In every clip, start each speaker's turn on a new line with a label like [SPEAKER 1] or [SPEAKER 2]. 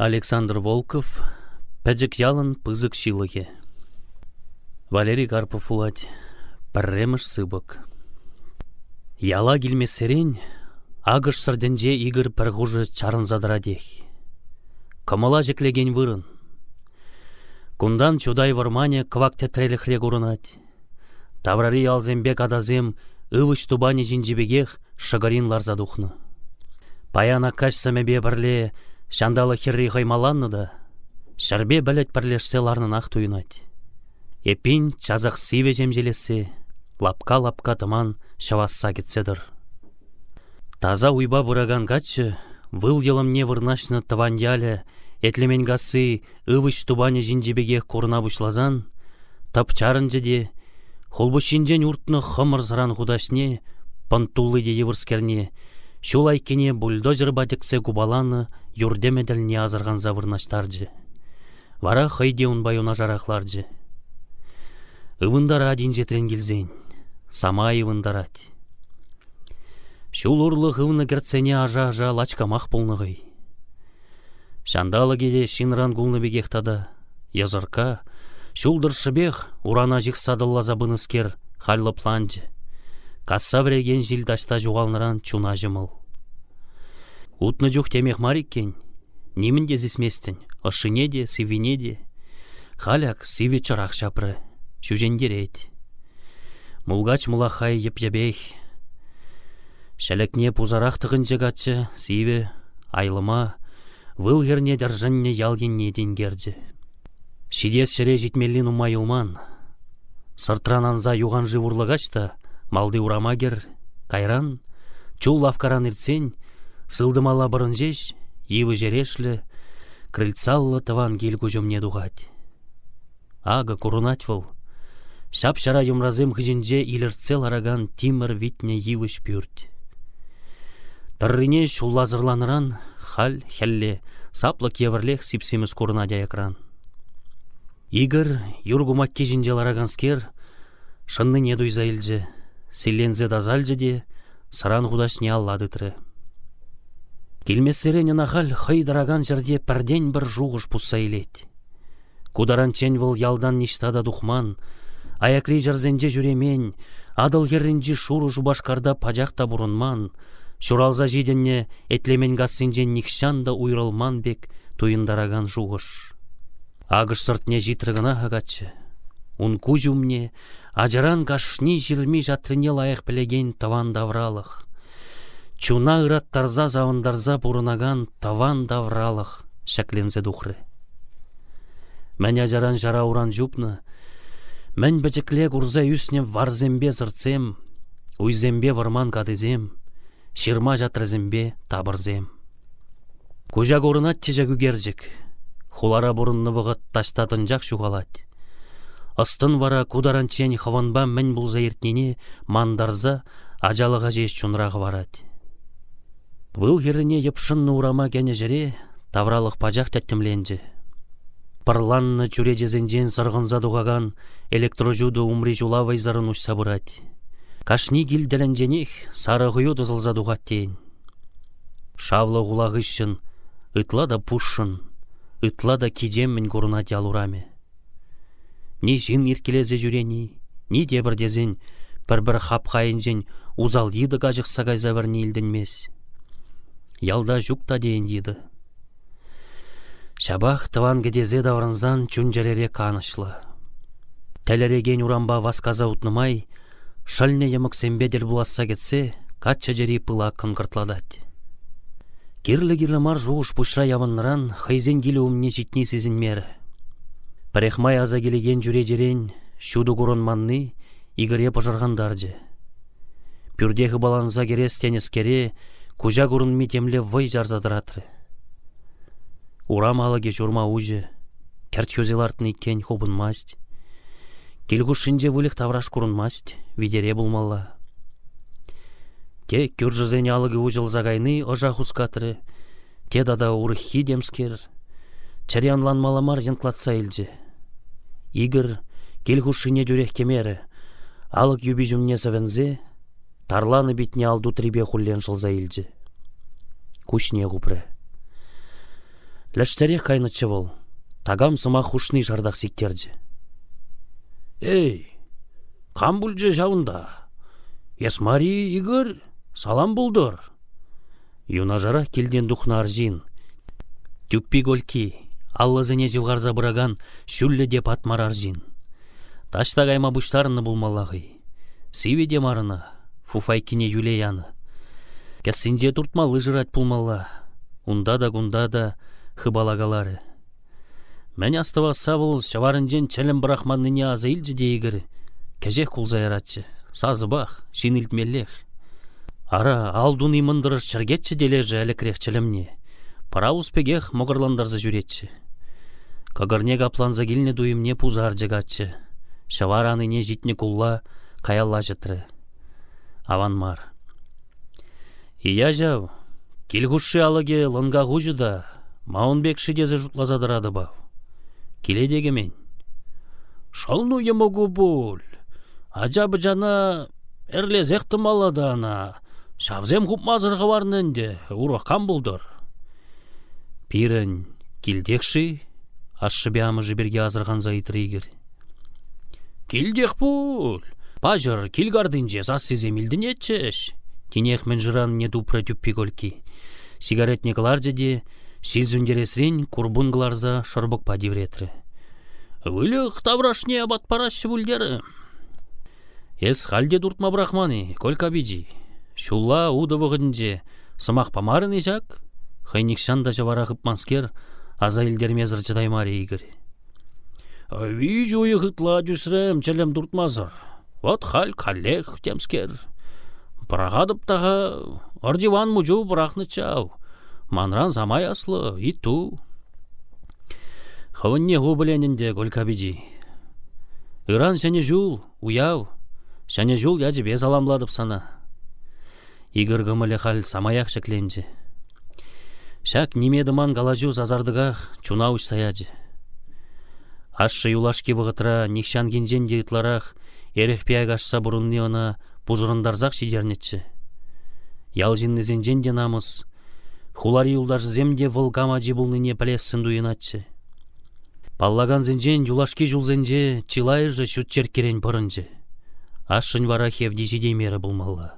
[SPEAKER 1] Александр Волков, пәжік ялын пызык шилығы. Валерий Карпов улать, пірреміш сыбык. Яла келмесерен, агыш сырденже игір пірғужы чарын задырадех. Кымыла жеклеген вырын. Кундан чудай вармане квак тетреліхле курынать. Таврари алзембек адазем ывыш тубани жинжибегех шыгарин ларза духны. Паян акаш сәмебе бірле шандалы хирри хаймаланны да, шарбе білет бірлешсе ларнын ақ туйнать. Эпин чазақ сиве жемжелесе, лапка-лапка тыман шавасса кетседір. Таза уйба бұраган гатчы, выл елымне вырнашны тыван яле, этлемен гасы ывыш тубане жинжибеге курна бушлазан, тапчарын жеде, холбы шинжен уртны хымыр зыран худашне, пантулы де евырскерне, Шулай кене бульдозер батексе кубаланы юрдемеділіне азырған завырнаштаржы. Вара хайде унбай уна жарақларжы. Ывындара адин жетірен келзен. Сама ывындарать. Шул урлы ывны керцене ажа-ажа лачкамақ болнығый. Шандалы кеде шинран гулны бегехтада. Язырка, шулдыр шыбех урана жиксадылла забыныскер хайлы планжы. Касса вреген жил ташта жуғалныран чуна жымыл. Утны жух темех немін де зесместін, ышыне де, сивине де. Халяк сиве чырақ шапры, шүжендерет. Мулгач мулахай еп-ебех. Шәлекне пузарақ тығын жегатчы, сиве, айлыма, выл ерне дәржанне ялгенне денгерді. Шидес шыре житмелін умай улман. Сыртрананза юған живурлығачта, малды урамагер, кайран, чул лавкаран иртсен, сылдымала бұрын жеш, евы жерешлі, крыльцаллы тыван кел көжімне дуғать. Ага курунать выл. Шап-шара юмразым хыжинже иліртсел араган тимір витне евыш пюрт. Тыррине шуллазырланыран, хал, хәлле, саплы кевірлех сипсеміз курына экран. Игорь юргумак кежінже лараганскер, шынны не дуйза илже, Селензе дазальжы де, сыран худашне алладытры. Келмесерен нахал хыйдыраган жерде пірден бір жуғыш пусса илет. Кударан чен выл ялдан ништада духман, аякли жерзенже жүремен, адыл херринжи шуру жубашкарда пажақта бұрынман, шуралза жиденне этлемен гассенжен никшан да уйрылман бек туйындараган жуғыш. Агыш сыртне житрығына хагатчы. Ун кужумне, ажаран кашни жилми жатрыне лайық білеген таван давралық. Чуна ыраттарза завандарза бұрынаган таван давралық шәклензе духры. Мән ажаран жара уран жупны, мән бәчікле курза үсне варзембе зырцем, уйзембе варман кадызем, ширма жатрызембе табырзем. Кужа горынат герджік, хулара бұрынны вғыт таштатын жақ шуғалать. Ыстын вара кударанчен хаванба мән ертнене мандарза ажалыға жеш чунрағы варад. Выл херіне епшынны урама кәне жіре тавралық пажақ тәттімленді. Парланны чуре жезенжен сырғынза дуғаған электрожуды умри жулавай зарын ұшса бұрад. Кашни гилдәләнженех сары ғыю дызылза дейін. Шавлы ғулағышын, ытла да пушшын, ытла да кедеммін көрінат ялураме ни жин иркелезе жүрени, ни дебір дезен, бір-бір хап жен узал еді. Ялда жүкта дейін еді. Шабах тыван гедезе даврынзан чүнжерере канышлы. Тәлереген урамба васказа утнымай, шальне емік сенбедел буласса кетсе, катча жери пыла кыңғыртладат. Кирлі-кирлі мар жуғыш пұшра явынныран, хайзен келі умне житне сезінмері. Парехмай аза келеген жүре жерен, шуды манны, игіре пожырғандаржы. Пүрдегі баланза керес тенескере, күжа күрін метемле вай жарзадыратры. Урам алаге журма ужы, кәрт хобын маст. Келгушинже вылық тавраш маст, видере булмалла. Те күржізен алығы ужыл загайны ожа хускатры, те дада урыхи демскер, маламар янтлатса илжі. Игір келгушине дүрех кемері, алық тарланы битне алду трибе хуллен жылза илжі. Кучне ғупры. Ләштерех кайнычы бол. Тагам сыма хушный жардақ сиктерді. Эй, кам бүлже жауында? Есмари Игорь, салам бұлдыр. Юнажара келден духна арзин. Тюппи гольки, аллазыне живғарза бұраган шүллі деп атмар арзин. Ташта гайма бұштарыны бұлмалағы. Сиве марына, фуфайкине юлеяны. Кәсінде туртмалы жырать пулмалла. Унда да гунда да хыбалагалары. Мәне астыва савыл шаварынжен чәлім брахманныне аза илжі дейгір. Кәжек кулзайратчы, сазы бақ, шинілтмеллех. Ара алдун имындырыш чыргетчі дележі әлікірек чәлімне. Пара успегех мұғырландарзы жүретчі. Кагарне капланза келіне дуйымне пузар жығатчы. Шавараны не житне кулла, каялла жытры. Аванмар. Ия жау, келгушши алыге лынға ғужыда, маунбек шидезі жұтлазадырады бау. Келедегі мен. Шалну емогу бұл. Ажабы жана әрлез эқтімалы ана. Шавзем хупмазырға варнынде, урақ кам бұлдыр. Пирін келдекші, ашшы бямы жіберге азырған зайытыр егір. Келдек бұл. Пажыр килгардынже зас сезем етчеш. Тинех мен жыран не дупра тюппи гольки. Сигаретник ларджеде, силзундересрен курбун гларза шорбок падивретры. Вылық таврашне абат парашы бүлдері. Эс халде дуртма брахманы, колька биджи. Шулла удывығынже сымақ памарын ежак. Хайникшан да жавара маскер, аза илдермезір жыдаймари игір. Виж уйығытла жүсірем челем дуртмазыр. Вот халь калех темскер. Прагадып тага ордиван мужу брахны чау. Манран замай аслы, и ту. Хавынне губыленінде гөлкабиджи. Иран сәне жул, уяв. Сәне жул яжы без аламладып сана. Игір гымылы хал самаяқ шекленже. Шак немедыман галажу зазардыгах чунауш саяжы. Ашшы юлашки вғытра нихшан генжен дейтларах Ерехпияг ашса бұрынны она пузырындарзақ шидернетші. Ял жиннезен женде намыс, хулари юлдаш земде волгама жибылныне пілессін дуйынатшы. Паллаган зенжен юлашки жулзенже чилайжы шүтчер керен бұрынжы. Ашшын вара хевди жидеймері бұлмалла.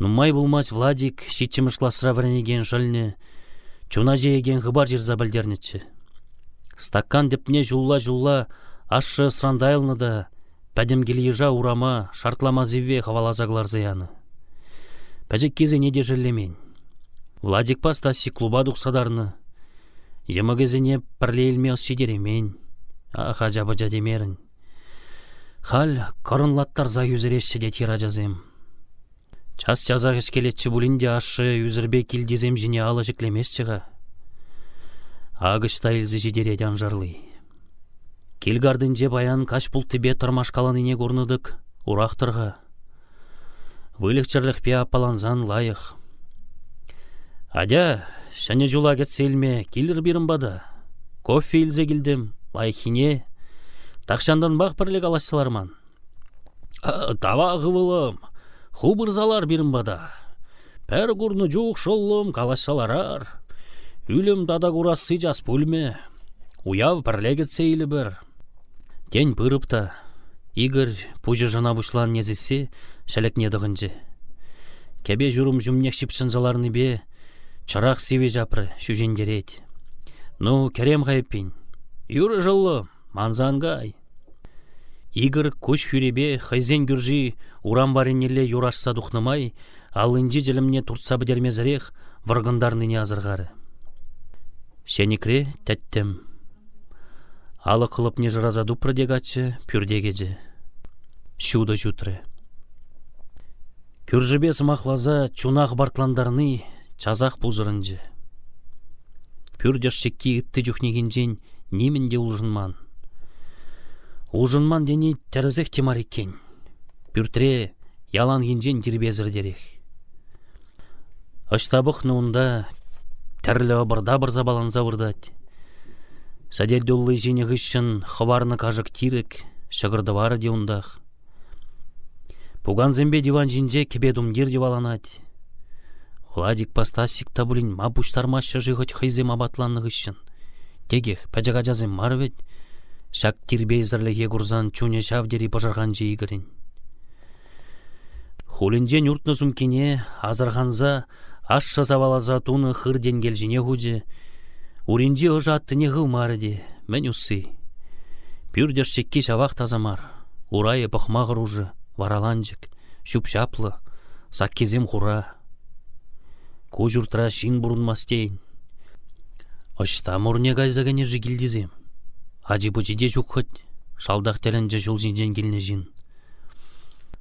[SPEAKER 1] Нумай бұлмас Владик шитчімішласыра вірнеген жылны, чуна жейген ғыбар жерза білдернетші. Стакан депне жулла-жулла ашшы срандайлны да Пәдем ежа урама, шартлама зеве хавалазаглар заяны. Пәжек кезе неде жерлемен. Владик пастаси клуба дұқсадарны. Емігізіне пірлейлмел шидеремен. Аха жабы жадемерін. Хал корынлаттар за юзіреші де тира жазем. Час жазақ ескелетші бұлінде ашы юзірбе килдезем жіне алы жіклемес чыға. Агышта илзі жидереден жарлый. Келгардын же баян каш пул тебе тұрмашкаланыне көрнідік, урақтырға. Вылықчырлық пе апаланзан лайық. Адя, шәне жула кетселме, келір бірім бада. Кофе илзе келдім, лайхине. Тақшандан бақ бірлік алашсыларман. Тава ғывылым, хубырзалар бірім бада. Пәр күрні жуық шоллым калашсаларар. Үлім дада курасы жас пүлме. Уяв пірлегет сейлі бір. Тень пырыпта. Игорь пужы жана бушлан незесе, шәлек недығынжы. Кәбе жүрім жүмнек шипшынзаларны бе, чарақ севе жапры, шүжендерет. Ну, кәрем ғайыппен. Юры жылы, манзангай. Игорь көш хүребе, хайзен гүржи, урам баренеле юрашса дұқнымай, алынжы жылымне туртса бідермезірек, варғындарны не азырғары. Шенекре тәттім. Алы қылып не жыраза дупрыдегачы пүрдегеже. Шуды жүтрі. Күржібе сымақлаза чунақ бартландарны чазақ пузырынжы. Пүрдеш шекки үтті жүхнеген немінде ұлжынман. Ұлжынман дені тәрізік темар екен. Пүртіре ялан генжен дербезір дерек. Аштабық нуында тәрлі бұрда бірза баланза бұрдады. Сәделдуллы жіне ғышын хыварны кажық тирік, шығырдывары деундақ. Пуган зембе диван жинже кебе думдир деваланать. Владик пастасик табулин ма буштармашы жығыт хайзем абатланны гыщын. Тегех, пәжіға жазым марвет, шак тирбейзірліге курзан чуне шавдери пожарған жейгірін. Хулинжен юртны сумкине азырғанза, ашша завалаза туны хырден келжіне хуже, уринже ыжаттыне ғылмарыде, мен усы. Пюрдеш шекке шавақ тазамар, урайы пықмағыр уже, вараланжык, шуп-шаплы, саккезем хура. Кожуртра шин бурынмастейін. Ышта мұрне гайзагане. Ажи бұжиде жүк шалдақ тәлінже жол жинжен келіне жин.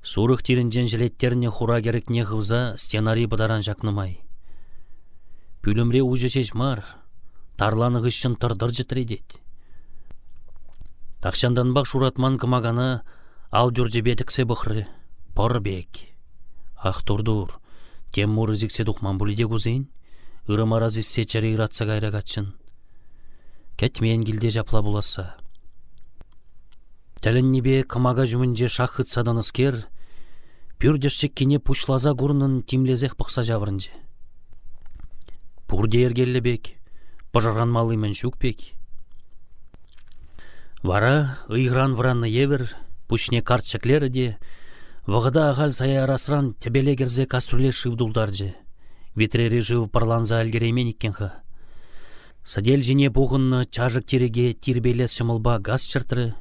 [SPEAKER 1] Сурық тирінжен жилеттеріне хура керекне ғывза стенарий бұдаран жақнымай. Пүлімре уже шеш мар, тарланы ғышын тұрдыр жітіредет. Тақшандан бақ шуратман кымағаны ал дүржебетіксе бұқры, бек. Ах турдур, тем муры зиксе духман булиде кузейн, ырым аразы сечері ыратса кайрагатчын. Кетмен гилде жапла буласа. Тәлін небе кымага жүмінже шақытсадан ыскер, пүрдешчік кене пушлаза гурнын тимлезех пықса жаврынже. Пурде ергелі бек, пыжырған малымен шүкпек. Вара ыйғран вранны евер, пучне картчеклері де, Вғыда ағал сая арасран тәбеле керзе каструле шывдулдаржы. Витрері жив парланза әлгеремен иккенха. Садель жіне бұғынны чажық тереге тирбелес шымылба газ чыртыры.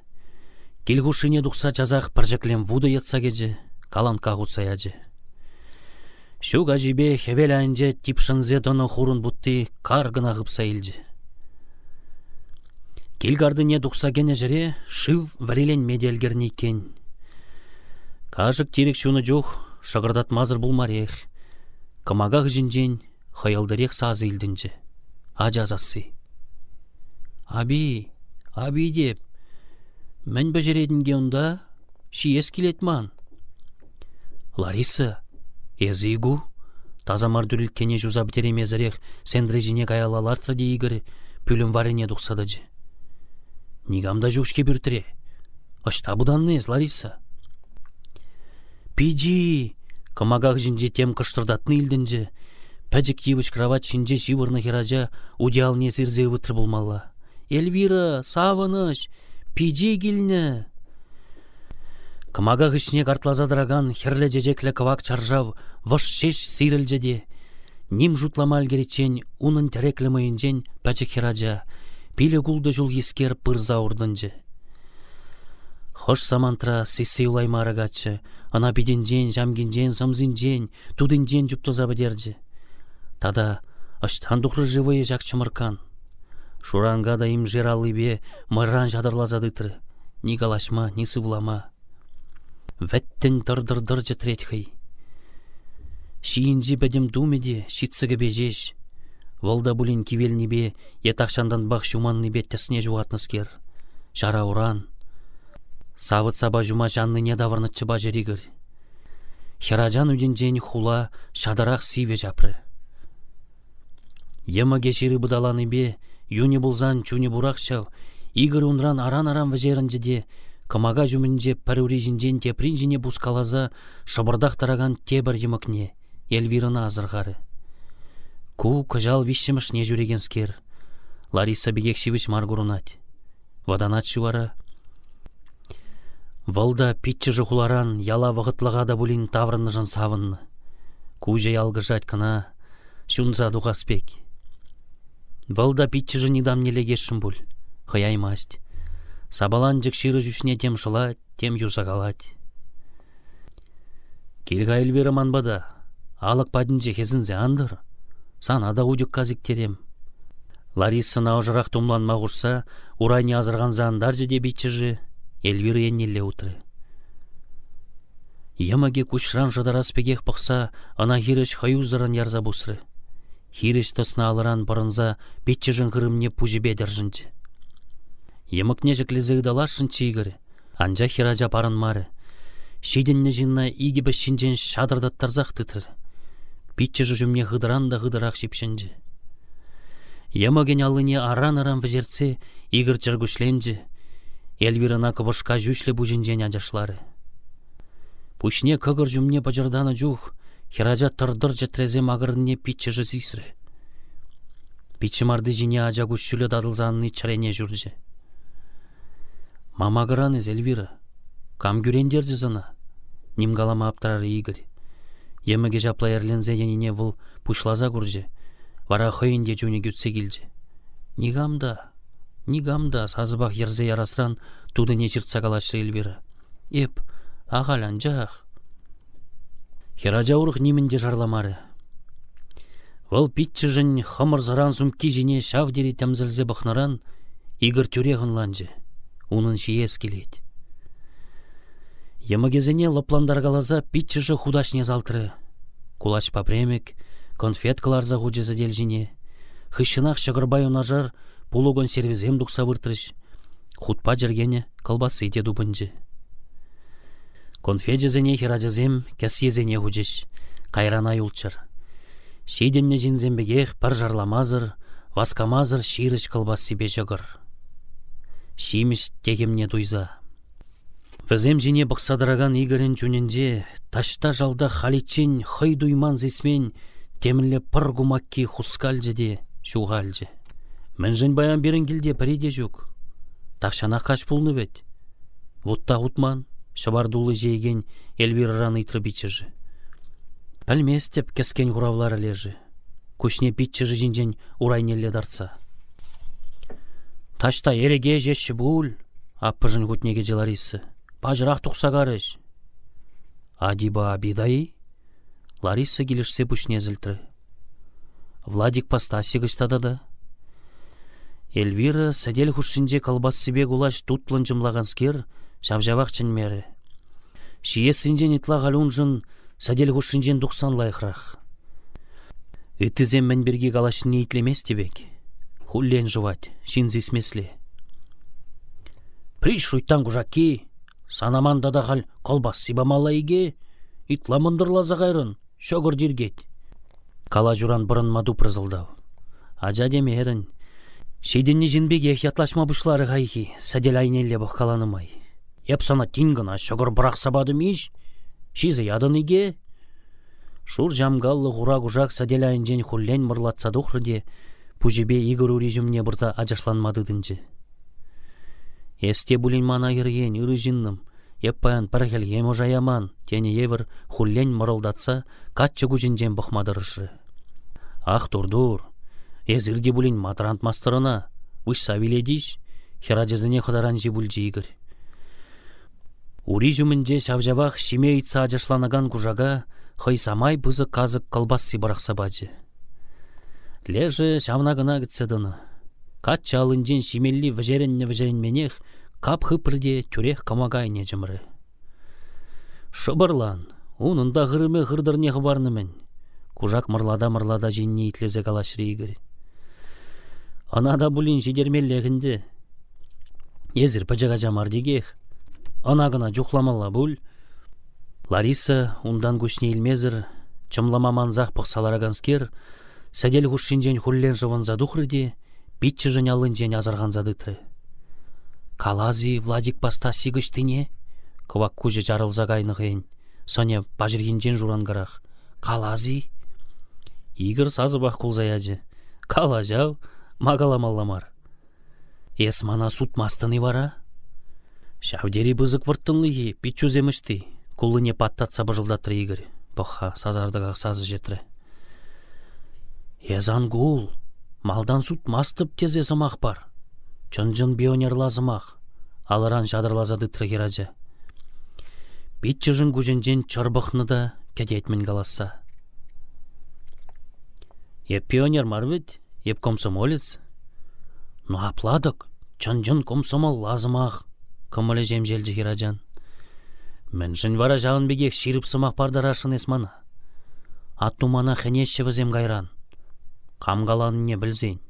[SPEAKER 1] Келгушыне дұқса жазақ піржіклем вуды етса кежі, калан кағутсаячы. Шу газибе хевел айынже типшынзе доны хурун бұтты каргына ғыпса илжі. Келгарды не дұқса кене жіре, шыв варелен меделгерні кен. Кажык тирек шуны жоқ, шығырдат мазыр бұлмарех. Кымагақ жінжен, хаялдырек сазы илдінжі. Ажазасы. Аби, аби деп, мен бәжередінге ұнда, шиес келетман. Лариса, езигу, тазамар дүрілкене жуза бітеремезірек, сендірі жіне каялалартыр дейгір, пүлім варене дұқсадыжы. Нигамда жүшке бүртіре. Ашта бұданныз, Лариса. Пиджи! Кымагақ жинже тем кыштырдатны илдінже. Пәжік евіш кровать шинже шивырны хеража удиалне сирзе вытыр. Эльвира, савыныш, пиджи келіні. Кымагақ ішіне картлазадыраган херлі жежеклі кывак чаржав ваш шеш сирілжеде. Ним жутламал керечен унын тәреклі мойынжен пәчік хеража. Пилі гулды жул ескер пырза урдынжы. Хош самантра сисе улаймарагачы, ана бидинжен, жамгинжен, сымзинжен, тудинжен жұпты бідерді. Тада аштан дұқры живые жак чымыркан. Шуранга да им бе мырран жадырлазадытыры. Ни галашма, ни сывлама. Вәттін дыр-дыр-дыр жетіретхай. Шиінжі бәдім думеде, шитсігі бежеш. Волда булин кивелнебе, етақшандан бақ шуманны беттесіне жуатныскер. Жара уран, Савыт саба жума жанны не даварнычы бажеригір. Херажан үденжен хула шадарақ сиве жапры. Ема кешері бұдаланы бе, юни бұлзан чуни шау, игір унран аран-аран де, кымага жүмінже пәрурежінжен тепринжіне бускалаза шабырдақ тараган тебір емікне, Эльвирына азырғары. Ку кыжал вишшіміш не жүреген скер. Лариса бегекшивіш маргурунать. Ваданат шуара, Валда питчі жухуларан яла вағытлыға да бұлін таврынны жын савынны. Кужай алгыжать кына, шунза дуғаспек. Валда питчі жын идам нелегешшін бұл, масть. Сабалан жік ширы жүшіне тем шыла, тем юзагалать. Келға элбері манбада, алық падынже хезінзе андыр. Сан ада удюк казик Лариса на ожырақ тумланма ғұрса, урайне азырған зандар жеде битчі Эльвира еннелле утры. Ямаге кучран жадараспегех пықса, ана хиреш хаюзырын ярза бусры. Хиреш тосна алыран бұрынза бетчі жыңғырымне пужебе держінчі. Емікне жіклізігі далашын чигір, анжа хиража парын мары. Шиденне жинна игі бішінжен шадырдаттарзақ тытыр. Бетчі жүжімне ғыдыран да ғыдырақ шипшінжі. Емаген алыне аран-аран візерце, игір чыргушленжі, Эльвирана кыбышка жүшлі бұжінжен ажашлары. Пүшне кығыр жүмне бажырданы жүх, хиража тырдыр жетрезе магырынне питчыжы сисре. Питчы марды жине ажа күшчүлі дадылзанны чарене жүрже. Мама гыраны Эльвира. Кам күрендер жызына. Нимгалама аптарары Игорь. Емеге жапла эрлензе енине вұл пушлаза күрже. Вара хойынде жуне күтсе келже. Нигамда, нигамда сазыбақ ерзе ярасран туды не жыртса калашы Эльвира. Еп, ағалян жақ. Хеража урық немінде жарламары. Вăл питчӹжӹн хымыр сумки жине шавдери тәмзілзе бұхнаран Игорь тюре Унын шиес келет. Емігезіне лыпландаргалаза питчӹжі худашне залтыры. Кулач папремек, конфеткаларза худжезі дел жине. Хыщынақ шығырбай унажар пулугон сервизем дұқса выртырыш. Хутпа жергене колбасы де дубынжы. Конфеджезене хиражезем кәсезене худжеш. Кайрана юлчыр. Шейденне жинзембегех пар жарламазыр, васкамазыр ширыш колбас себе жығыр. Тегемне дуйза. Візем жине бұқсадыраган игірін жүнінде, ташта жалда халичен хый дуйман зесмен, темілі пыр гумакки хускалжы де. Мен жын баян берін келде піреде жүк. Тақшана қаш пулны бет. Вутта ғутман, шабардулы жейген Эльвираран итры бичіжі. Пәлместеп кескен ғуравлар лежі. Күшне бичіжі жинжен урайнелле дарца. Ташта ереге жеші бұл, аппыжын күтнеге желарысы. Пажырақ тұқса қарыш. Адиба абидай? Лариса келішсе бүшне зілтірі. Владик паста сегіштада да. Эльвира сәдел хушинже колбас себе гулаш тутлын жымлағанскер, шавжавақ чынмері. Шие сінжен итла галунжын сәдел хушинжен дұқсан лайықрақ. Берге галашын итлемес тебек. Хуллен жывать, шинзі смесле. Приш руйттан гужаки, санаманда да хал колбас сибамала иге, итла мындырлаза ғайрын, шогыр диргет. Кала журан бұрын маду прызылдау. Ажа демерін, Шейденне жинбек яхятлашма бұшлары ғайхи, сәдел айнелле бұқ каланымай. Еп сана тингіна шогыр бұрақ сабады миш, шизы ядын иге. Шур жамгаллы ғура ғужақ сәдел айнжен хуллен мырлатса дұқрыде, пужебе игору режимне бұрза ажашланмады дінжі. Есте бұлін мана ерген үрі жинным, еппаян піргіл емо жаяман, тені евір хуллен мырылдатса, катчы күжінжен бұқмадырышы. Ах турдур, Езірде бұлін матрант мастырына, үш савиледиш, хераджызыне қыдаран жибул жигір. Ури жүмінде шавжавақ шиме ажашланаган кужага, хой самай бызы казык колбас сибарах сабаджы. Лежі шавна гына гітседіні. Кат чалынжен шимелли вжеренне менех, кап хыпырде тюрех камагайне жымры. Шыбырлан, унында ғырыме ғырдырне ғыбарнымен. Кужак мырлада-мырлада жинне итлезе калашры игір. Анада бұлін жидермеллегінде. Езір пәжіға жамар дегех. Анагына жүқламалла бұл. Лариса ундан күшне илмезір, чымламаман зақ пықсалараганскер, сәдел күшінжен хуллен жыванза дұхрыде, битчі жын алынжен азарғанза дытры. Калази Владик баста сигіштіне, кывак күжі жарылза кайнығын, соне бажыргенжен журангарақ. Калази? Игір сазыбақ кулзаячы. Калажау, магаламалламар. Ес мана суд мастыны вара? Шавдери бызык вырттынлығы, пичуземішті, кулыне паттатса бұжылдатыр игір. Бұқха, сазардыға сазы жетірі. Езан гул, малдан суд мастып тезе зымақ бар. Чын-жын бионерлазымақ, алыран жадырлазады трегеража. Битчыжын күжінжен чырбықны да кәдетмін галасса. Еп пионер марвет, еп комсомолец. Ну апладык, чын-жын комсомол лазымақ, кымылы жемжелжі хиражан. Мен жын вара жағын бегек ширіп сымақ бардарашын есмана. Аттумана хенешші візем гайран. Камгаланын не білзейн.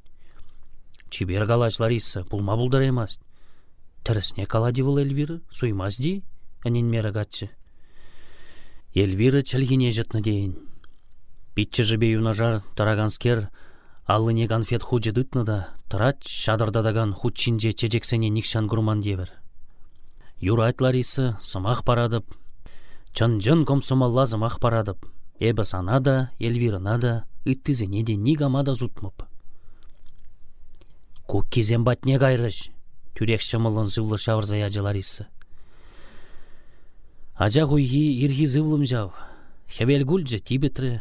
[SPEAKER 1] Чибер галач Лариса, пулма булдар емас. Тірісне калади бұл Эльвира, суймас ди, әнен мері гатчы. Эльвира чілгіне жытны дейін. Питчі жібе юнажар тараганскер, аллыне конфет хучы дытны да, тарач шадырдадаган хучинже чечексене никшан гурман девер. Юрать Лариса, сымақ парадып, чын-жын комсомалла зымақ парадып, Эбі сана да, Эльвирына да, ыттызене де нигама да зутмып. Кезен бат не кайрыш, түрек шымылын зывлы шавырзай ажы Лариса. Ажа хуйги ирги зывлым жав, хевел гульджы тибетрі.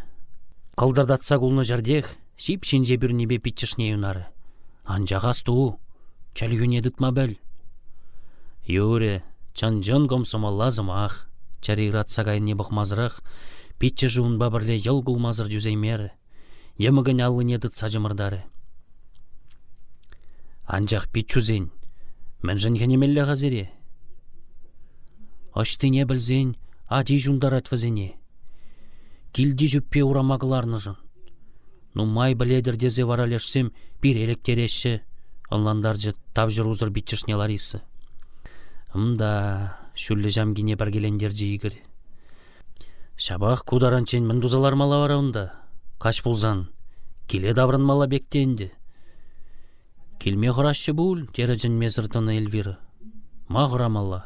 [SPEAKER 1] Кылдырдатса кулны жардех, шип шинже бір небе питчішне юнары. Анжаға стуу, чәл юне дытма бәл. Юре, чан жон комсомаллазым ах, чари ратса не бұқмазырақ, питчі жуын бабырле ел гулмазыр дүзеймер, емігін аллыне дытса жымырдары. Анжақ питчузен, мен жын хенемелле ғазире. не білзен, ади жундар атвазене. Килди жүппе урамағыларны жын. Ну май біледір дезе варалешсем, бір электереші, Онландар жы тав жыр узыр битчішне Лариса. Мда, шүллі жам гине баргелендер жиігір. Шабақ кударанчен міндузалар мала Кач бұлзан, келе даврын мала бектенді. Келме құрашы бұл, тережін мезірдіні Эльвира. Ма құрамалла.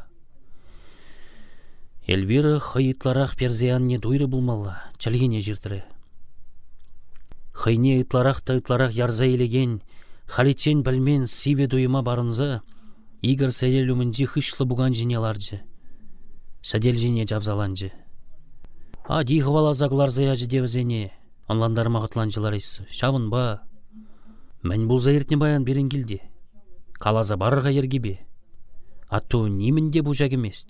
[SPEAKER 1] Эльвира хыйытларақ перзиянне дуйры бұлмалла, чәлгене жиртірі. Хыйне ытларақ та ытларақ ярза елеген, халичен білмен сиве дуйыма барынза, Игор сәдел үмінжі хышлы бұған жинеларжы. Сәдел жине жабзаланжы. А ди хвала загларза девзене, анландар мағытланжылар есі. Шабын ба, Мән бұл заиртне баян берін келді. Қалаза барырға ергебе. Атту немінде бұжак емест.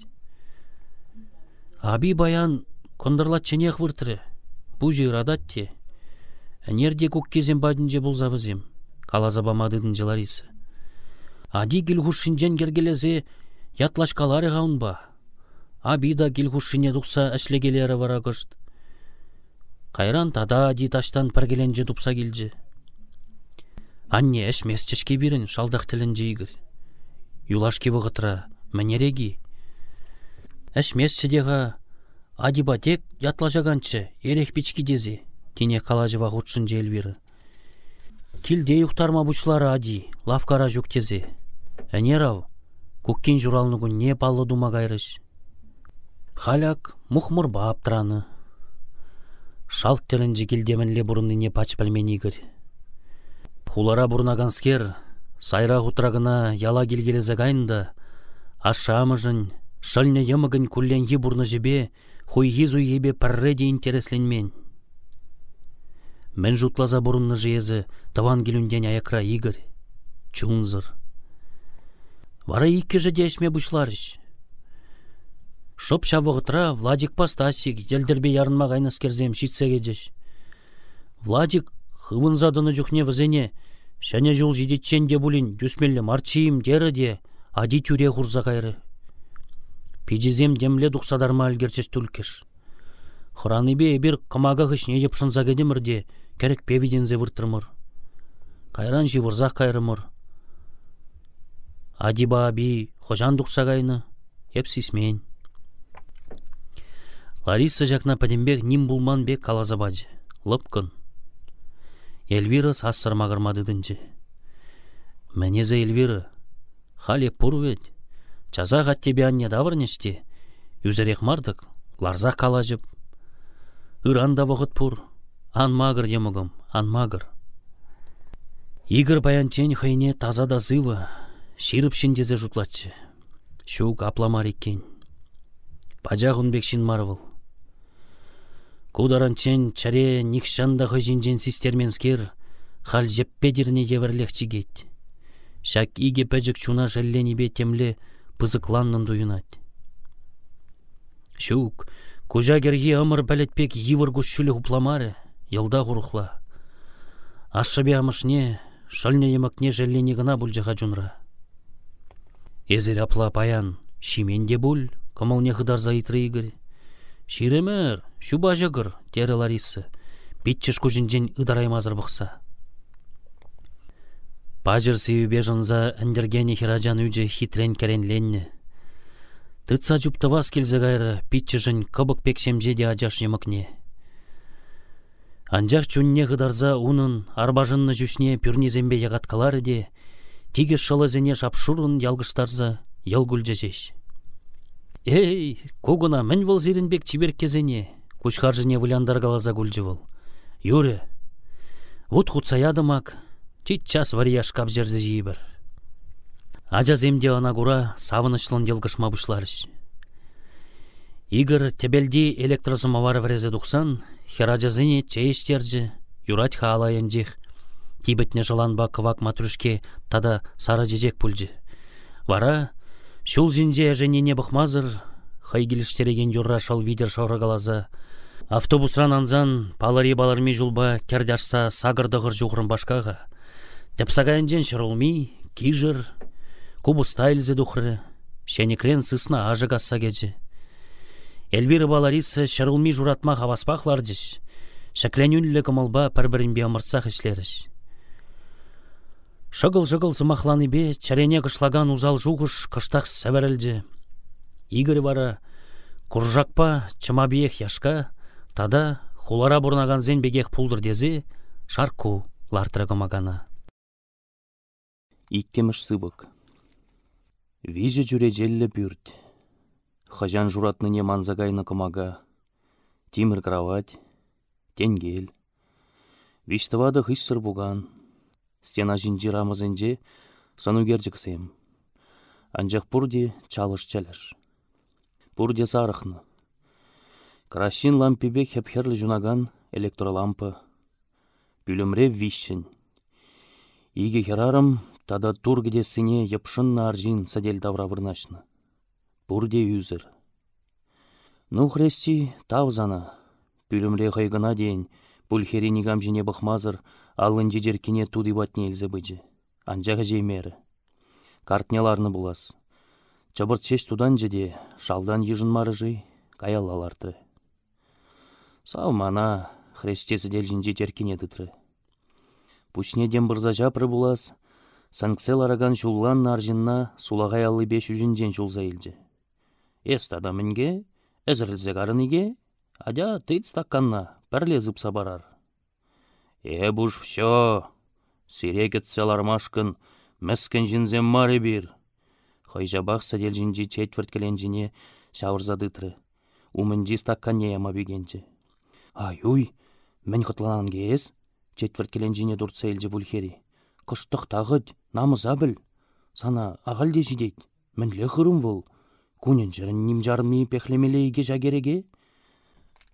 [SPEAKER 1] Аби баян кондырлат ченех выртыры. Жер адатте. Әнерде көк кезен бадынже бұл завызем. Қалаза бамадыдың жыларысы. Ади гілхушинжен кергелезе ятлашкалары ғаун ба. Аби да гілхушине Қайран тада ади таштан піргеленже дұпса келжі. Анне әшмесчішке бірін шалдақ тілін жейгір. Юлашке бұғытыра, мәнереги. Әшмесчі деға, адиба тек ятлажаганчы, ерек пички дезе, тене калажыва ғутшын жел бері. Килде юқтарма бұчлары ади, лавкара жүктезе. Әнерау, көккен журалныгу не палы дума кайрыш. Халяк бааптыраны. Шалт тілін жекілдемінле бұрынны не пач білмен игір. Хулара бурнаганскер, сайра хутрагына яла келгелі загайында, ашамыжын, емігін күлленгі бурны жібе, хуйги зуйгебе пірреде интересленмен. Мен жутлаза бурынны жезі, таван келунден аякра игір, чунзыр. Вара икке же дешме бұшларыш. Шоп шавығытра Владик пастасик, елдербе ярынма гайнас керзем шитсеге жеш. Владик хывын задыны жүхне візене, Шәне жол жидетчен де бұлін, дүсмелі марчиым дері де, ади тюре ғұрза қайры. Пижизем демле дұқсадарма әлгерчес түлкеш. Хұраны бе бір қымаға не еп шынза кедемір де, керек певидензе выртырмыр. Қайран живырзақ қайрымыр. Ади ба би хожан дұқса қайны, еп сисмен. Лариса жақна падембек ним булман бек. Лыпкын. Эльвира сассыр мағырмадыдынчы. Мәнезе Эльвира, хали пурвет, чаза тебе анне давырнеште, юзерек мардык, ларза калажып. Үранда вғыт пур, ан мағыр емігім, ан мағыр. Игір баянчен хайне таза да зывы, ширып шиндезе жұтлатчы. Шук апламар екен. Пажағын бекшін марвыл. Кударанчен чаре никшанда хыжинжен систерменскер, хал жеппедірне еверлехчі гет. Шак иге пәжік чуна бе темле пызыкланнын дуюнат. Шук, кужа керге ымыр бәлетпек евір күшшілі хупламары, елда ғұрықла. Ашшыбе амышне, шальне емакне жәллені гына бұлжыға жунра. Эзер апла паян, шименде бұл, кымылне хыдарза итры игір. Ширемер, шуба жығыр, дері Лариса. Бетчіш көжінжен ыдараймазыр бұқса. Бажыр сүйі жынза әндергені хиражан үже хитрен керенленні. Тытса вас келзі ғайры, питчішін кыбык пекшемже де ажаш емікне. Анжақ чүнне ғыдарза унын арбажынны жүшне пүрнезембе яғаткалары де, тиге шылы зене шапшурын ялғыштарза ел Эй, когуна мін бұл зерінбек чибер кезене, кучхаржыне выляндар галаза гульжывыл. Юре, вот хутсаядымак, чит час варияш кабжерзі жиібір. Ажа земде ана гура савынышлын елгышма бұшларыш. Игорь тебелди электросымавары врезе дұқсан, хераджазыне чейштерджі, юрать хаалайынжих, тибетне жыланба кывак матрюшке тада сара жежек пульжі. Вара, шул жинже не бұқмазыр, хайгилиштереген юрра шал видер шаурагалаза. Автобусран анзан палари баларми жулба кердашса сагырдығыр жуғырын башкаға. Тепсагайынжен шырылми, кижір, кубуста илзе духры, шенекрен сысна ажы гасса кечі. Эльвира баларисы шырылми журатма хаваспақлар жеш, шәкленюлі кымылба пір-бірінбе ымыртсақ ішлеріш. Шыгыл-жыгыл зымақланы бе, чарене кышлаган узал жуғыш кыштақ сәвәрілді. Бара куржакпа чымабиех яшка, тада хулара бурнаган зен бегех пулдыр дезе, шарку лартрагамагана.
[SPEAKER 2] Иккемеш сыбык. Вижі жүре желлі бүрт. Хажан журатныне манзагайны кымага. Тимір кровать, тенгел. Виштывады хыш буган. Стена жинжирамызынже санугерджіксем. Анжақ пурди чалыш чалыш пурде сарықны. Крашин лампебе хепхерлі жунаган электролампа. Пүлімре вишшін. Иге херарым тада тургедесіне епшынна аржин садел давра вырнашны. Пурде юзір. Ну хрести тавзана. Пүлімре хайгына дейін пульхери нигам жіне бұқмазыр алын жедеркіне туды батне елзі быджы. Анжағы жеймері. Картнеларны булас. Чабырт чеш тудан жеде, шалдан ежін марыжы, каялаларды. Сау мана, хрестесі делжінже теркене дытры. Пучне дем бұрза жапры булас, санксел араган жуллан наржынна сулағай аллы беш үжінден жулза елжі. Эст адамынге, әзірлзе гарыныге, адя тыйт стакканна, пәрле зыпса барар. Э буш все, сирекет селармашкын, мәскін жінзен мары бір. Хойжабах садел жинжи четверть келенжине шавырзадытры. Умынжи стакканне яма бігенчі. Ай, уй, мен қытланан кез, четверть келенжине дұртса елжі бүлхери. Қыштық тағыд, намыза біл. Сана ағал деші дейд. Мен лехырым бұл. Кунен жырын ним пехлемелейге жагереге?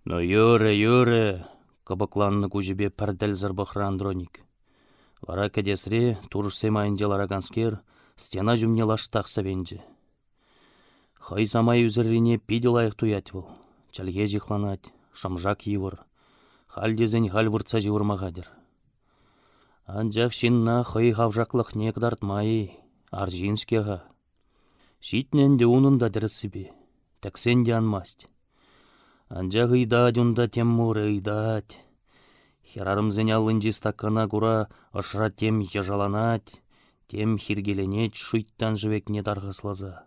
[SPEAKER 2] Но юре, юре, кабакланны кужебе пәрдәл зырбықры андроник. Вара кәдесре, турыш семайын делараганскер, стена жүмне лаштақ сәвенже. Хай самай үзіррине пиделайық туять бұл. Чәлге жиқланать, шамжак евір. Халдезен хал вұртса живырмағадыр. Анжақ шинна хай хавжақлық некдартмай, аржинскеға. Шитнен де унын да дірісібе, тәксен де анмаст. Анжақ ыйдать унда теммуры ыйдать. Херарымзен алынжи стакана кура ышра тем ежаланать, Тем хиргеленет шуйттан не дарғыслаза.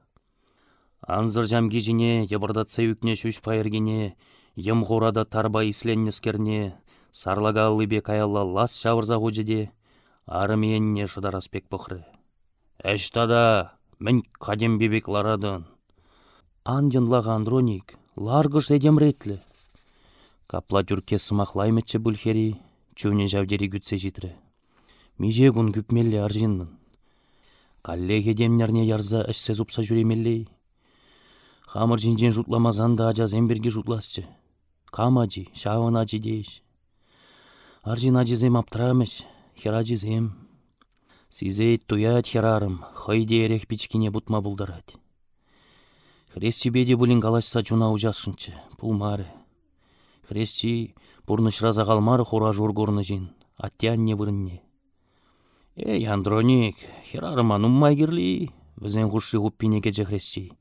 [SPEAKER 2] Анзыр жамги жіне, ебырдатса үкне шүш пайыргене, ем ғурада тарба исленнескерне, сарлага аллыбе каялла лас шавырза ғуджеде, арымиенне шыдараспек бұқры. Әш тада, мен қадем бебек ларадын. Лага андроник, ларгыш ретлі. Капла түрке сымақлайметчі бүлхери, чуне жавдері күтсе житрі. Меже күн күпмелі аржиннын. Каллеге демнерне ярза әшсе зупса жүремеллей. Хамыр жинжен жұтламазан да ажа земберге жұтласчы. Шауын ажи дейш. Аржин ажизем аптырамыш, херажизем. Сизейт туят херарым, хайде эрех пичкине бутма булдарать. Хресчи беде булин галашса жуна ужашынчы, пулмары. Хресчи пурныш раза қалмары хура жургорны жин, аттянне вырынне. Эй, Андроник, херарыман уммай кирли, візен ғуши ғуппинеге жехресчи.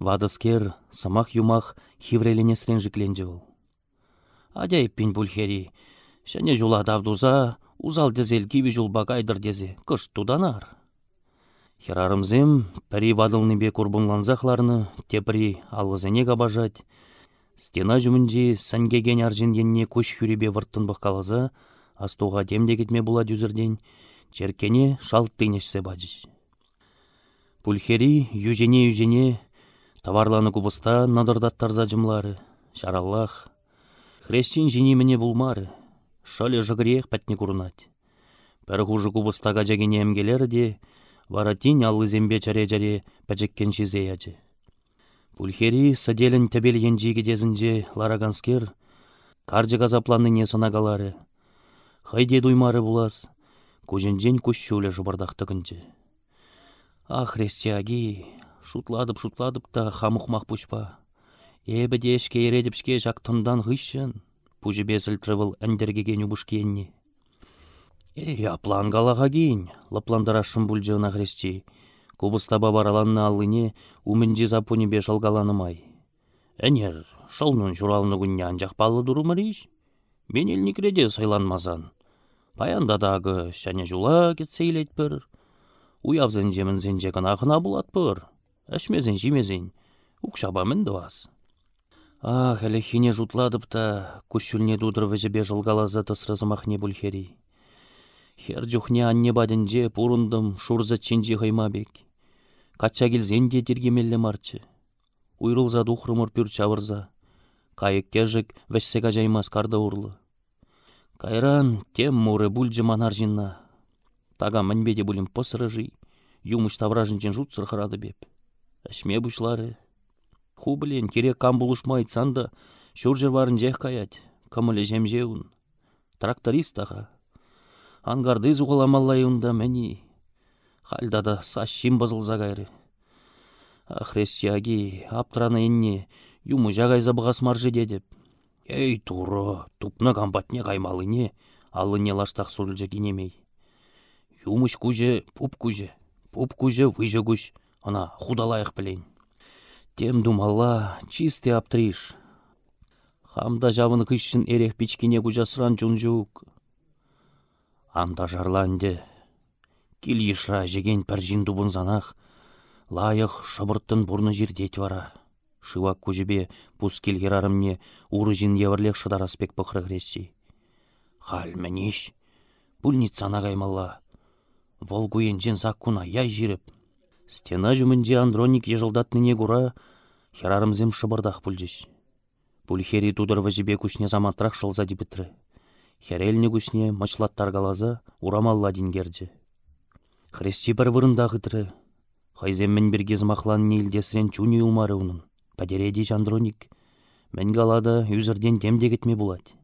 [SPEAKER 2] Вадыскер, самах юмах хивреленесрен жікленжі бұл. Адя еппин хери, шәне жула давдуза, узал дезел киви жулба кайдыр дезе, кыш туданар. Херарымзем, пәрі вадылны бе курбунланзахларны, тепри аллызене бажать, Стена жүмінже сәнгеген аржен енне көш хүребе вырттын бұққалаза, астуға демде кетме дүзірден, черкене шалттыйнешсе бачыш. Пульхери южене-южене, таварланы кубыста надырдаттарза жымлары, шараллах. Шоле жығырех пәтне курнать. Пір хужы кубыстага жагене емгелері де, вара тин аллы зембе чаре-чаре пәчеккен шизе яжы. Пульхери саделін тәбел енжиге дезінже лараганскер, каржы газапланы не санагалары. Хайде дуймары булас, көженжен күшшулі жыбырдақтығынжы. Ах, рестяги, шутладып шутладып та хамухмах пушпа. Эбі дешке ередіпшке ғышшын, пужы бесілтірі бұл әндергеген. Эй, аплан галаға кейін, лапландарашын бұлжығына хрести. Кубыстаба бараланны аллыне, умінжі запуни беш алгаланымай. Әнер, шалнын журалны күнне анжақ балы дұрымыриш? Мен елнікреде сайланмазан. Паяндадағы шәне жула кетсейлет бір, Уявзен жемін зенже гынағына бұлат бұр. Әшмезен жемезен. Укшаба мінді вас. Ах, әлі хине жутладып та, күшілне дудыр візібе тысрызымақ не бүлхери. Хер жүхне анне бадінже пұрындым шурза ченжі ғаймабек. Кача келзен де тергемелі марчы. Уйрылза духрымыр пүр чавырза. Кайык кежік вәшсега жаймас карда урлы. Кайран тем муры бүлжі манар жинна. Тага мәнбеде бұлім пысырыжи, юмыш тавражынчен жут сырхырады беп. Әшме бұшлары. Ху білен, керек кам бұлышма айтсан да, шүржер барын жех каят, кымылы жемжеун. Тракторист аға. Ангарды зуғаламалай унда мәни. Халда да саш шим базылза гайры. Ахрестияги, аптыраны енне, юмы жағай забығас маржы дедіп. Эй, туры, тупны кампатне каймалыне, алыне лаштақ сүрілжі кенемей. Юмыш куже, пуп куже, пуп куже, выжы күш, ана худалайық білейін. Тем думалла, чисты аптриш. Хамда жавын кышшын эрех пичкине кужасыран жунжук. Анда жарланды. Кил ешра жеген пәржин дубынзанах, лайық шыбырттын бурны жердет вара. Шывак кужебе пус келгер арымне уры жин аспек пықры гресси. Хал мәнеш, пульницана каймалла. Волгуен жен заккуна яй жиріп. Стена жүмінде андроник ежылдатныне гура, херарымзем шыбырдақ пульжеш. Пульхери тудыр вәжібе күшне заматрақ шылза. Хереліне күшне мачлаттар галаза урамалла дингерді. Хрести бір вырында ғытры. Хайземмен біргез мақлан нейлдесірен чуни улмары унын. Падереди жандроник. Мен галада үзірден темде кетме булать.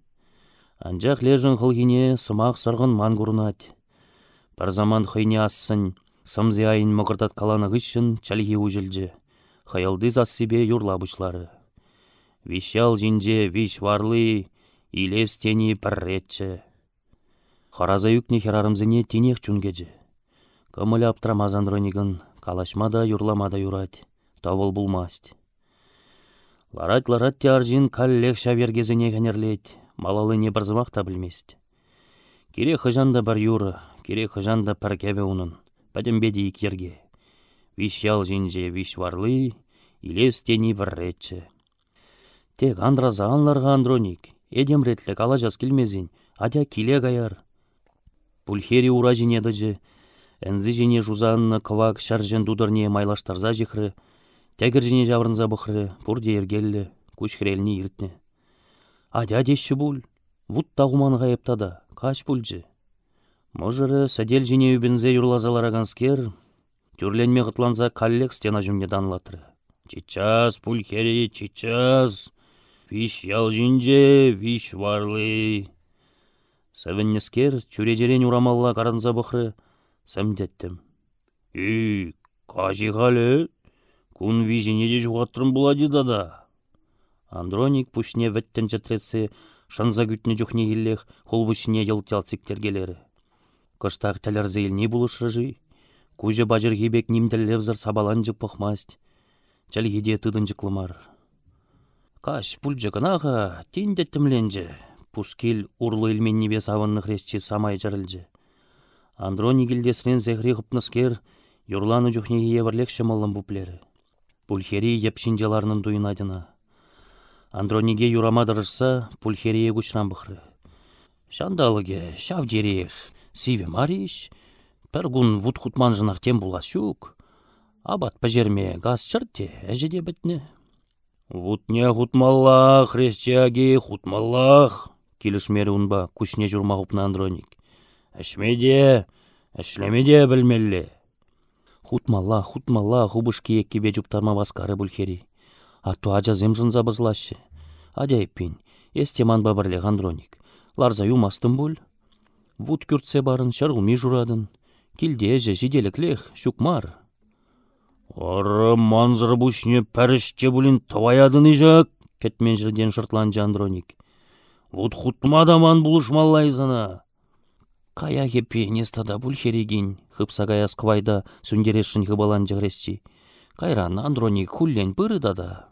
[SPEAKER 2] Анжақ лежін қылгіне сымақ сырғын мангурнать. Бір заман хыйне ассын, сымзе айын мұғырдат каланы ғышын чалхи ұжылжы. Хайалды себе юрла бұшлары. Вишал жинже виш варлы, илес тени пірретчі. Хараза юкне херарымзыне тенех чунгеджі. Кымылы аптрамазандронигін калашмада юрламада юрать, тавыл булмасть. Ларать-ларать тяржин каллех шавергезіне кәнерлет, малалы не бірзымақ та білмест. Кере хыжанда бар юры, кере хыжанда пір кәве унын, бәдімбеді. Виш ял жинже виш варлы, илес тени варретчі. Тек андраза анларға андроник, эдемретлік ала жас келмезін, адя киле гаяр. Пульхери ура жинедіжі, әнзі жине жузанны кывак шаржен дудырне майлаштарза жихры, тәгір жине жаврынза бұхры, пұрде ергелі, күшхіреліне иртне. Адя дешші бұл, вұт тағуман ғайыптада, каш бұлжы. Можыры сәдел жине үбінзе юрлазалараганскер, тюрленме ғытланза коллег. Чичас, пульхери, чичас, ял жинже, виш варлы. Сәвіннескер, чүрежерен урамалла қаранза бұхры, сәмдеттім. Үй, кажи қалы, күн вижіне де жуғаттырым болады дада. Андроник пүшне вәттен жетретсе, шанза күтіне жүхне еллех, холбушіне елтял сектергелері. Кыштақ тәлерзі не бұлышрыжы, күжі бажыр хебек немділлевзір сабаланжы пұхмаст, чәлгеде тыдын жықлымар. Каш пүлжі гынаға, тендеттімленжі, пускел урлы илмен небе савынны хрестчі самай жарылжы. Андрони гилдесінен зәхри ғыпныскер, юрланы жүхнеге шымылын бұплері. Пульхери епшінжеларының дуйнадына. Андрониге юрамадырышса, пульхерие күшран бұқры. Шандалыге, шав дерех, сиве мариш, пір күн тем. Абат пәжерме газ әжеде бітні. Вутне хутмаллах, хрестяги, хутмаллах, килішмері унба, күшне журма хупна Андроник. Әшмеде, әшлемеде білмелі.
[SPEAKER 1] Хутмалла, хутмалла, хубышки еккебе жұптарма басқары бүлхери. Ату ажа земжынза бызлашы. Адяйппин, естеман бабырле Андроник. Ларза юмастым бүл. Вут күртсе барын шарғылми журадын. Килдеже жиделіклех, шукмар.
[SPEAKER 2] Ары манзыр бұшне пәрішче бұлін таваядын ижак, кетмен жерден шыртлан Андроник. Вут хутмадаман бұлышмаллайзана.
[SPEAKER 1] Кая хеппе нестада бұл херегін, хыпсагая сквайда сүндерешін хыбалан жығресчи. Кайран Андроник хуллен бұрыда да.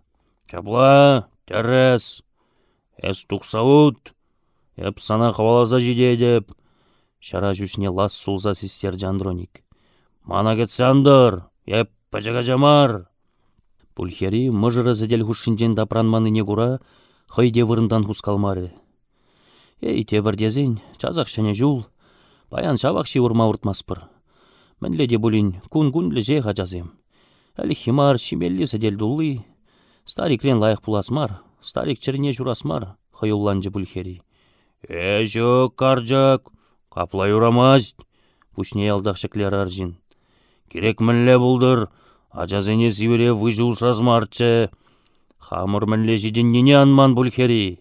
[SPEAKER 2] Чабла, тәрәс, әс тұқсауыт, әп сана хавалаза жиде деп.
[SPEAKER 1] Шара жүшіне лас сулза систер Андроник.
[SPEAKER 2] Мана кетсандыр, әп пәжіға жамар.
[SPEAKER 1] Пульхери мұжыры зәдел хушшінден дапранманы негура, хайде вырындан хускалмары. Эй, тебірдезен, чазақ шәне жул, баян шабақ шивырма ұртмаспыр. Мінле де бұлін күн-күн ліже ғажазем. Әлі химар, шимелли зәдел дулы. Старикрен лайық пуласмар, старик черне журасмар, хайулланжы Пульхери.
[SPEAKER 2] Э, жок, каржак, каплай урамаз,
[SPEAKER 1] пушне алдақ шеклер аржин.
[SPEAKER 2] Керек мінле бұлдыр, ажазене сивере выжыл сразмарчы. Хамыр мінле жиденнене анман Пульхери.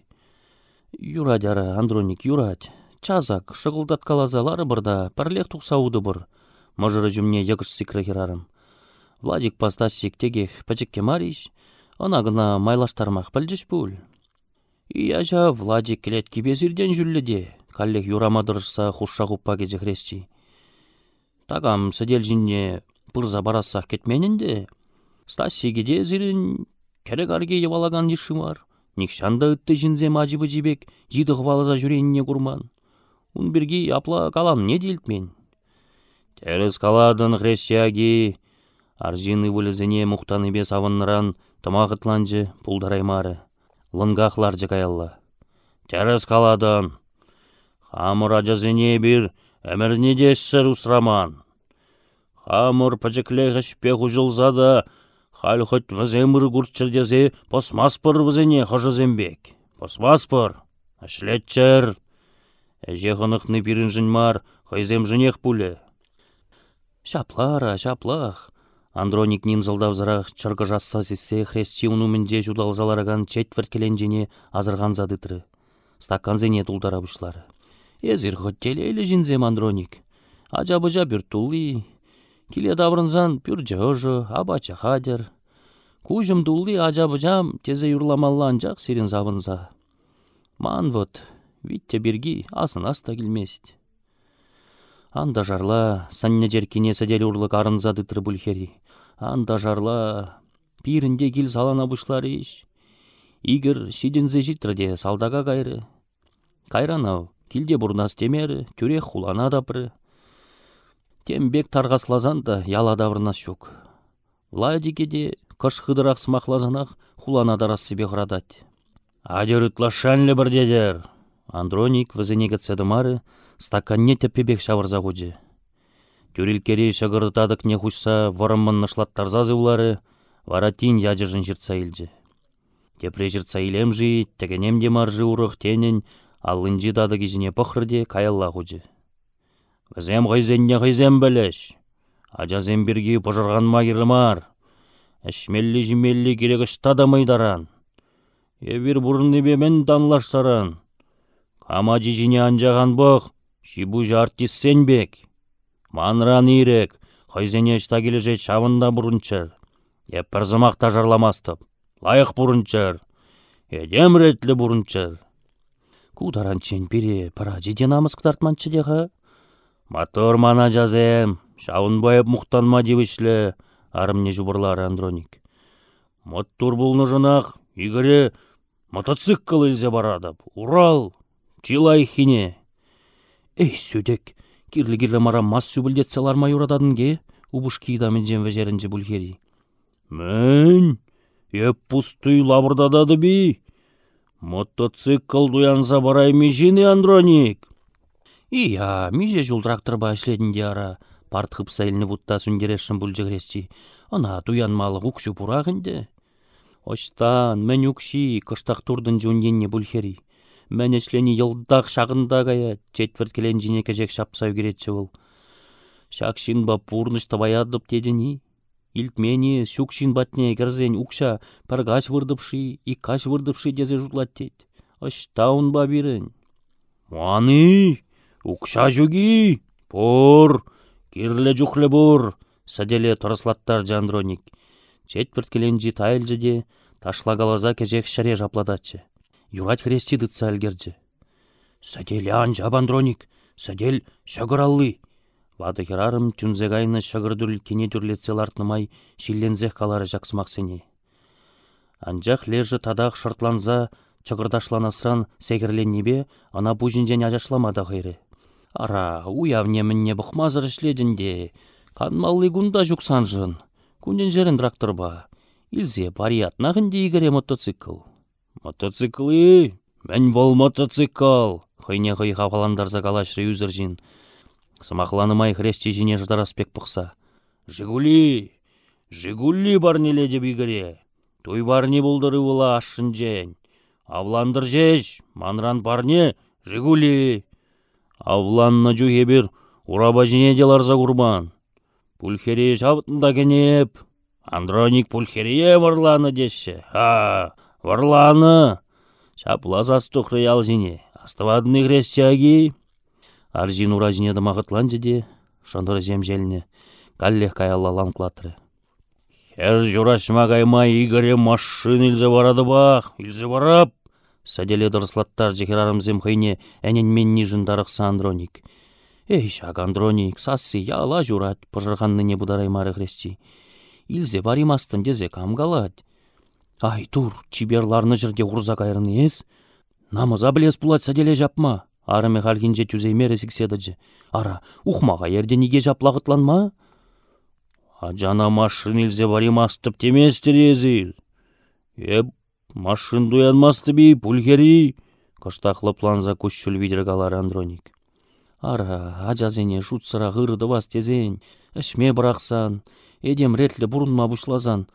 [SPEAKER 1] Юрать ара, Андроник, юрать. Чазак, шығылдат калазалары бұрда, пәрлек тұқсауды бұр. Мұжыры жүмне егіш сикры херарым. Владик пастасик тегех пәчікке мариш, она гына майлаштармақ пілжіш бұл. Ияжа Владик келет кибезірден жүлліде, каллех юрамадырышса хушша кезі хресчи. Тагам сәдел жинне пырза барассақ кетменінде, Стасигеде зірін керек арге евалаган ешімар. Никшанда үтті жінзе мажыбы жібек, жиді ғвалаза жүреніне құрман. Ун бірге апла калан не мен?
[SPEAKER 2] Терес каладын хрестяги, аржины вылезіне мұқтаны бес авынныран тымағытланжы пулдараймары. Лынгахлар жыкаялла. Терес каладын. Хамыр ажазыне бір әміріне дешсір усраман. Хамыр пачеклеғіш пек ұжылзада, Хал хоть ваземыр гурчырдезе посмаспыр вазене хожызембек. Посмаспыр, ашлетчер. Әже хынықны бірін мар, хайзем жынех пуле.
[SPEAKER 1] Шаплара, шаплах. Андроник нимзылдав зырақ чыргы жасса сесе хрестчи унумінде жудалзалараган четверть келенжене азырған задытры. Стакан зене тулдара бұшлары. Езір хоть телейлі жінзем Андроник. Ажа-бұжа бір тулы, Киле даврынзан пюр жожы, абача хадер. Кужым дулли ажабыжам тезе юрламаллан жақ сирин завынза. Ман вот, витте бирги асын аста келмест. Анда жарла, санне жеркине сәдел арынза дытры бүлхери. Анда жарла, пирінде кил салана бұшлар иш. Игір сидензе житрде салдага кайры. Кайранау, килде бурнас темері, түрек хулана дапры. Тембек тарғаслазан да яладаврына шук. Владикеде кыш хыдырақ смақлазанақ хуланадарас себе храдать.
[SPEAKER 2] Адер үтлашанлі бір дедер.
[SPEAKER 1] Андроник візінегі цедымары стаканне теппебек шавырза худжи.
[SPEAKER 2] Тюрилкері шағырытадық не хушса варыммын нашлаттарза зывлары, варатин яжыржын жыртса илжі. Тепре жыртса илем жи, тегенем де маржы урық тенен, алынжы дады кезіне пықырде каялла хужы. Візем ғайзенне ғайзем біліш. Ажазем бірге пұжырған майырымар. Әшмелі жимелі керек ұштада майдаран. Евір бұрынны бемен данлаштаран. Кама жіне анжаған бұқ, шибу жартис сенбек. Манран ирек, қайзене ұшта кележе чавында бұрынчыр. Еп бір зымақта жарламастып. Лайық бұрынчыр. Едем ретлі бұрынчыр.
[SPEAKER 1] Кударан чен пире пара жиден амыск тартманчы деға?
[SPEAKER 2] Мотор мана жазем, шауын байып мұқтанма девішлі, арымне жубырлары Андроник. Мотор бұлны жынақ, игіре мотоцикл елзе барадып. Урал, чилай хине.
[SPEAKER 1] Эй, сөдек, кирлі-кирлі мара мас сүбілдетселар майорададын ге, убуш кейдамын жем вежерінжі бүлхери.
[SPEAKER 2] Мен, еп пустый лабырдадады би. Мотоцикл дуянса барай межіне, Андроник.
[SPEAKER 1] Ия, миже жултрактырба ишлединде ара, партхып сайылны вутта сүндерешшін бұл жігресчи. Ана туянмалы ұқшы пурағынде.
[SPEAKER 2] Оштан, мен укши, кыштақ турдын жуненне бүлхери. Мен ешлені йылдақ шағында гая, четверт келен жіне кежек шапсау керетші бұл. Шакшин ба пурнышты баядып дедіні. Илтмені шукшин батне керзен укша паргаш вырдыпши, и каш вырдыпши дезе жутлат дед. Оштаун ба бирін. Маны, укша жүги, пор, кирле жүхле бур, саделе тұрыслаттар жандроник. Четверт келенжі тайлжы де, ташла галаза кежек шаре жапладатчы. Юрать хрести дытса әлгерджі. Саделе анжа бандроник, садель шагыраллы. Вады херарым түнзегайны шагырдүл кене түрлетсел артнымай шиллензех калары жақсымақ сене. Анжақ лежі тадақ шыртланза, чығырдашланасран небе, ана бұжынжен ажашламада ғайры. Ара, уявне мінне бұқмазыр ішледінде, канмаллы гунда жүксанжын, күнден жерін тракторба. Илзе париятнағынде игіре мотоцикл. Мотоциклы, мен бол мотоцикл, хойне хой хаваландарза калашры үзіржін. Сымақланымай хресте жіне жыдараспек бұқса. Жигули, Жигули барнеле деп игіре. Той барни болдыры бола ашшын жән. Авландыр жеш, манран барне, Жигули. Авланна жухе бір, ураба жіне деларза курбан. Пульхере жабытында кенеп. Андроник пульхерее варланы деші. Ха, варланы. Шаплазас жіне. Астывадыны хрестяги. Аржин ура жіне дымағытлан жеде, шандыр жем желіне. Каллех каяллалан клатры. Хер журашма каймай игоре машин илзе барады бақ, илзе барап. Сәделе дұрыслаттар жекерарымзем хыйне әнен мен нижын дарықса Андроник. Эй, шак Андроник, сассы яла журат, пыжырғанны не бударай мары хрести. Илзе дезе камгалад. Ай, тур, чиберларны жерде урза кайрыны ес. Намыза білес булат сәделе жапма. Арыме халгинже түзеймере сикседаджы. Ара, ухмаға ерде неге жаплагытланма? Ажана машин илзе баримастып теместір езіл. Еп, машин дуянмасты би, пульхери. Кыштақлы планза күшчүл видергалар Андроник. Ара, ажазене шутсыра ғырыды бас тезен, әшме бірақсан, едем ретлі бұрынма бұшлазан.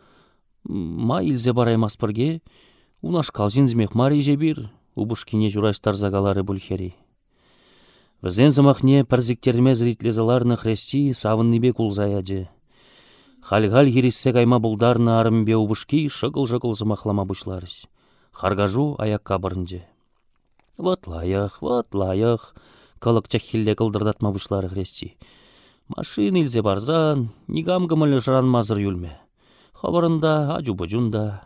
[SPEAKER 2] Ма илзе бараймас бірге, унаш калжинзмех мари жебір, убышкине жураштар загалары бүлхери. Візен замахне пәрзіктерме зритлезаларны хрести савынныбе кулзаяджы. Хальгаль ерессе кайма булдарны арымбе убышки шыгыл-жыгыл замахлама бұшларыш. Харгажу аякка барынжы. Вот лайық, вот лайық, кылык чахилле кылдырдатма бұшлары хрести. Машин илзе барзан, нигам гымылы мазыр юлме. Хабарында, ажу-бұжунда.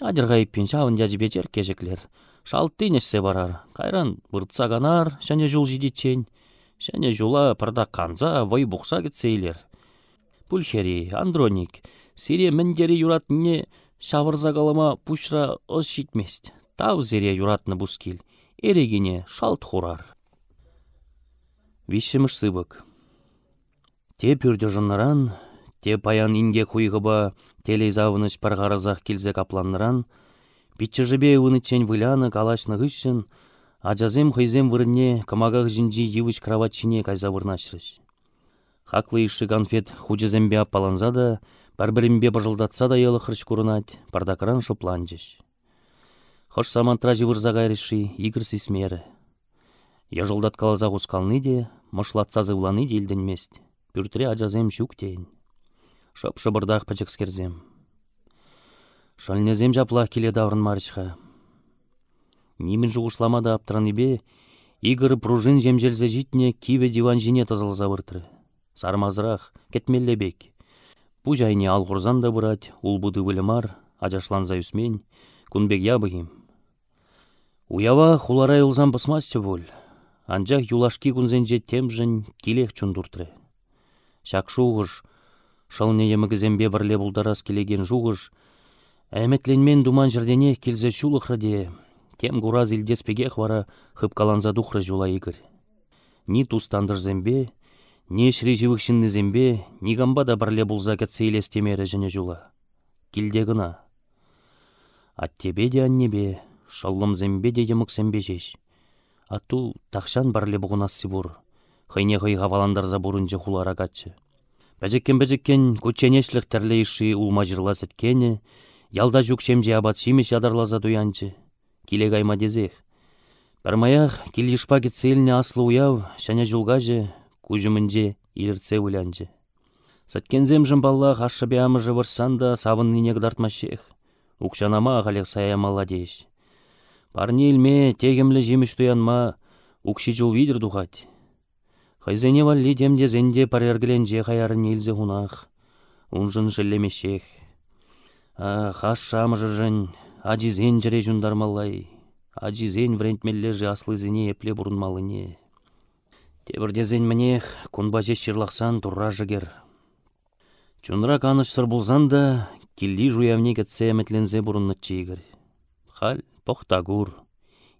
[SPEAKER 2] Адырғайып шавын жажы кежеклер. Шалты нешсе барар. Кайран бұртса канар, шәне жол жидетчен. Шәне жола пырда канза, вай бұқса кетсейлер. Пульхери, Андроник, сире міндері юратне шавырза калама пушра ос шитмест. Тау зере юратны бускил. Эрегине шалт хурар. Вишемыш сыбык. Те пүрді жыннаран, те паян инге хуйғыба телейзавыныш парғаразақ келзе капланныран, Питчежебе чень выляны калашны гыщын, ажазем хыйзем вырне камагах жинжи йывыч кроватчине кайза вырнашрыш. Хаклы иші конфет худезембе аппаланза да, бір-бірімбе да елы хырш курынать, пардакран шопланжыш. Хош самантра живырза гайрыши, игр сисмері. Яжылдат калаза ғускалны де, мұшлатса зывланы делден мест. Пүртіре ажазем шуктейін. Шоп шыбырдақ Шальнезем жапла келе даврын марышха. Нимін жуғышламада бе, игірі пружин жемжелзе житне киве диван жине тазылза выртры. Сармазырақ, кетмеллебек. Бу жайне алғырзан да бұрат, улбуды вілімар, ажашланза үсмен, күнбек ябығым. Уява хуларай ұлзан басмасчы вөл. Анжақ юлашки күнзенже темжін келек чундуртры. Шак шуғыш, шалне емігізембе бірле бұлдарас келеген жуғыш, Әметленмен думан жердене келзе шулықрыде, тем гураз илдеспеге хвара хыпкаланза духры жула игір. Ни тустандыр зембе, ни шри живықшынны зембе, ни гамба да бірле бұлза кәтсе елестемері жіне жула. Килде гына. Аттебе де аннебе, шаллым зембе де еміксембе жеш. Атту тақшан бірле бұғынас сибур. Хыйне хый хаваландарза бурынжы хулара катчы. Бәжеккен бәжеккен көченешлік тәрлейші улма жырлас еткені, ялда жүк шемже абат шимеш ядарлаза дуянчы. Киле гайма дезех. Бармаях килишпа кетселіне аслы уяв, шаня жылгажы, күжімінже иліртсе улянчы. Сәткензем жымбаллах ашшыбе амыжы вырсан да савынныне гдартмашех. Укшанама ағалек сая маладеш. Парни илме тегемлі жеміш туянма, укши жул видер духать. Хайзене валли демде зенде парергленже хаярын елзе хунах. Унжын. Ах, аш шамыжы жын, ажизен жіре жундармалай. Ажизен врентмелле жы аслызене епле бұрынмалыне. Тебірдезен мінех, күнбаже шырлақсан тұрра жігер. Чунра каныш сыр булзан да, килли жуявне кетсе әметлензе чейгір. Хал, похтагур.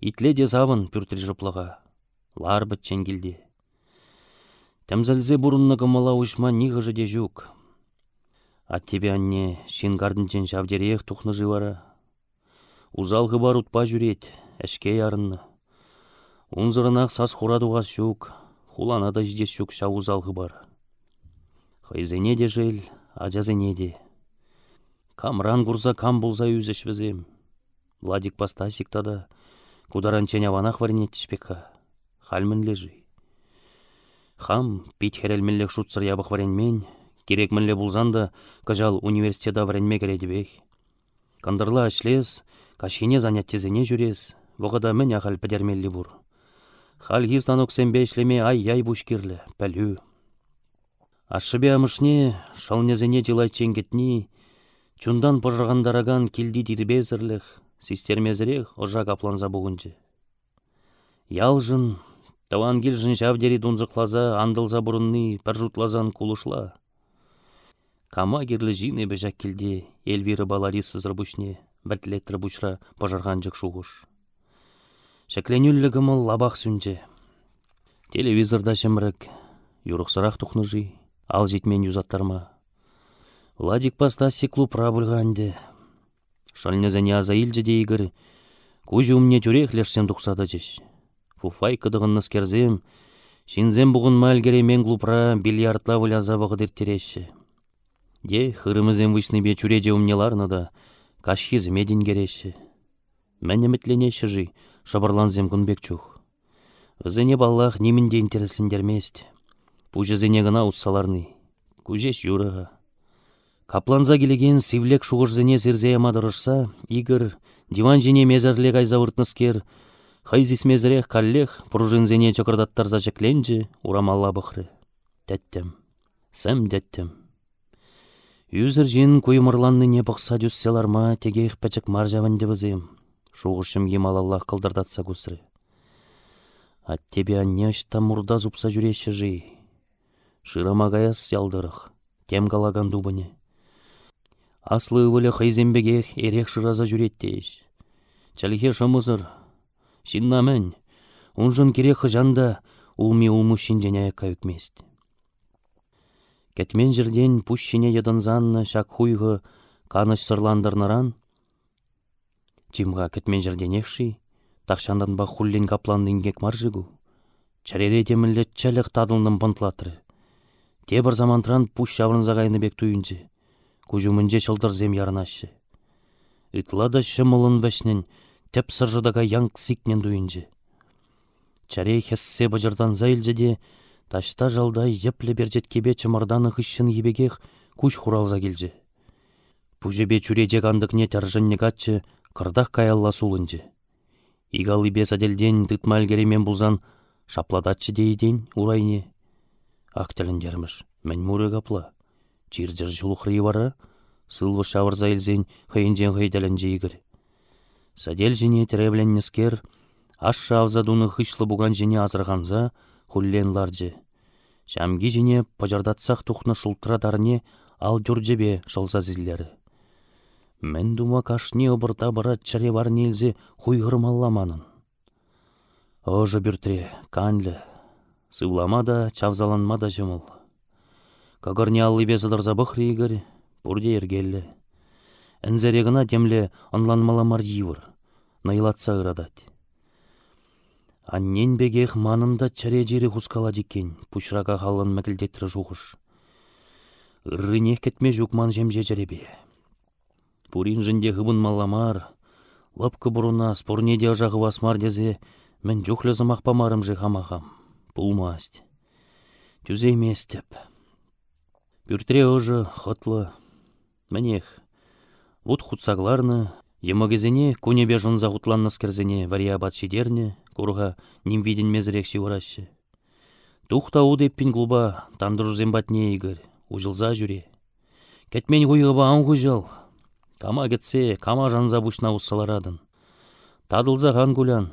[SPEAKER 2] Итле де завын пүртір жыплыға. Лар бітчен келді. Тәмзәлзе бұрынны кымала ұшма нигыжы де жүк. Ат тебе анне шингардынчен шавдерех тухны живара. Узалғы бар утпа жүрет, әшке ярынны. Унзырынақ сас хурадуға шук, хулана да жде шук ша узалғы бар. Хайзене де жел, ажазене де. Камран курса кам булза үзеш візем. Владик пастасик тада, кударанчен аванах варнет тишпекха. Хальмін лежи. Хам, пить херелмеллек шутсыр ябық варенмен, керек мінле булзан да, кажал университета варенме кередібек. Кандырла ашлес, кашине занятезене жүрес, вғыда мен ағал пәдермелі бұр. Хальги станок сенбе ишлеме ай-яй бушкирлі, пәлю. Ашшыбе амышне, шалнезене дилай ченгетні, чундан пожырғандараган килди дирбезірліх, систермезірек ожа капланза бұғынчы. Ялжын, таван килжін жавдери дунзықлаза, андылза бұрынны пәржутлазан кулышла. Кама кирлі жине бәжак келде, Эльвира балари сызыр бұшне, бәтлеттір бұшра пожарған жық шуғыш. Шәкленюлі гымыл лабақ сүнче. Телевизорда шымрык, юрықсырақ тұқны ал жетмен юзаттарма. Владик клуб рабылғанды. Шальнезіне аза илжі дейгір, көжі умне түрек лерсен тұқсады жеш. Фуфай кыдығын керзем, шинзем бұғын мәлгере мен клубра бильярдла выляза вғыдыр тереші. Де хырымызем вышны бе чуреже умнеларны да, кашхиз медин кереші. Мәне мітленеші жи, шабырланзем күнбек чух. Візене баллах немінде интереслендермест. Пужезене гына уссаларны. Күжеш юрыға. Капланза келеген сивлек шуғырзене сирзея мадырышса, игір, диван жіне мезарлек айзавыртныскер, хайзис мезрех каллех, пружинзене чакырдаттарза чекленже, урамалла бұхры. Дәттім. Сәм дәттім. Юзір жин куймырланны не бұқса дүсселарма тегех пәчік маржаван візем. Шуғышым емалаллах қылдырдатса күсірі. Ат тебе анне ашта мурда зупса жүреші жи. Шырама гаяс ялдырық, тем калаган дубыне. Аслы ывылы хайзембегех ерек шыраза жүреттейш. Чалихе шамызыр. Шинна мән, унжын керек жанда улми улму шинжене үкмест. Кетмен жерден пущине ядынзанны шак хуйғы каныш сырландырныран. Чимға кетмен жерден екші, тақшандан ба хуллен капланды ингек маржыгу. Чарере темілі чәлік тадылным бұнтлатыры. Те бір замантран пуш шаврынзағайны бек туйынчы. Күжумінже шылдыр зем ярынашы. Итлада шымылын вәшнен, теп сыржыдаға янг сикнен дуйынчы. Чаре хессе бажырдан зайлжы де, Ташта жалдай епле кебе чымырданы хыщын ебегех куш хуралза келжі. Пужебе чурежек андықне тәржін негатчы, кырдақ каялла сулынчы. Игалы бес аделден тытмал керемен бұлзан шапладатчы дейден урайне. Ақтіліндерміш, мен муры капла. Чирджір жулықры вара, сылвы шавырза елзен хайынжен хайдалын жейгір. Садел жіне нескер, аш шавза дуны хышлы буган жіне азырғанза, хуллен ларжы. Шамги жіне пажардатсақ тухны шултыра дарне ал дүрджебе жылза зіллері. Мен дума кашни обырта бара чаре бар нелзе хуйғырмалламанын. Ожы бүртіре, канлі. Сывлама да, чавзаланма да жымыл. Кагырне аллы безыдырза бұхры егір, бұрде ергелі. Әнзәрегіна демле анланмаламар йывыр, найлатса ырадать. Аннен бегех манында чаре жері хускала дикен, пушрага халын мәкілдеттірі жуғыш. Рынех кетме жүкман жемже жеребе. Пурин жінде хыбын маламар, лыпкы бұруна спорнеде ажағы басмар дезе, мен жүхлі замақ памарым жы хамахам. Пулмасть. Түзе емес деп. Бүртре ожы, хотлы. Мінех. Вот хутсагларны, Емогезене кунебе жонза хутланнас керзене вариабат шидерне, курға ним виден мезірек шивырашы. Тухта удеппин клуба тандыржузем игір, ужылза жүре. Кетмен хуйғыба ан хужал. Кама кетсе, кама жанза бушна уссаларадын. Тадылза хан гулян.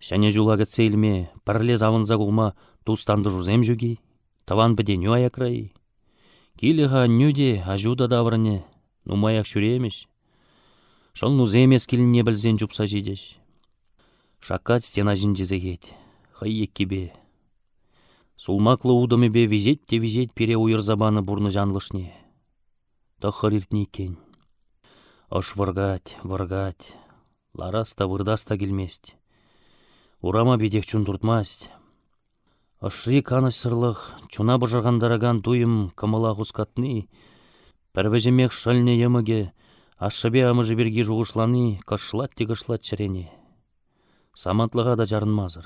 [SPEAKER 2] Шәне жула кетсе илме, пірле завынза кулма тустанды жузем жүги. Таван біде ню аякрай. Киліға нюде ажуда даврыне, нумаяк. Шол нуземес киліне білзен жупса жидеш. Шаккат стена жінжезе кет. Хай еккебе. Сулмаклы удымы бе визет те визет пере уйыр забаны бурны жанлышне. Тахыр иртні кен. Ош выргать, выргать. Лараста вырдаста келмест. Урама бедек чун туртмасть. Ошри каныш сырлық, чуна бұжырғандараган туйым кымыла хускатны. Пәрвежемек шальне еміге, Ашшыбе амыжы берге жуғышланы, кышлат те кышлат чірене. Самантлыға да жарынмазыр.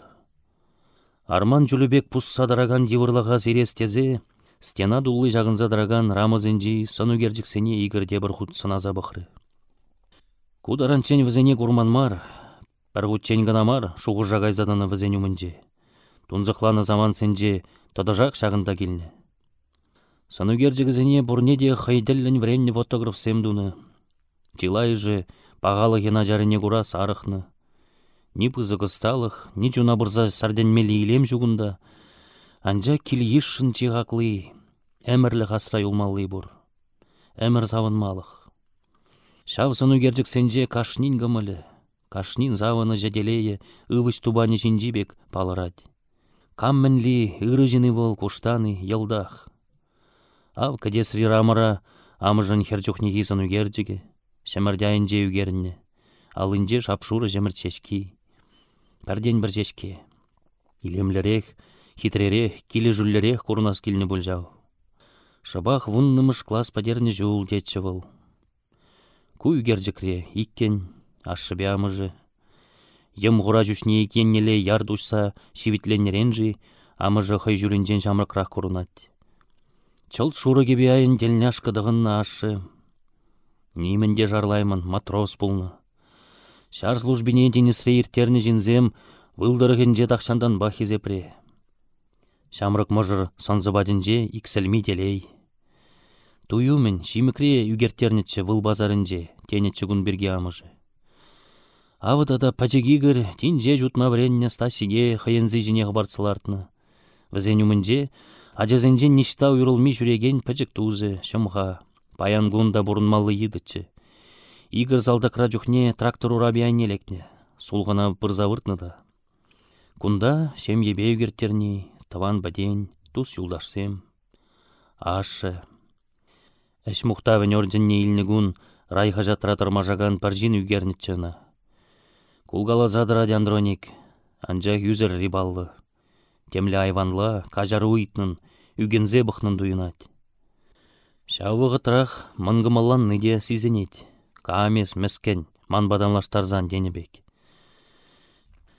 [SPEAKER 2] Арман жүлібек пұс садараган дивырлыға тезе, стена дулы жағын задыраган рамызынжи сыну игірде бір худ сыназа бұқры. Кударанчен візене курманмар, бір ғутчен гынамар шуғы жағайзаданы візен умынже. Тунзықланы заман сенже шағында келіне. Санугерджігізіне бұрне де хайділін вренні фотограф семдуны, Чилай же пағалы гена жарыне кура сарықны. Ни пызы кысталық, ни жуна бұрза сарденмелі илем жүгінда. Анжа ешшін чиғақлы, әмірлі қасра юлмалы бұр. Әмір завынмалық. Шавсын үгерджік сенже кашнин гымылы. Кашнин завыны жаделее, ывыш тубаны жинжибек палырад. Каммінлі, жины бол куштаны, елдах. Ав кәдесри рамыра, амыжын херчухнеги сын үгерджіге. Шамырдайын же үгерінне. Алынже шапшуры жемір чешки. Пәрден бір жешке. Илемлерек, хитререк, килі жүллерек курнас килні бұлжау. Шабах вуннымыш класс падерне жуыл детчі бұл. Ку үгерджікре, иккен, ашшыбе амыжы. Ем ғура жүшне икеннеле яр душса шивитленнеренжі, амыжы хай жүрінжен жамрықрақ курунат. Чылт шуры кебе айын делняшқы дығынна ашы, жарлаймын, матрос пулны. Шар службине денесре иртерні жинзем, вылдырығын тақшандан бахизепре. Шамрық мұжыр сонзыбадынже иксілми делей. Туюмен шимікре үгертернетші выл базарынже, тенетші күн берге амыжы. Авыдада пачегигір тинже жутма вренне стасиге хайынзы жіне ғбарцылартны. Візен үмінже, ажазынже ништа уйрылми жүреген пачек тузы, шымға, Паянгунда бурынмалы едітчі. Игір залдакра жүхне трактор ураби айнелекне. Сулғана бұрзавыртны да. Кунда семье беугертерни, таван баден, тус юлдашсем. Ашы. Әш мұқтавын орденне илнігун райха жатра тұрмажаган паржин үгернітчіна. Кулгала задыра андроник, анжа юзер рибаллы. Темлі айванла, кажары уйтнын, үгензе. Шауы ғытырақ мұнгымалан ныде сизенет. Камес мәскен манбаданлаштарзан денебек.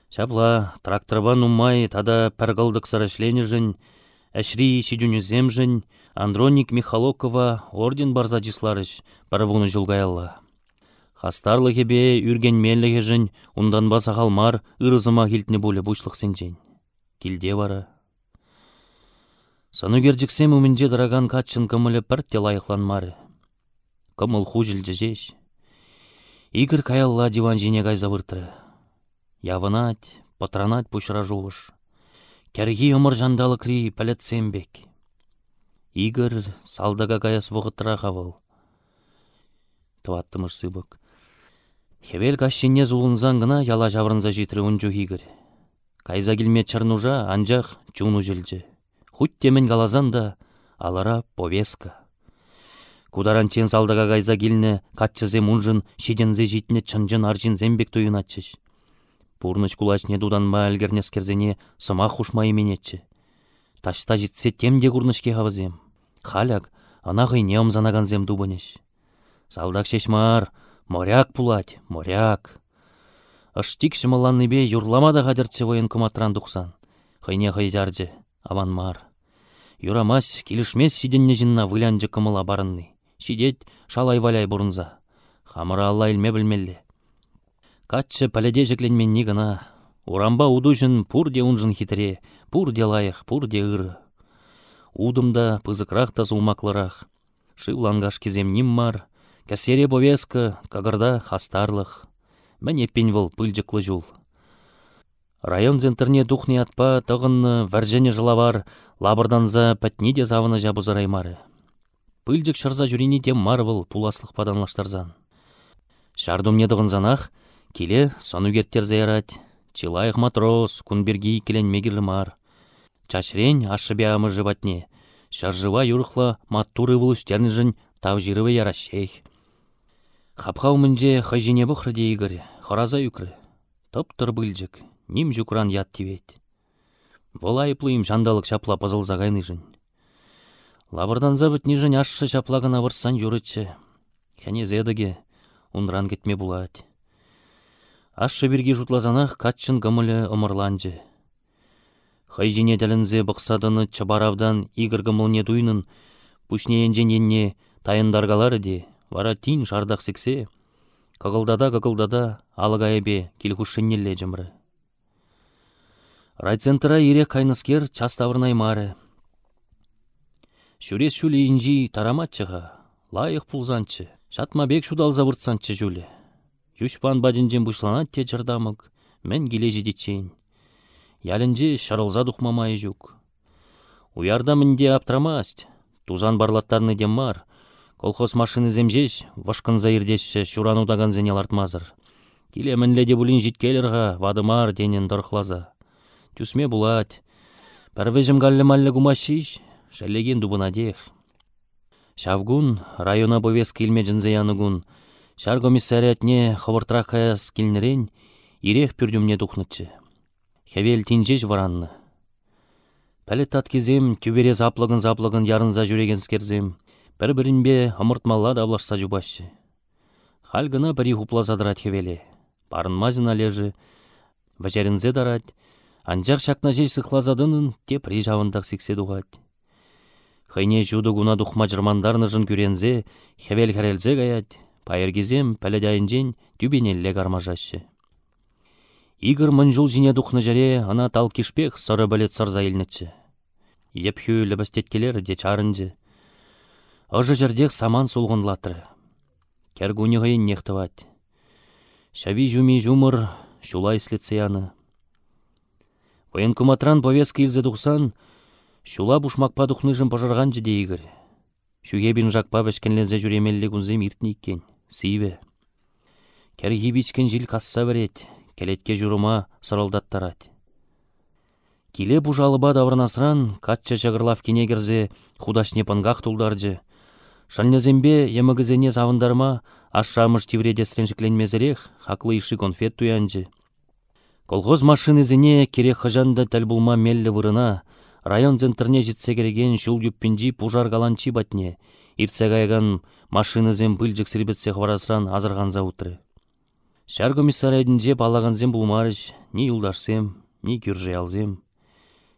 [SPEAKER 2] Шапла тракторбан умай тада пәргалдық сарашлене жын, әшри сидюнезем жын, Андроник Михалокова орден барзадисларыш барвуны жылгайалла. Хастарлы кебе үрген мелліге жын, ундан баса қалмар, ырызыма келтіне болы бұшлық сенжен. Килде бара. Санугердіксем өмінде дыраган катчын кымылы піртте лайықланмары. Кымыл хужіл жеш. Игір каялла диван жіне гайза выртыры. Явынат, патранат пушыра жуғыш. Кәргі өмір жандалы кри бек. Игір салдага гаяс вғыттыра қавыл. Туаттымыш сыбык. Хевел кашшине зулынзан гына яла жаврынза житрі үнжу игір. Кайза келме чарнужа анжақ чуну жилжі. Хуть темен галазанда алара повеска. Кударанчен салдага гайза килнне катчызе мунжын шидензе житне чынжын аржин зембек туюнатчыш. Пурныш кулачне дуданма әлгернескерзене сыма хушма именетчі. Ташта житсе темде курнышке хавызем. Халяк, ана не омзанаган зем дубынеш. Салдак шешмар, моряк пулать, моряк. Ыштик бе юрламада қадыртчы воен куматран дұқсан. Хайне хайзаржы, аванмар. Юрамас килішмес сиденне жынна вылянжы кымыла барынны. Сидет шалай валяй бұрынза. Хамыра алла илме білмелі. Катчы пәледе жекленмен гына. Урамба удужын пурде унжын хитре, пурде лайық, пурде ыры. Удымда пызықрақ та зулмаклырақ. Шывлангаш кезем ниммар, кәсере повестка, кагарда хастарлық. Мәне пен выл пыльжықлы жул. Район центрне духне атпа тығынны вәржене жылавар, лабырданза пәтне де завыны жабузараймары. Пыльжық шырза жүрені де марвыл пуласлық паданлаштарзан. Шардумне дұғынзанақ, келе санугерттер зайрать, чилайық матрос, күнбергі келен мегірлі мар. Чашрень ашыбе амы жыбатне, шаржыва юрықла маттуры бұл үстерні тав жирывы ярашейх. Хапхау мінже хajine бұқры дейгір, хораза юкры. Топ-тұр бұлжік, ним жүкран ят тивет. Волай плыйым жандалық шапла пазыл загайны жын. Лабырдан забыт нижын ашшы шаплагына вырсан юрычы. Хәне зедіге, унран кетме булать. Ашшы бірге жұтлазанақ катчын гымылы ымырланжы. Хайжине дәлінзе бұқсадыны чабаравдан игір гымылне дуйнын, пүшне енжен енне тайындаргалары де, вара тин шардақ сіксе, кығылдада-кығылдада алығайбе келхушшеннелле жымры. Райцентра ире кайныскер частавырнай мары. Шүрес шүлі инжи тараматчыға, лайық пулзанчы, шатма бек шудал завыртсанчы жүлі. Юшпан бадинжен бұшланат те жырдамык, мен кележі детчейін. Ялінже шарылза дұқмамай жүк. Уярда мінде аптрамаст, тузан барлаттарны деммар, колхоз машины земжеш, вашкын заирдешші шуранудаган зенел артмазыр. Келе мінледе бұлін житкелерға вадымар денен дұрқлаза. Тюсме булать. Пәрвежім галлы-маллы гумашиш, шәллеген дубына дех. Шавгун района бовес килме жынзаянығын, Шар комиссариатне хывыртрахаяс килнерен ирех пүрдюмне тухнычы. Хевел тинжеш варанны. Пәлі тат кезем, тюбере заплығын заплығын ярынза жүреген скерзем. Бір-бірінбе ымыртмалла да влашса жубашы. Хальгына бірі хуплазадырат хевеле. Барынмазын алежі, вәжерінзе дарат, анжақ шакна жей сықлазадынын те при дуғат. Хайне жуды гуна духма жырмандарны жын күрензе, хевел хәрелзе гаят, Пайыргезем пәләдәйінжен түбенелле гармажашы. Игр мынжул жине духны жаре ана тал кишпех сыры білет сырза елнетші. Епхю лебістеткелер де чарынжы. Ыжы жердех саман сулғынлатыры. Кәргуні ғайын нехтывать. Шави жуми жумыр, шулай слецияны. Военкоматран повестка илзе дұқсан, шула бушмақпа дұқныжын пожырған жиде игір. Шуге жақпа бәшкенлензе жүремелі күнзем иртні иккен сиве. Кәргі жил касса берет, келетке жұрыма сырылдаттарат. Киле бұжалыба давырнасран, катча жагырлав кенегерзе худашне пангах тулдаржы. Шальнезембе емігізене завындарма ашрамыш тивреде сренжікленмезірех, хақлы иши конфет туянжы. Колхоз машинызене керек хыжанда тәл булма меллі вырына, район центрне жетсе кереген шул юппинжи пужар галанчи батне, машины машинызем пыльжық сірбетсе хварасран азырғанза утры. Шар комиссарайдинже балағанзем булмарыш, ни юлдашсем, ни күрже алзем.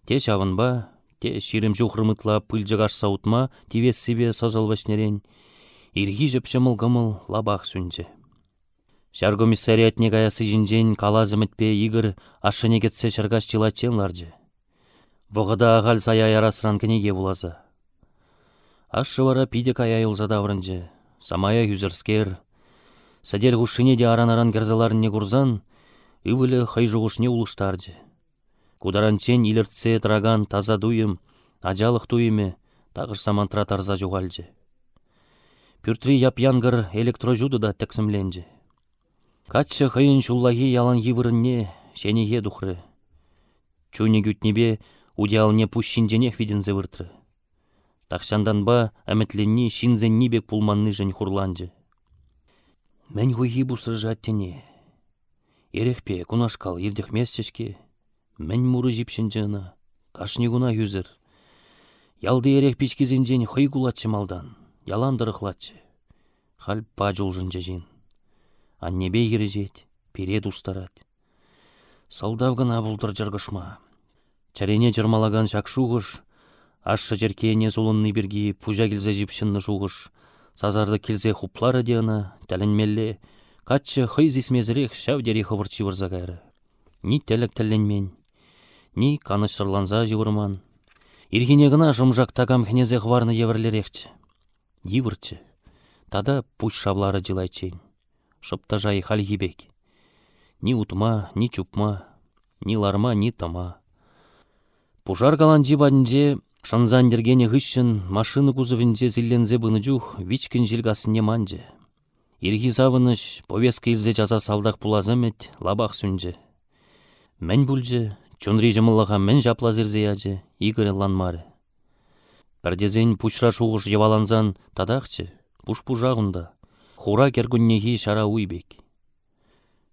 [SPEAKER 2] Те чавынба, те ширим жухрымытла пыльжық ашса утма, тивес себе сазалбашнерен, ирги жөпшімыл гымыл лабақ сүнже. Шар комиссариатне гаясы жинжен калазымытпе игр ашыне кетсе шаргаш чилачен ларжы. Вғыда ағал сая булазы. Ашшывара пиде кая врынче. Самая юзерскер. Сәдел ғушыне де аран-аран не курзан, үвілі хай жұғышне улыштарды. Кударанчен иліртсе траган таза дуйым, ажалық туйыме, тағыш самантра тарза жуғалжы. Пүртри япянгыр электрожуды да тәксімленжі. Катчы хайын шуллахи ялан удиалне пущинженех видензе выртры. Тахшанданба әмітленні шинзенні бек пулманны жын хурланжы. Мән хуйхи бұсы жаттене. Ерекпе кунашкал ердех месчешке. Мән муры жипшін жына. Кашни гуна юзір. Ялды ерек пичкізінжен хой кулатчы малдан. Яландырықлатчы. Хал па жулжын жежин. Аннебе ережет, перед устарат. Салдав гына бұлдыр жыргышма. Чарене жырмалаган шақшуғыш, ашшы жеркене зулынны бірге пужа келзе жіпшінні жуғыш. Сазарды келзе хуплары деяна, тәлінмелле, катчы хыйз исмезірек шәудері хывырчы вырза кайры. Ни тәлік тәлленмен, ни канышырланза жывырман. Иргене гына жымжак тагам хнезе хварны еврлерекчі. Йывырчы. Тада пуш шаблары жылайчен. Шыпта жай хал ебек. Ни утма, ни чупма, ни ларма, ни тама. Пужар галанжи бадынже шанзан дергене ғышшын машины кузовінже зіллензе бұны жух вичкін жилгасыне манже. Ирхи завыныш повестка илзе жаза салдақ пулазымет лабақ сүнже. Мен бүлже, чунри жымылыға мен жапла зірзе яче, игыры ланмары. Пәрдезен пучра шуғыш еваланзан тадақчы, пуш пужағында, хура кергүннеги шара уйбек.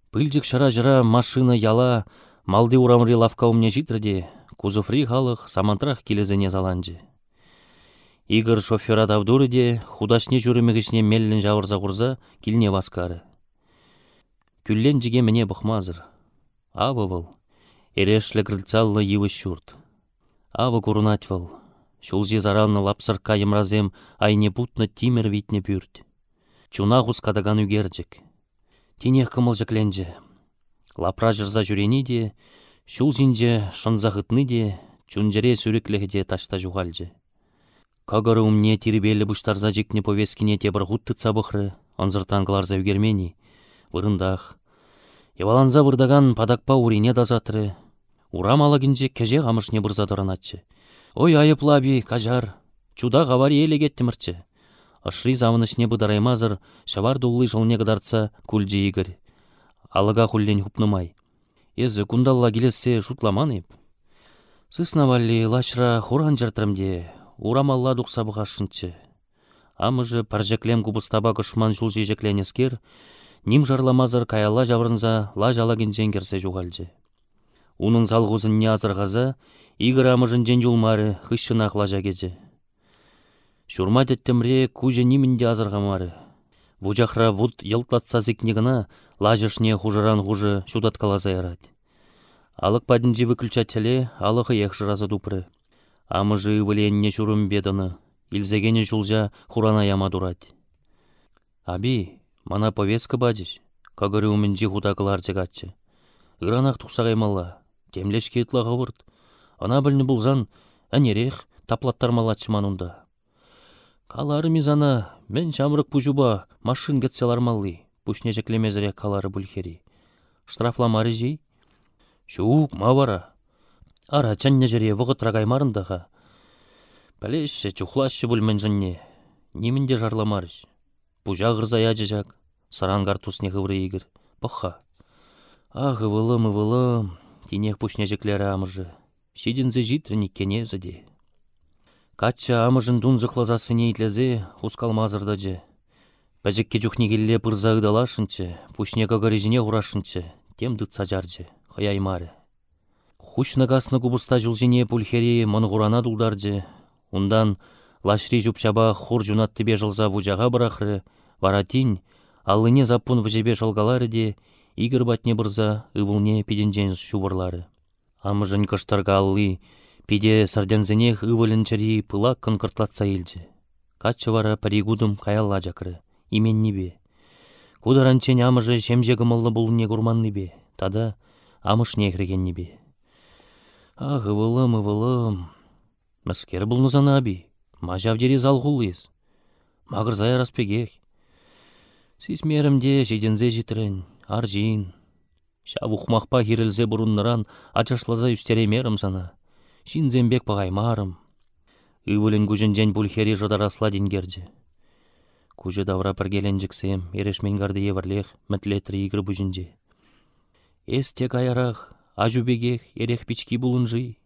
[SPEAKER 2] Пыльчык шара жыра машина яла, малды урамри лавка умне житрде, кузоври халық самантрах келезене заланжы. Игорь шофера давдурыде худашне жүрімігішне меллін жавырза құрза килне васкары. Күллен жиге міне бұқмазыр. Авы бұл, ерешлі крыльцаллы евы шүрт. Авы курунать выл, шул же заранны лапсыр кайымразем айне бутны тимер витне бүрт. Чунағыз кадаган үгерджік. Тенех кымыл жекленже. Лапра жырза жүрені де, шул жинже шынзағытны де, чунжере сүреклігі де ташта жуғалжы. Кагары умне тирбелі бұштарза жекне повескіне тебір ғутты цабықры, анзыртанғыларза үгермені, вырындақ. Еваланза вырдаган падакпа урине дазатры, урам алагінже кәже ғамышне бұрзадыранатчы. Ой айыплаби, кажар, чуда ғавари еле кеттімірчі. Ашри завынышне бұдараймазыр, шавар дуллы жылне қыдарца күлжі игір. Алыға хуллен хупнымай. Езі кундалла келесе шутламан еп. Сыснавалли лашра хуран жартырымде, урамалла дұқса бұғашынчы. Амыжы паржеклем кубыстаба кышман жул жежекленескер, ним жарламазыр каялла жаврынза ла жалагин жеңгерсе жуғалжы. Унын залғузын не азырғаза, игір амыжын жен юлмары хыщын ақлажа кеже. Шурма куже азырғамары. Вужахра вуд елтлатса зікнегіна лажышне хужыран хужы шудаткалаза ярать. Алық падінжі выключателе алығы екшіразы дупры. Амыжы віленне шурым беданы, илзегене жулжа хурана яма дурать. Аби, мана повестка бадиш, кагыры умінжі худакылар жегатчы. Ыранақ тұқсағаймалла, темлешке итлаға вұрд. Ана білні бұлзан, әнерех таплаттармалатшы манунда. Калары мизана, мен шамрык пужуба машин кетселармалли, пушне жеклемезіре калары бүлхери. Штрафламары жей? Шук, ма бара. Ара чанне жере вғыт рагаймарындаға. Пәлешші чухлашшы бүлмен жынне. Немінде жарламарыш. Пужа ғырзая жежак. Сарангар тусне ғывры егір. Пұха. Ағы вылым, вылым. Тинех пушне жеклері амыржы. Шидінзі житріні кенезіде. Качча амыжын дунзықлазасыне итлезе хускалмазырда же. Пәжікке жүхне келле пырза ыдалашынчы, пушне кагарежіне ғурашынчы, тем дытса жаржы, хаяймары. Хушны гасны кубыста жүлжене пульхере мынғурана дулдаржы, ундан лашри жупшаба хур жунаттыбе жылза вужаға бірақры, варатин, алыне запун вжебе жалгалары де, игір батне бұрза ывылне педенжен шувырлары. Амыжын кыштарға аллы, Пиде сардянзенех ывылінчари пылак конкортлатса елжі. Качы вара паригудым каялла жакры, имен небе. Кударанчен амыжы шемже гымыллы бұлыне гурманны бе, тада амыш нехреген небе. Ах, ывылым, ывылым. Мәскер бұл нызана аби, мажавдері залғулыз. Мағырзай распегех. Сіз мерімде жедензе житрін, аржин. Шав ухмақпа хирілзе бұрынныран ачашлаза үстеремерім сана. Шинзембек пағаймарым. Үвілін күжінжен бүлхері жодарасла денгерді. Күжі давра піргелен жіксем, ерешмен гарды еврлех, мәтлетірі егір бүжінже. Эс тек аярақ, ажубегех, ерех пички бұлынжы.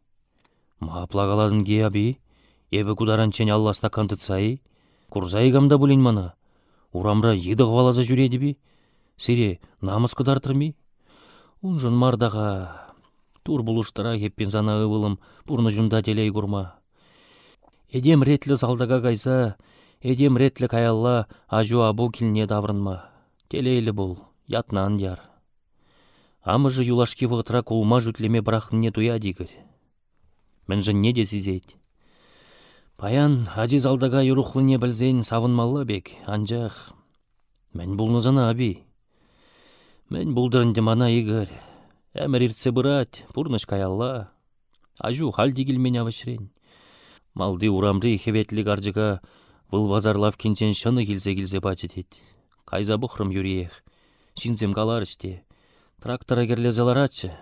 [SPEAKER 2] Ма плагаладын ге аби, ебі кударанчен алласта кантыцай, курзай гамда бұлін мана. Урамра еді ғвалаза жүреді бі, сире намыс кыдартырмы? Унжын мардаға Тур булуштыра хеппен зана ывылым пурны жунда телей курма. Эдем ретлі залдага кайса, Эдем ретлі каялла ажу абу килне даврынма. Телейлі бұл, ятнан яр. Амыжы юлашки вғытра кулма жүтлеме брахынне туя дигір. Мін не де зизет. Паян ажиз алдага юрухлыне білзен савынмалла бек, анжақ. Мен бұлнызана аби. Мен бұлдырынды мана игір. Әмір иртсе бұрат, пурныш каялла. Ажу халди килмен авышрен. Малды урамры хеветлік аржыға Бұл базарлав кенчен шыны келзе-келзе бачытет. Кайза бұхрым юриех. Шинзем калар іште. Трактора керлезаларатчы.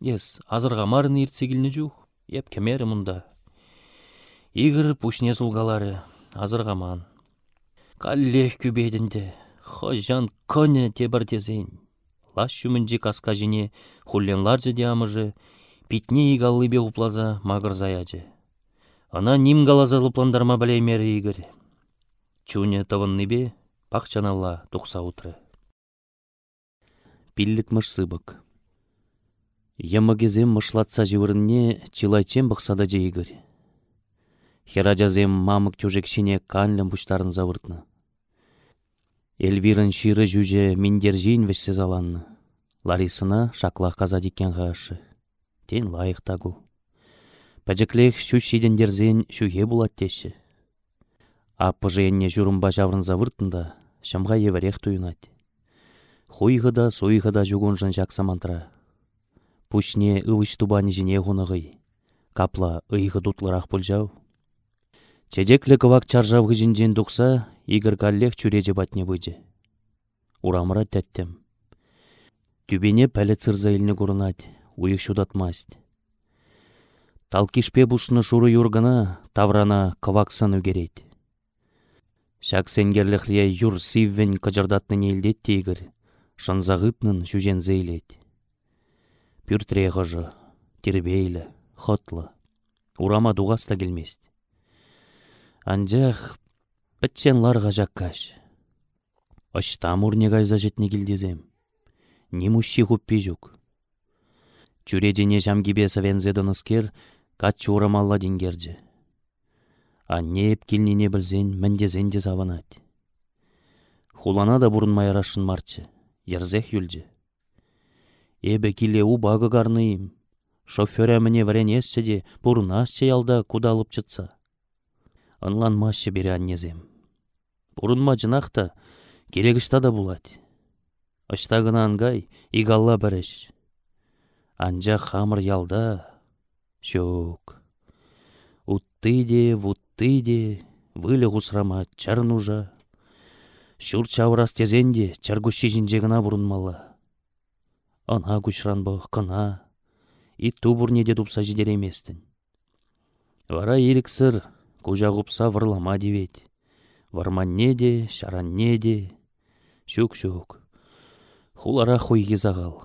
[SPEAKER 2] Ес, азырға марын иртсе келіні жух. Еп кемері мұнда. Игір пушне зулгалары. Азырға ман. Каллех күбедінде. Хожан көне тебірдезен. Лаш шүмінжі каска жіне хулленлар жыде амыжы. Питне игаллы бе уплаза заячы. Ана ним галазалы пландарма білеймері игір. Чуне бе, пақчаналла тұқса утры.
[SPEAKER 1] Пиллік сыбык. Ямагезем мышлатса живырынне чилайчен бұқсада же игір. Хераджазем мамык тюжексине канлем бұштарын завыртны. Эльвирын ширы жүже миндержин вешсе заланны. Ларисына шақлақ каза дикен ғашы. Тен лайық тагу. Пәжіклех шу шидендерзен шуге булат теші. Аппыжыенне жүрімба жаврын завыртында, шамға еварех туйнать. Хуйғыда, суйғыда жүгонжын жақсамантыра. Пушне ывыш тубаны жіне ғынығый. Капла ыйғы дутлырақ пұлжау. Чедеклі кывак чаржавғы жінжен дұқса, игір каллех чүреже батне бұйжы. Урамыра тәттім. Түбене пәлі цырза иліне күрінат, уйық шудатмаст. Талкишпе бұшны шуры юргана, таврана кываксан үгерет. Шак сенгерліхле юр сиввен кыжырдатны елдет тегір, шынзағытнын жүжен зейлет. Пүртре ғыжы, тербейлі, хотлы, урама дуғаста келмест. Анжақ бітчен ларға жақкаш. Аштам урне гайза жетне келдезем. Немущи хуппи жүк. Чуредене жамгибе савензеден ыскер, каччы урамалла дингерже. А неп білзен міндезен де заванать. Хулана да бұрынмай арашын марчы, ерзех юлже. Эбе киле у бағы гарныйым. Шофер әміне варен ессе де бұрынасчы ялда кудалып чытса. Анланмашы бере аннезем. Бұрынма жынақта керегішта да булать. Аштағына ангай игалла біріш. Анжа хамыр ялда Чок. Уттыде, вуттыде, вылі ғусрама чарнужа. Шур чаврас тезенде чаргущи жинже гына бурунмалла. Ана күшранбы кына, и тубурнеде тупса жидереместін. Вара еріксір, кужа ғупса вырлама девет. Варманне де, шаранне де, шук-шук. Хулара хуйги зағал.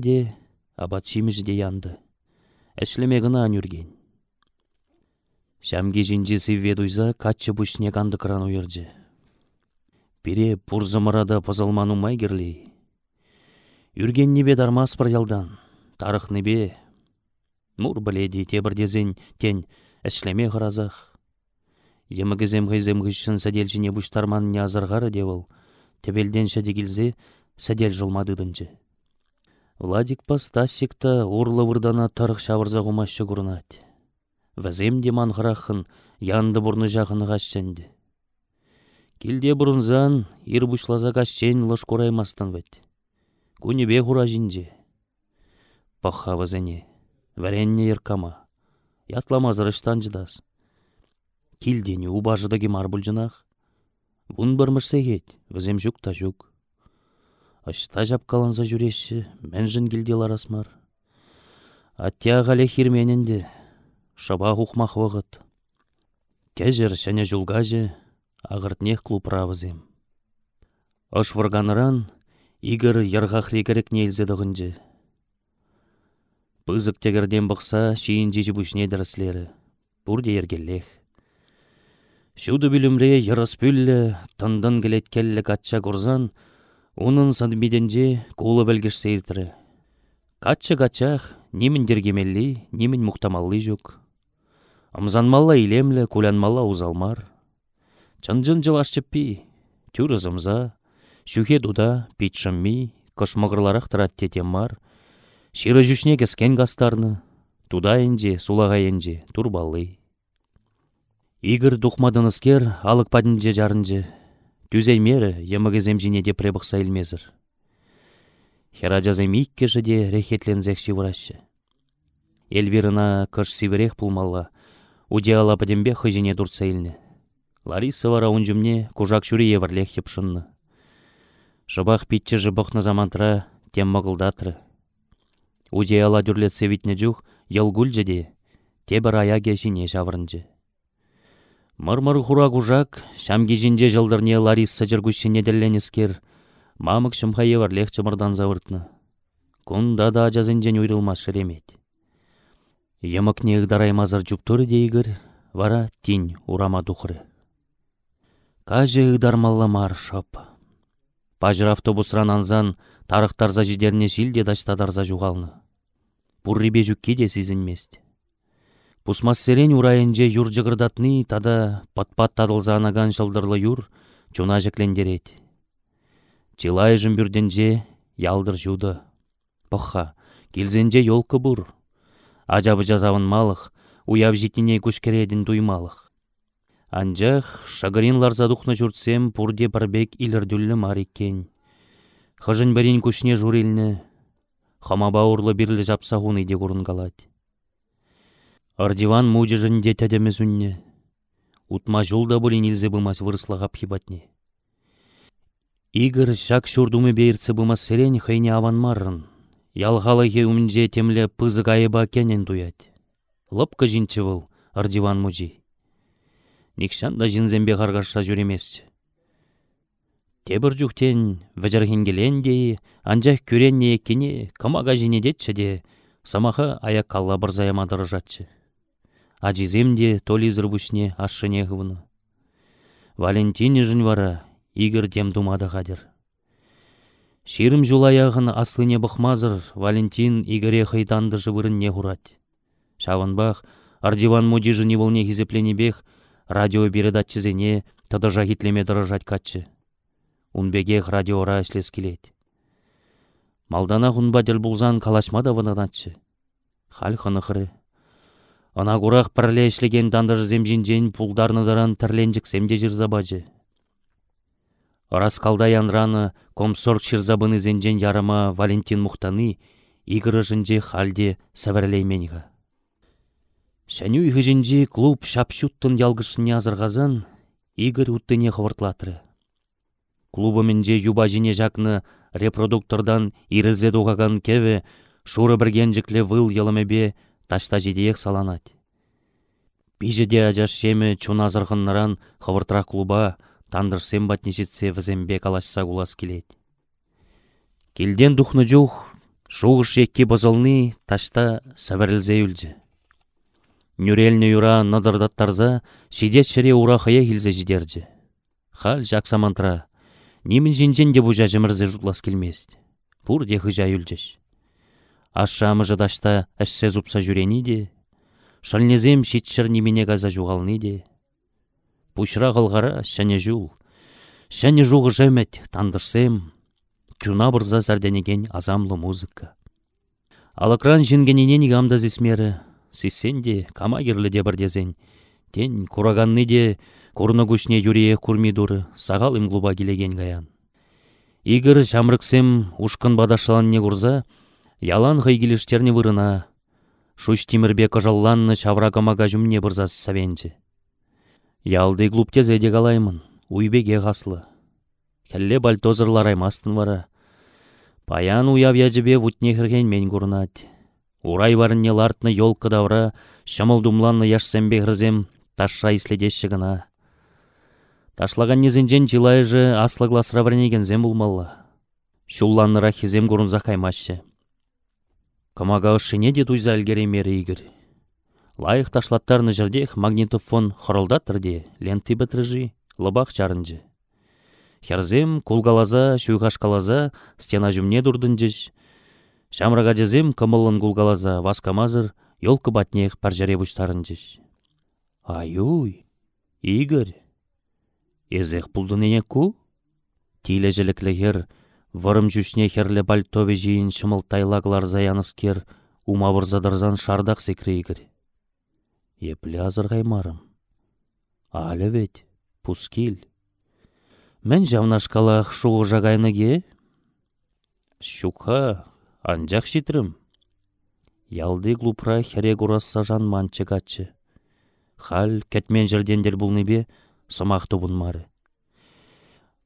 [SPEAKER 1] Де, абат де янды әшлеме гына нүрген. Шамге жинжи сывве дуйза каччы бушне канды кран уйыржы. Пире пурзымырада позалману май керлей. Үрген небе дармас бір ялдан, тарых небе. Мур біледі тебірдезен тен әшлеме ғыразақ. Емігізем ғайзем сәдел жіне бұштарман не азырғары девіл, тебелден шәде келзе сәдел жылмадыдынчы. Владик пастасикта урлы вырдана тарық шавырза ғумашы күрінат. Вәзем де манғырақын, янды бұрны жағыны ғашченді. Келде бұрынзан, ир бұшлаза ғашчен лыш құраймастан вәд. бе құра жинже. Паха вәзене, вәренне еркама. Ятламазыр ыштан жыдас. Килдені убажыда кемар бұлжынақ. Бұн бірміш сегет, вәзем жүк та жүк. Ашта жапкаланса жүреші, мәнжін келдел арасмар. Аття ғале хирменінде, шаба хухмах вағыт. Кәжір шәне жүлгажы, ағыртнех клуб правызем. Ош варганыран, игір ярғақли керек нелзедіғынжы. Пызык тегерден бұқса, шейін жежі бүшне дәріслері. Бұрде ергеллех. Шуды білімре ярас бүлі, тындын келеткелі катча курзан, Унын садмиденже кулы бәлгіш. Каччы качах, немін дергемелли, немін мұқтамаллы жүк. Амзанмалла илемлі, кулянмалла узалмар.
[SPEAKER 2] Чын-чын жылаш чіппи, тюрі зымза, шүхе дуда, ми, кышмығырларақ тұрат тетем мар, ширы жүшне кескен гастарны, туда енже, сулаға енже, турбалы. Игір дұқмадыныскер, алық падынже жарынже, түзеймері, емігізем жіне де пребықса илмезір. Хераджазем иккеші де рехетлензек шивырашы. Эльвирына кыш сивірех пулмалла, удиала падембе хыжине дұртса илні. Лариса вара унжумне кужак çури еврлех йыпшынны. Шыбах питче жыбықны замантра тем мăгылдатры. Уде ала дүрлетсе витне жух йылгульчче де, тебір аяге çине çаврынчы. Мырмыр хура кужак, кижинче жылдырне Лариса жыргущине делленескер, мамык шымха еврлех чымырдан завыртны. Кунда да жазынчен уйрылмас шеремет. Йымыкне ыгдараймазыр жуптуры дейгір, вара тинь урама духры. Кажы ыдармалла шоп. Пажыр автобусран анзан тарықтарза жидерне шилде даштадарза жуғалны. Пуррибе жүкке де сезінмест. Пусмас серен урайынже юр жығырдатны тада пат-пат тадылза анаган шылдырлы юр чуна жеклендерет. Чилай бүрденже ялдыр жуды. Келзенже елкі бұр. Ажабы жазавын малық, уяв житіне күшкередін дуймалық. Анжақ шагырин ларза духнă жүртсем пурде парбек илердүллі мариккен. Хыжын бірін күшне журилні, хама бауырлы бірлі жапса де калать. Ардиван мужыжын де үнне. Утма жолда бұлін илзе бұмас вырыслағап хибатне. Игр шак шурдумы бейірці бұмас серен хайне аван маррын. Ялғалығы умінже темлі пызы айыба кенен дуят. Лыпкы жинчі бұл, Ардиван мужи никшан да жинзембе қарғашса жүремес. Тебір жүктен вәжіргенгеленде, анжақ күренне еккене камага жинедетші де, самаха аяк калла бірзаяма жатшы. Ажизем де толи зырбушне ашшыне ғывыны. Валентине жын вара, игір дем думады қадыр. Ширім жулаяғын аслыне бұқмазыр, Валентин игіре хайтанды жывырын не хурать. Шавынбақ, Ардиван муджи жыны волне бех, радиопередатчызене тыдыжа хитлеме дырыжать катчы. Унбеге радиора эшлес келет. Малдана хунба дел булзан калашма да. Хал хынықыры. Ана курах пірле эшлеген дандыжы земжинжен пулдарныдыран тірленжік семде жырзабажы. Раскалда янраны комсорг шырзабыны зенжен ярыма Валентин Мухтаны игрыжынже халде сәвірлейменіға. Шәню хыжинжи клуб шапшуттын ялгышыне азырғазын, Игорь уттыне хывыртлатры. Клубымынже юба жіне жақны репродуктордан ирілзе доғаған кеве, шуры біргенжікле выл елімебе ташта жедеек саланат. Бижеде ажаш шемі чун азырғыннаран хывыртыра клуба тандырсем батнешетсе візембе калашса кулас келет. Келден духны жух, шуғыш екке бозылны ташта сәвірілзе үлді. Нүрелні юра надырдаттарза, шидет шыре ура хая хилзе жидерді. Хал самантра, немін жинжен де бұжа жымырзе жұтлас келмест. Пұр де хыжа үлжеш. Ашшамы жадашта әшсе зупса жүрені де, шалнезем шитшір немене газа жуғалны де. Пұшыра ғылғара шәне жул, шәне жуғы жәмет тандырсем, Чуна бұрза сәрденеген азамлы музыка. Алакран жингененен игамда зесмері, сиссенде кама кирліде бірдезен. Тен кураганны де курны күшне юрие курмидуры сағал имглуба келеген гаян. Игір жамрыксем ушкын не курза, ялан хыйгилиштерне вырына. Шуш тимірбе кыжалланны шаврагамага жүмне бұрзас савенчі. Ялды клубтезе де галаймын, уйбеге ғаслы. Кәлле бальтозырлар аймастын вара. Паян уяв яжыбе вутне хірген мен курнать. Урай варынне лартны йол кыдавра, шымыл думланны яшсембе хрзем, ташша иследеші гына. Ташлаган незінжен жилайжы аслы гласра зем булмалла. Шулланныра хизем гурунза каймашы. Камага ышыне де туйза әлгеремері игір. Лайық ташлаттарны жердех магнитофон хорылдаттыр де, ленты бітріжі, лыбақ чарынжы. Херзем, кулгалаза, шуйғашкалаза, стена жүмне дұрдынжыш, Шамрага жезем кымылын гулгалаза васкамазыр, елкі батнех паржаре бұштарын жеш. Аюй, Игорь, Эзех пулдынене ку? Тиле хер, вырым жүшне херлі бальтове жиын шымыл заяныскер, бұрзадырзан шардақ секрейгір. Еплі азыр ғаймарым. Алі вет, пускил. Мен жавнашкалақ шуғы жағайныге? Шуқа, анжақ шитрім. Ялды глупра хере урасса жан манчы Хал кәтмен жердендер бұлныбе сымақты бұнмары.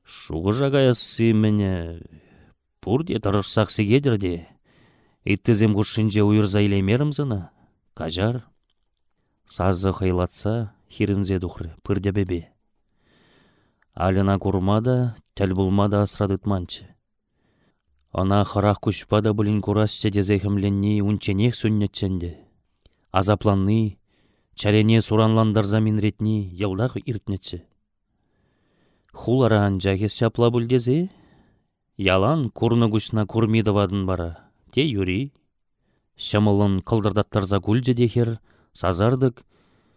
[SPEAKER 2] Шуғы жағаясы мене пұрде тұрышсақ сегедірде. Иттізем ғұшынже уйырза зына, кажар. Сазы хайлатса, хирінзе дұхры, пырде бебе. Алина курмада, тәл булмада асрадытманчы. Ана хырақ күшпада бұлін курасче дезехімленні унченех сүннетченде. Азапланны, чарене суранландарза минретни елдақ иртнетчі. Хуларан жагес шапла бүлдезе, ялан курны күшна курмидывадын бара, те юри. Шамылын кылдырдаттарза күлже дехер, сазардык,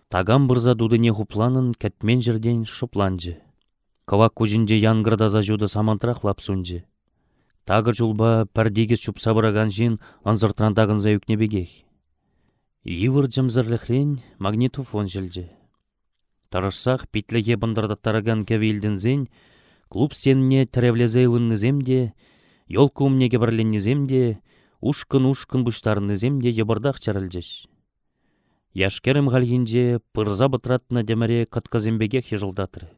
[SPEAKER 2] тагам бұрза дудыне хупланын кәтмен жерден шупланжы. Кавак күжінде янгырдаза жуды самантырақ лапсунжы. Тагыр жулба пәрдегіз чуп сабыраган жин анзыртрандағын зәюкне бегех. Ивыр жымзырлықрен магнитофон жылжы. Тарышсақ питлеге бындырдаттараган зен, клуб стеніне тәревлезе земде, елку умнеге земде, ушкын-ушкын земде ебырдақ чарылжыш. Яшкерім ғалгенже пырза бұтратына демаре катказембеге хежылдатыры.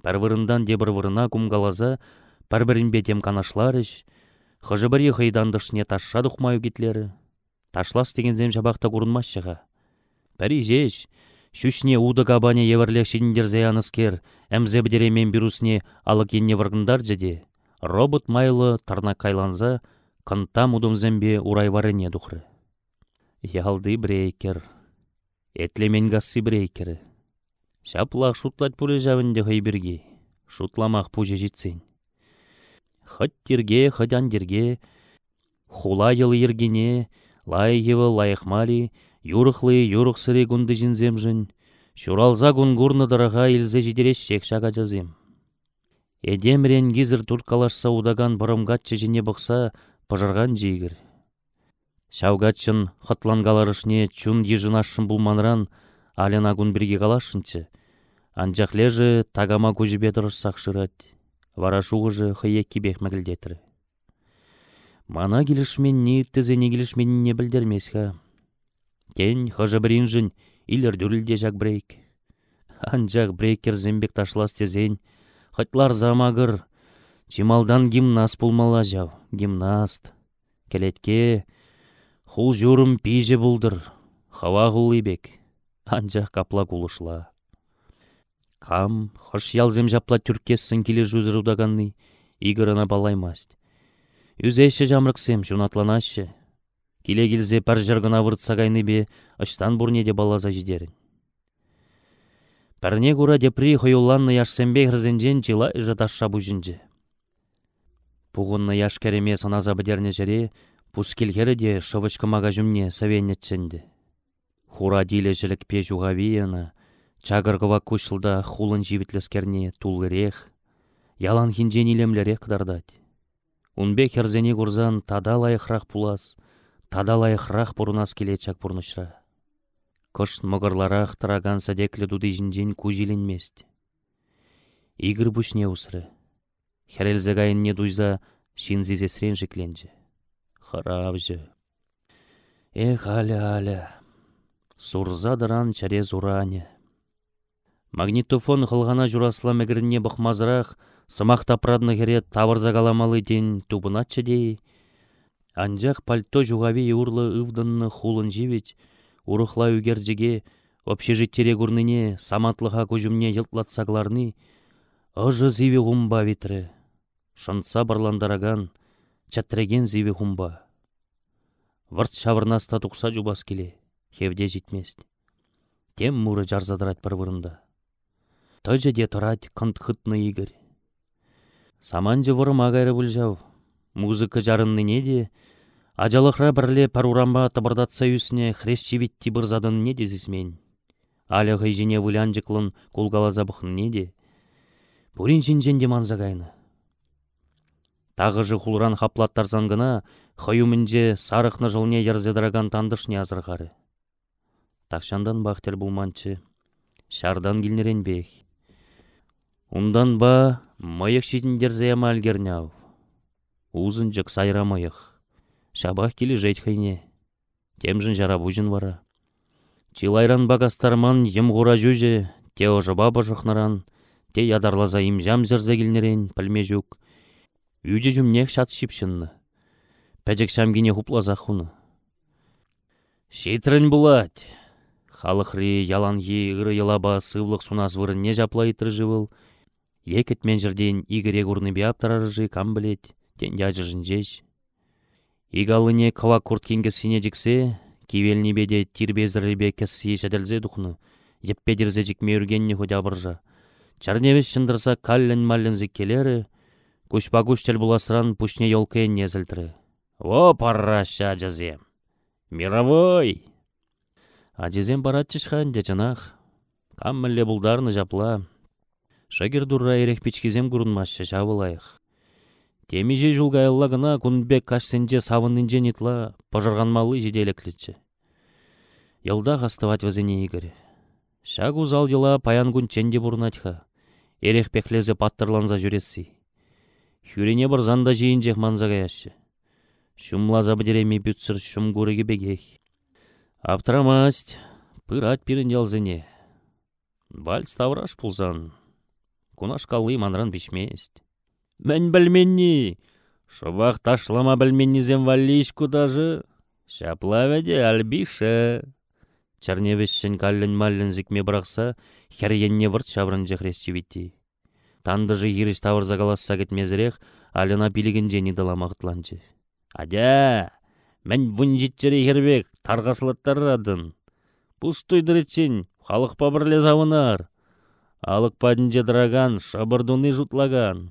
[SPEAKER 2] Пәрвырындан дебір-вырына кумгалаза Пәрбірін бетем канашларыш, хыжыбыри хайдандышне ташша дұқмаю кетлері. Ташлас деген зем жабақта курынмашшыға. Пәрі жеш, шүшне уды кабане еверлек шедіндер заяныскер, әмзе бідеремен бирусне алық енне варгындар жеде. Робот майлы тарна кайланза, кынтам удымзембе урайварыне дұқры. Ялды брейкер. Этлемен гассы брейкері. Шаплақ шутлать пуле жавынде хайберге. Шутламақ пуже жетсен хыттирге хыдяндерге, хула йыл ергене, лай евы лайықмали, юрықлы юрықсыры гунды жінземжін, шуралза дырыға илзе жидерес шек шага жазем. Эдемрен гизір туркалашса удаган бұрымгатчы жіне бұқса, пыжырған жейгір. Шаугатчын хытлангаларышне чун ежынашын бұлманран, алена гун бірге калашынчы. Анжақ лежі тагама көжібе дұрыссақ вара шуғыжы хые кибех мәгілдетірі. Мана келішмен не тізіне келішмен не білдермесха. Кен хыжы бірінжін илер дүрілде жак брейк. Анжақ брейкер зембек ташлас тезен, хытлар замагыр, чималдан гимнаст пулмала жау, гимнаст. Келетке, хул журым пиже булдыр, хава бек. Анжақ капла кулышла. Кам, хош ялзем жапла түркессін келе жүзір удаганны, игырына балаймаст. Үзейші жамрықсем, жунатланашы. Келе келзе пар жарғына вұртсагайны бе, ыштан бурнеде балаза жидерін. Пәрне кура депри хойулланны яшсембе хрзенжен жила жаташа бұжынжы. Пуғынны яш кәреме саназа бідерне жере, пускелгері де шывычкы мага жүмне савенетченді. Хура пе жуғавияны, Чагыргыва кушылда хулын живитлескерне тулгырех, ялан хинжен илемлерех кыдардать. Унбе херзене курзан тада лайықрақ пулас, тада лайықрақ пурунас келечак пурнышра. Кыш мығырларақ тараган садеклі дуды жинжен кужиленмест. Игр бушне усры. Херелзе не дуйза шинзизесрен жекленжі. Харабжы. Эх, аля, аля. Сурза дыран чаре зуране. Магнитофон қылғана журасла мәгіріне бұқмазырақ, сымақ тапрадны кере тавырза каламалы ден тубынатчы дей. Анжақ пальто жуғави урлы ұвдынны хулын живет, урықла үгерджіге, общежиттере күрніне саматлыға көжімне елтлатсагларны, ұжы зиве ғумба витрі. Шынса барландараган, чатреген зиве ғумба. Варт шавырнаста тұқса жубас келе, хевде жетмест. Тем муры жарзадырат бір бұрында. Тăчче де тұрать кынт хытны игір. Саманчы вұрым ағайры бұлжау. Музыка жарынны де, ажалықра бірле парурамба табырдатса үсіне хрещевитти бұрзадын не дезісмен. Аля ғайжене вылянжықлын кулгалаза бұхын не де. Пурин жинжен манзагайны. Тағыжы хулран хаплаттарзан гына, хойумінже сарықны жылне ерзедіраган тандышне азырғары. Тақшандан бақтер бұлманчы, шардан келнерен бек. Ундан ба, майық шетіндер заяма әлгерняу. Узынжық сайра майық. Шабақ келі жайт хайне. Темжін жара бұжын вара. Чилайран багастарман емғура жүже, те ожы бабы жықныран, те ядарлаза имжам зірзе келнерен, пілме жүк. Үйде жүмнех шат шипшынны. Пәжек шамгене хуплаза хуны. Шитрін булать. Халықри яланги ыры ялаба сывлық сунас не жаплай тұржывыл. Екет мен жерден игіре ғурны бе аптараржы кам білет, тен яжыжын жеш. Игалыне кава курткенге сине жіксе, кивелні беде тирбезірі кәсі шәділзе дұқны, еппедірзе жікме үргенне хода бұржа. Чарневес шындырса каллен маллен зіккелері, Кушпа-куштел буласыран пушне елкейін незілтірі. О, парраша жазем. Мировой! Ажезем баратчышхан дечанах. Каммілі бұлдарны жапла. Шагер дурра ерек печкезем күрінмашшы жабылайық. Темеже жылғайылла гына күнбек кашсенже савынынже нитла пожырғанмалы жеделеклетчі. Елда ғастывать вазене игірі. Шагу зал дела паян күн ченде бұрнатха. Ерех пеклезе паттырланза жүресі. Хюрене бір занда жейін жех манзагаяшы. Шумлаза бідереме бүтсір шум көрігі бегех. Аптырамасть, пырать пирін елзіне. Вальс тавраш пулзан. Кунаш каллы манран бішмест. Мән білменні. Шубақ ташлама білменнізем валлиш кудажы. Шапла вәде альбишы. Чарневешшін каллін маллін зікме бірақса, хәрйенне вұрт шабрын жехресчі бітті. Тандыжы еріш тавыр загаласса кетмезірек, алына билігін жені. Адя, мән бұн житчері хербек, тарғасылаттар радын. Пустойдыр етчен, халық бірле завынар. Алық падын жедіраган, шабырдуны жұтлаган.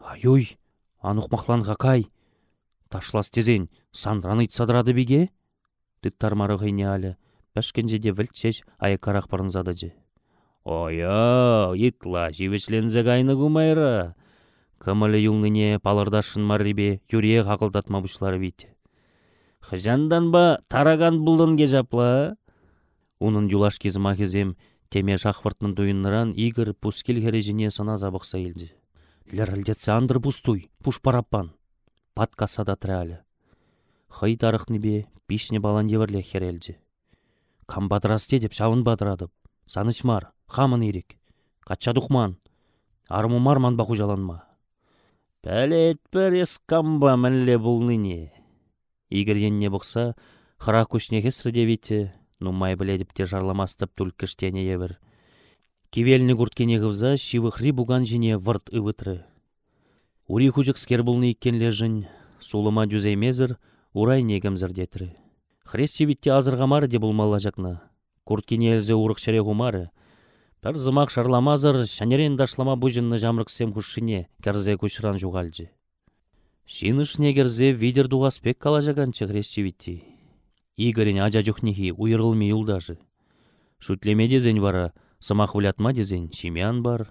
[SPEAKER 2] Ай-ой, анық мақлан қақай. Ташлас тезен, сандраны итсадырады биге? Тыттармары ғайне алі, бәшкенже де вілтчеш айықарақ жы. Ойо, итла, живешлензе гайны гумайра. Кымылы юлныне палырдашын маррибе юрие қақылдатма бұшлары бит. Хыжандан ба тараган бұлдын жапла. Унын юлаш кезіма кезем теме шахвыртның дуйынныран игір пускел хережіне сана забықса елді. Лерілдетсе андыр пустуй, пуш параппан. Пат кассада трәлі. Хай тарықны бе, пишне балан деверле херелді. Кам бадырасте деп шавын бадырадып. Санычмар, хамын ирек. Кача духман. Арму марман баху жаланма. Пәлет бір ескамба мәлле бұлныне. Игір енне бұқса, хыра күшне хесрі девите, нумай біледіп те жарламастып түлкіштене евір. Кивелні күрткене ғывза, шивықри буган жіне вырт ывытры. Ури хужық скер бұлны иккенле жын, сулыма дүзеймезір, урай негім зірдетрі. Хрес чевитте азырғамары де бұлмалла жақна. Күрткене әлзе урық шере ғумары, Пір зымақ шарламазыр, шанерен дашлама бұжынны жамрықсем хұшшыне, кәрзе күшіран жуғалжы. Шинышне керзе видер дуғаспек кала жаган чығресчі витті. Игорен ажа жүхнехи уйрылме юлдажы. Шутлеме дезен вара, сымақ вулятма дезен чимян бар.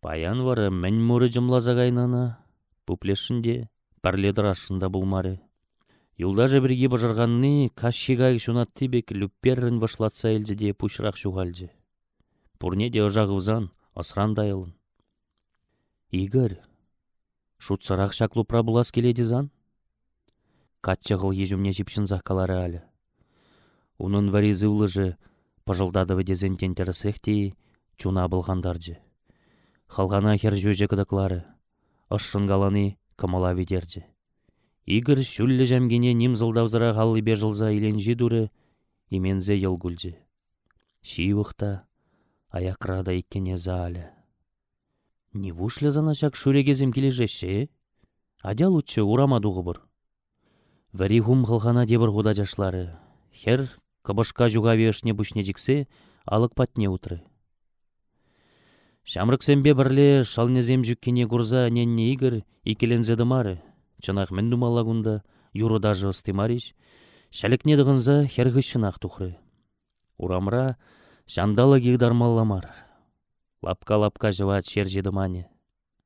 [SPEAKER 2] Паян вара мән мұры жымлазагайнана, пуплешінде, пәрледір ашында бұлмары. Юлдажы бірге бұжырғанны, кашшигай шунатты бек люпперрін вашлатса елжіде пушырақ жуғалжы. Пурне де ожағывзан, асран дайылын. Игорь, шутсарақ шаклу прабулас келеді зан? Катчығыл ежімне жіпшін заққалары әлі. Унын варизы улыжы, пажылдадывы дезен тентерісрехтей, чуна бұлғандаржы. Халғана хер жөже кыдықлары, галаны кымала ведерджі. Игорь шүллі жәмгене ним зылдавзыра ғаллы бе жылза иленжі дұры, имензе ел гүлжі. Шивықта, аякрада иккене заля. Не вушлі заначак шурегезем кележеше? Адя лучше урама дуғыбыр. Вәри хум қылғана дебір худа жашлары. Хер кыбышка жуға вешне бүшне жіксе, алық патне утры. Шамрыксембе бірле шалнезем жүккене гурза ненне игір икелензеді мары. Чынақ мен думалагунда, юры даже ыстымариш, шәлікне дығынза тухры. Урамра, Жандалы дармалламар. Лапка-лапка жыват шер жеді мане.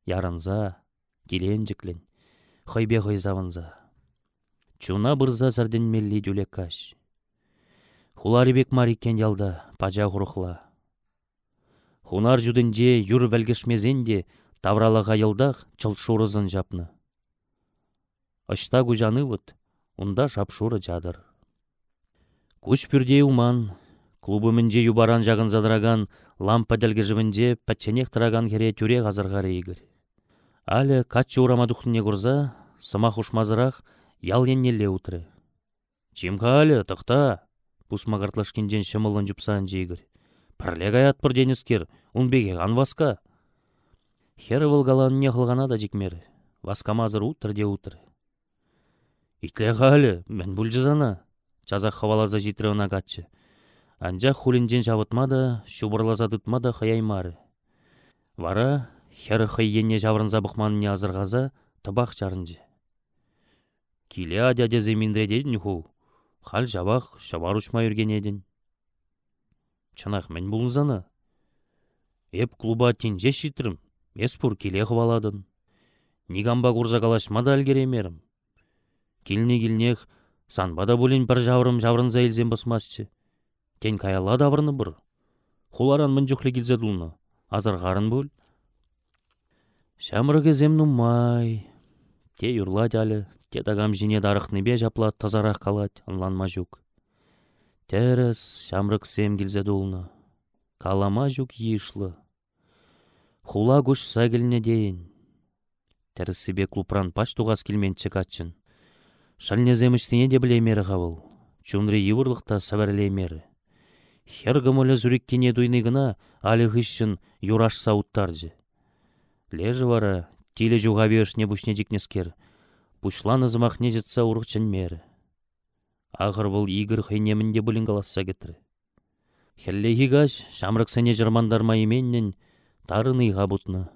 [SPEAKER 2] Ярынза, келенжіклен, хойбе хойзавынза. Чуна бұрза зарден мелли дүлек каш. Хуларибек марикен ялда, пажа құрықла. Хунар жүдінде юр вәлгішмезенде тавралаға йылдақ чыл шурызын жапны. Ышта гужаны вұт, унда шапшуры жадыр. Күш пүрде уман, клубы мінже юбаран жағын задыраган лампа дәлгіжібінде пәтченек тұраган кере тюре ғазырғары егір. Алі катчы урама дұқтыне күрза, сымақ ұшмазырақ ял еннеле утры. Чимка алі, тұқта, пусмағартлашкенжен шымылын жұпсан жегір. Пірлег аят бір денескер, унбеге ған васка. Хері вылгалан не қылғана да жекмері. Васкамазыр утыр де утыр. Итле алі, мен бұл жызана. Чазақ хавалаза житрығына катчы. Анжа хулинжен жабытмада, шубырлаза дұтмада хаяймары. Вара, хері хайенне жаврынза бұқманыне азырғаза, табақ жарынжы. Киле адяде земиндре дедін ху. Хал жабақ, шабар ұшма үрген едін. Чынақ мен бұлынзана. Эп клуба тинже шитрім, еспур келе хваладын. Нигамба курза калашмада әлгеремерім. Килне килнех, санбада бұлін бір жаврым жаврынза елзен басмасчы. Тен каяла даврыны бұр. Хуларан мін жүхлі келзе дұлны. Азар ғарын бұл. Шамрығы зем нумай. Те юрлать әлі, те дагам жіне дарықны бе жаплат тазарақ калать, анланма жүк. Терес, шамрық сем келзе дұлны. Калама жүк ешлы. Хула күш сәгіліне дейін. Тәрісібе клупран паш туғас келмен чекатчын. Шальнеземіштіне де білемері қавыл. Чунри евырлықта сәбәрлеймері. Хергамылы зүреккене дуйныгына ғышшын юраш сауыттаржы. Лежі вара, тиле жуға бешне бұшне жікнескер. Бұшланы зымақне жетса ұрықчын мері. Ағыр бұл игір хайнемінде бұлін қаласса кетірі. Хеллеги гаш, шамрық сәне жырмандарма именнен тарыны бұтны.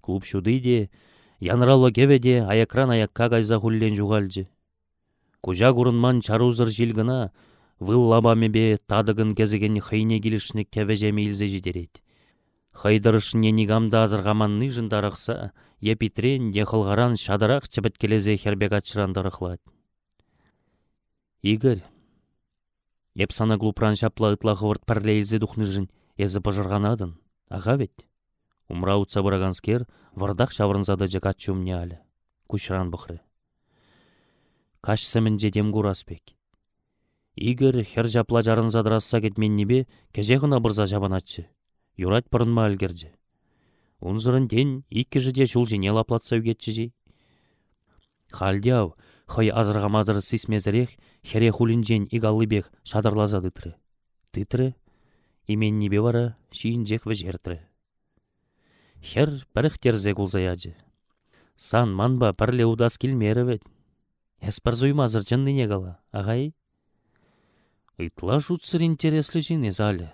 [SPEAKER 2] Клуб шуды де, янралы кеведе аякран аякка гайза хуллен жуғалжы. Кужа курынман чарузыр жилгына, выл лабамебе тадыгын кезеген хайне келішні кевежеме илзе жидерет. Хайдырышне нигамда азырғаман ныжын дарықса, епитрен, ехылғаран шадарақ чыбыт келезе хербек дарықлад. Игорь, еп сана глупран шапла ытла хывырт духныжын, езі пыжырғанадын, аға вет. Умра утса бұраганскер, вардақ шаврынзады жакат чумне алі. Кушран бұхры. Каш сәмінже дем кураспек. Игорь хер жапла жарынзадырасса кетменнебе, кеже ғына бұрза жабанатчы. Юрать пырынма әлгерді. Унзырын ден иккі жіде шул жіне лаплатса үгетчі жей. Халдяу, хай азырғамадыр сисмезірек, хере хулинжен игаллыбек шадырлаза дытры. Тытры, имен небе вара, шиін жек жертірі. Хер піріх терзе кулзаяжы. Сан манба пірле удас келмері вет. Эспір зуймазыр жынныне кала, ағай? Итла жутсыр интереслі жіне залі.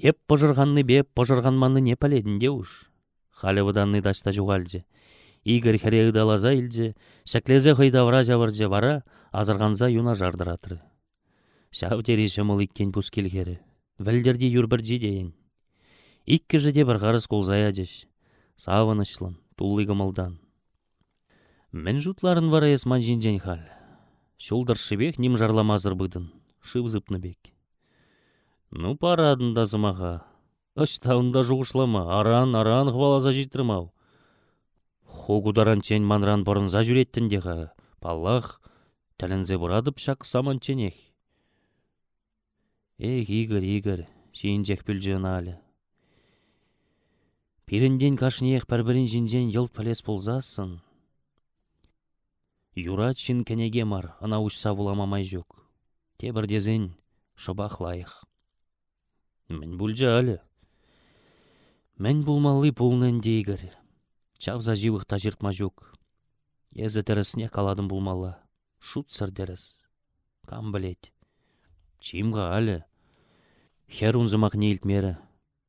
[SPEAKER 2] Еп пожырғанны бе пожырғанманны не паледінде уж. Халі выданны дашта жуғалжы. Игорь хәрегі далаза илже, шәклезе хыйдавра жавыржы вара, азырғанза юна жардыратыры. Шау тереші мұл иккен пус келгері. Вәлдерде юрбір жидейін. Иккі жіде бір ғарыз қолзая жеш. Савынышлын, туллы гымылдан. Мен жұтларын вара есман жинжен хал. Шулдар шыбек ним жарламазыр бұдын. Шып зыпны бек. Ну парадында зымаға. Ыштауында жуғышлама, аран, аран хвалаза життірмау. Хогударан чен манран бұрынза жүреттін деға. Паллах, тәлінзе бұрадып шақ саман ченех. Эх, Игорь, Игорь, жек бүлжен алі. Пирінден кашнех пәрбірін жинжен ел пәлес болзасын. Юрат шын кәнеге мар, ана ұшса буламамай жүк. Те дезен шыбақ лайық. Мен бүлжі әлі. Мен бұлмалы бұлнын дейгір. Чавза живықта жыртма жүк. Езі тірісіне каладым бұлмалы. Шут сыр дәріс. Кам білет. Чимға әлі. Хер унзымақ нейлтмері.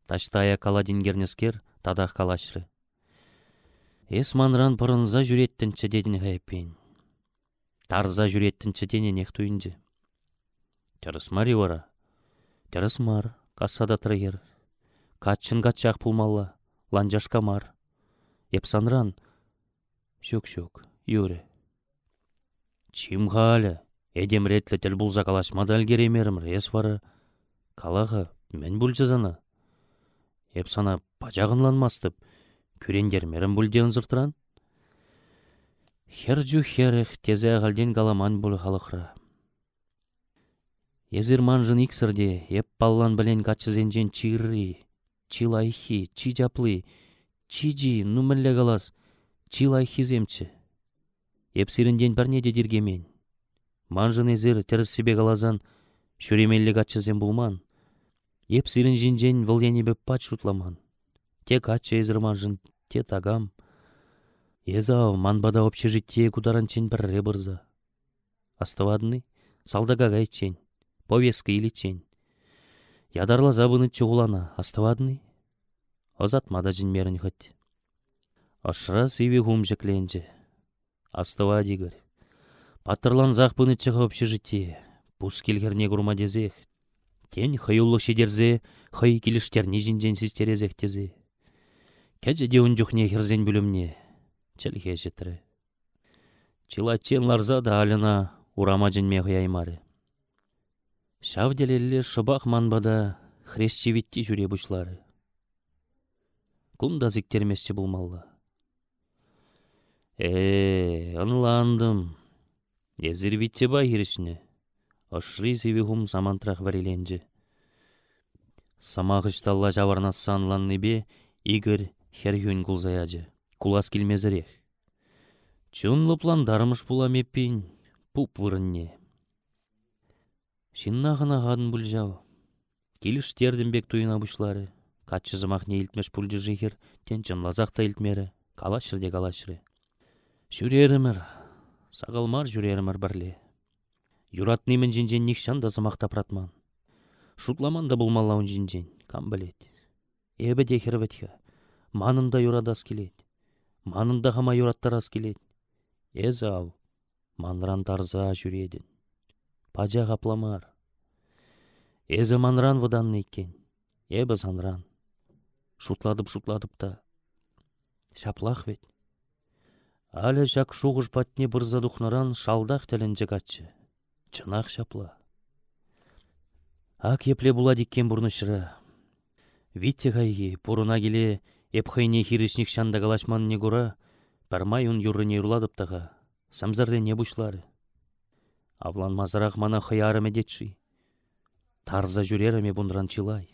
[SPEAKER 2] Таштая каладин гернескер, тадақ калашры. Эс манран бұрынза жүреттінші дедін ғайпен. Тарза жүреттінші дене нех туйынжы. Тәріс мари вара. Тәріс мар, кассада тұргер. Катчын катчақ пулмалла, ланжаш камар. Епсанран, шөк-шөк, юре. Эдем ретлі тіл бұлза калашмада әлгеремерім рес вары. Калаға, мен бұлжызаны. Епсана пачағынланмастып, күрендермерім бұлден зыртыран. Херджу херех тезе ағалден галаман бұл халықра. Езір манжын иксірде, еп паллан білен качызенжен чирри, чилайхи, чижаплы, чижи, нумілі чилайхи земчі. Еп сирінден бірнеде диргемен. Манжын езір теріс себе қалазан, шүремелі качызен бұлман. Еп сирін жинжен вылденебе пат шутламан. Те качы езір манжын, те тагам. Езав манбада общежитие кударанчен бір ребырза. Астывадны, салдага гайчен, повестка иличен. Ядарлы забыны чуғулана, астывадны. Озатмада жинмерін хыт. Ашра сиві хум жекленже. Астыва дигір. Паттырлан захпыны чыға общежитие. Пус келгерне курма дезех. Тен хыюллық шедерзе, хый келіштерні жинжен сестерезех тезе. Кәжі де жүхне херзен бүлімне чілге жетірі. Чилатчен ларза да алына урама хыяймары. Шавделелі шыбақ манбада хрещевитті жүре бұшлары. Кунда зіктермесші бұлмалла. Э, ынландым. Езір витте ба ерішіне. Ашры зеві хум самантрақ вариленжі. Самағышталла жаварнасан ланныбе Игорь хергюн кулзаячы кулас келмезірек. Чунлы пландарымыш була меппин, пуп вырынне. Шиннағына ғадын бұлжау. Келіш тердім бек туйына бұшлары. Катчызымақ не илтмеш бұлжы жихер, тен лазақта илтмері, калашыр де калашыры. Жүрерімір, сағылмар жүрерімір бірле. Юратнымын жинжен никшан да зымақта пратман. Шутламан да бұлмалауын жинжен, кам білет. Эбі дехер бітхі, манында юрадас келет манында хама юраттарас келет эз ал манран тарза жүредін пажа қапламар эзі манран выданны екен эбі санран шутладып шутладып та шаплах вет Әлі жак шуғыш патне бұрза дұхнаран шалдақ тәлін жығатшы. Чынақ шапла. Ак епле була диккен бұрнышыра. Витте ғайги бұрына келе Эпхайне хиришник шанда галашман не гура, пармай ун юрыне урладып тага, самзарре не бушлары. Авлан мазарақ мана хаяры медетши. Тарза жүреріме бұндран чилай.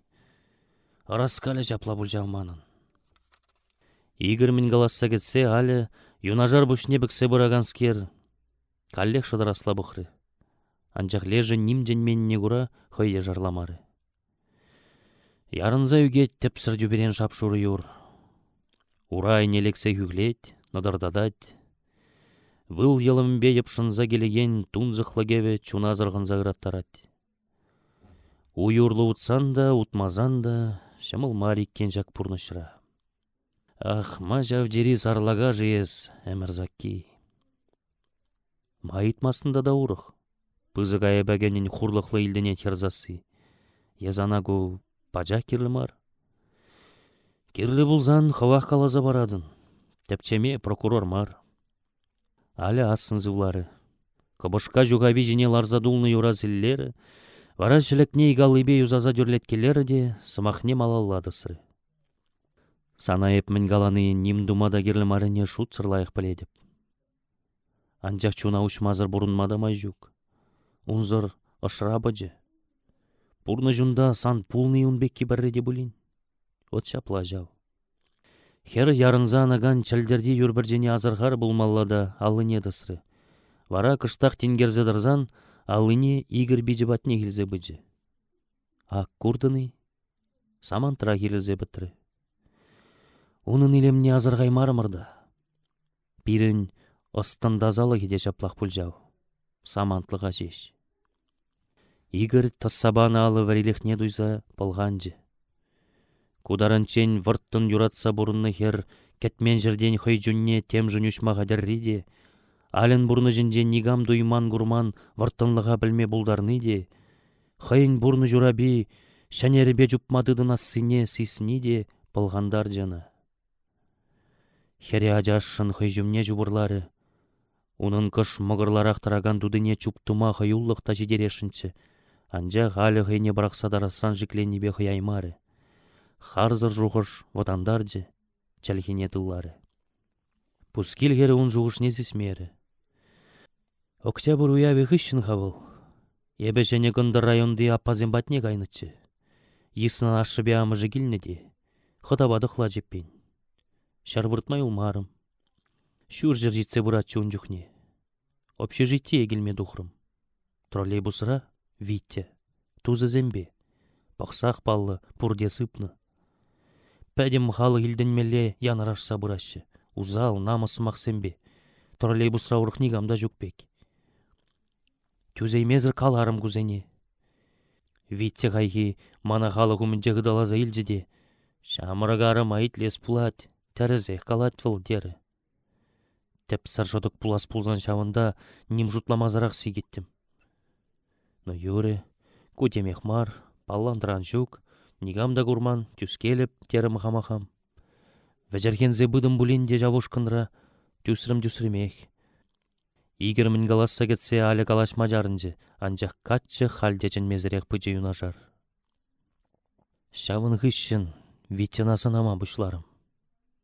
[SPEAKER 2] Раскалі жапла бұлжалманын. Игір min галасса кетсе, алі юнажар бұшне біксе бұраганскер. Каллех шыдарасла бұхры. Анчақ лежі мен не гура хойде жарламары. Ярынза үге тепсір дүберен шапшуры юр. Урай нелексе хүглет, нодардадать. Выл елімбе епшынза келеген тунзықлыгеве чуназырғын заграттарать. Уюрлы утсан да, утмазан да, шымыл мариккен жак пурнышыра. Ах, ма жавдери зарлага жиез, әмірзакки. Майытмасында да урық. Пызыға әбәгенін құрлықлы илдене херзасы. Езанагу пача кирлімар. Кирлі бұлзан хавақ қалаза барадын. Тәпчеме прокурор мар. Аля асын зывлары. Кабышка жугави жіне ларзадулны юразиллері, вара жилекне игалыбе юзаза дүрлеткелері де сымахне малалладысыры. Епмін галаны ним думада керлімарыне шут сырлайық біледіп. Анжақ чуна ұшмазыр бұрынмада май жүк. Унзыр ышыра быжы. Пурны жунда сан пулны унбек кибарреде бұлін от шапла жау. Хер ярынза анаган чәлдерді юрбіржені азырғар бұлмаллада алыне дысры. Вара кыштақ тенгерзе дырзан алыне игір бейжібатне келзе бұджы. Ак курдыны самантыра келзе біттірі. Унын илемне азырғай марымырда. Пирін ыстындазалы кеде жаплақ жау. Самантлыға жеш. Игір тассабаны алы варелехне дуйза болғанжы. Кударанчен вырттын юратса бұрынны хер, кәтмен жерден хой жүнне тем жүнюшма қадерри Ален бұрны жінде нигам дуйман гурман вырттынлыға білме бұлдарны де. Хайын бұрны жураби, Шәнеребе жупмадыдына сыне сисни де пылғандар жана. Хере ажашшын хыйжумне жубырлары. Унын кыш мығырларақ тараган дудыне чуптума хыюллықта жидерешінчі. Анжа ғалі хыйне барақсадарасан жікленнебе хыяймары. Харзыр жуғыш ватандаржы, чәлхине тыллары. Пускилгері ун жуғышне зесмері. Октябрь уяве хыщын хавыл. Ебе және гынды районды аппазен батне кайнычы. Йысынан ашыбе амыжы килнеде. Хытабады хла жеппен. Шарвыртмай улмарым. Шур жыр житсе бұратчы унжухне. Общежитие келме духрым. Троллейбусыра Витте. Тузы зембе. Пақсақ паллы, пурде сыпны. Пәдем халы елденмеле янараш сабырашы. Узал, намысы мақсембе. Троллейбусра урықни гамда жүкпек. Тюзеймезір каларым кузене. Витте қайхи мана халы күмінже ғыдалаза илжеде. Шамырыгарым айт лес пулат, тәрізех калат выл дері. Тәп саржодық пулас пулзан шавында ним жұтламазарақ сигеттім. Но юре, кутемех мар, палландыран жүк, нигамда гурман, түскеліп, тері махамахам. Вәжәрхензе бұдым бұлінде жавушқынра, түсірім түсірмех. Игер мін галасса кетсе алі галаш мажарынжы, анжақ катчы халдечін мезірек пыжы юнашар. Шавын ғышшын, виттенасын ама бұшларым.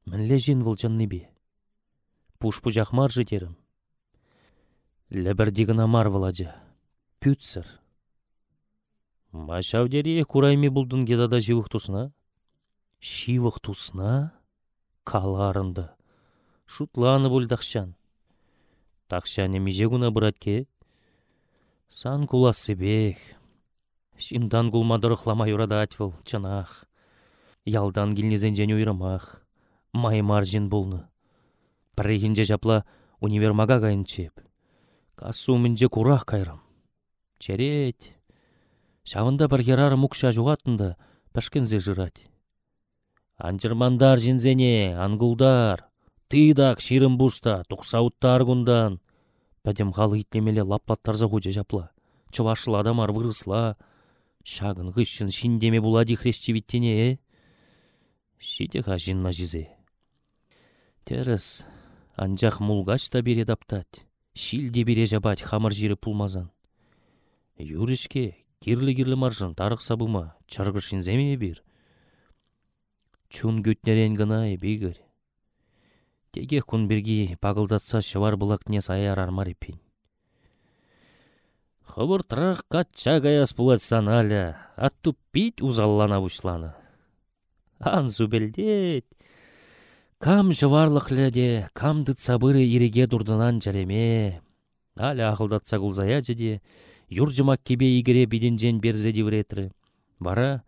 [SPEAKER 2] Мінле жин вұлчынны бе. Пуш пұжақ маржы терім. Ләбірдігіна мар вылажы. Пүтсір. Машавдере курайме бұлдың гедада живық тусына? Шивық тусына? Каларында. Шутланы бұлдақшан. Тақшаны межегуна бұратке? Сан куласы бек. Шиндан кулмадырықлама юрада атвыл, чынақ. Ялдан келнезен және уйрамақ. Маймар жин бұлны. Бірегінже жапла универмага кайын чеп. Кассу мінже курақ кайрым. Черет. Шавында бір керары мұқша жуғатында пәшкензе жырать. Анжырмандар жинзене, ангулдар. Тыдак ширым буста, тұқсауыттар күндан. Пәдем халы итлемеле лаппаттарза хуча жапла. Чывашыл адамар вырысла. Шагын ғышшын шиндеме булади хрещевиттене, э? Шиде жинна жизе. Терес, анжақ мулгач та бере даптать. Шилде бере жабать хамыр жирі пулмазан. Юришке, кирлі-кирлі маржын тарық сабыма, чарғы шинземе бир. Чун гүтнерен гына ебегір. Теге күн бірге пағылдатса шывар бұлақ не саяр армар епен. Хыбыр тұрақ қатча гаяс бұлат саналя, атту пит узаллана бұшланы. Ан зубелдет. Кам жыварлық ләде, кам дыт сабыры иреге дұрдынан жәреме. Аля ақылдатса күлзая жеде, юржымак кебе игере биденжен берзе дивретрі. Бара,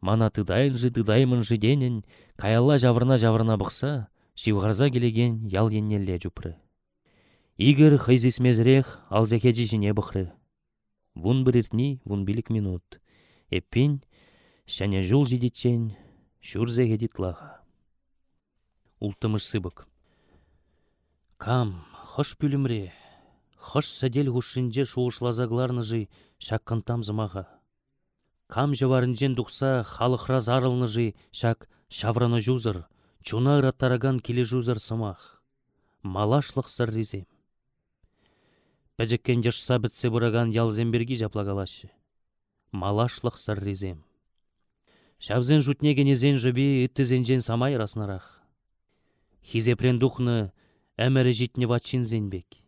[SPEAKER 2] мана тыдайын жы тыдаймын жы денен, каялла жавырна-жавырна бұқса, шивғарза келеген ял еннелле жүпрі. Игер хайзисмезрех алзекеджі жіне бұқры. Вун біріртні, вун билік минут. Эппен, шәне жол жидетчен, шүрзе гедитлаға. Ултымыш сыбык. Кам, хош пүлімре, хош сәдел хушинже шуышлазагларны жи шаккын тамзымаға. Кам жаварынжен дұқса халықра зарылны жи шак шавраны жузыр, чуна ыраттараган келе жузыр сымақ. Малашлық сыр ризем. Пәжеккен жыршса бітсе бұраган ялземберги жаплагалашы. Малашлық сыр ризем. Шавзен жутнеген езен жөбе үттізенжен самай раснарақ. Хизепрен духны әмірі ватчин зенбек.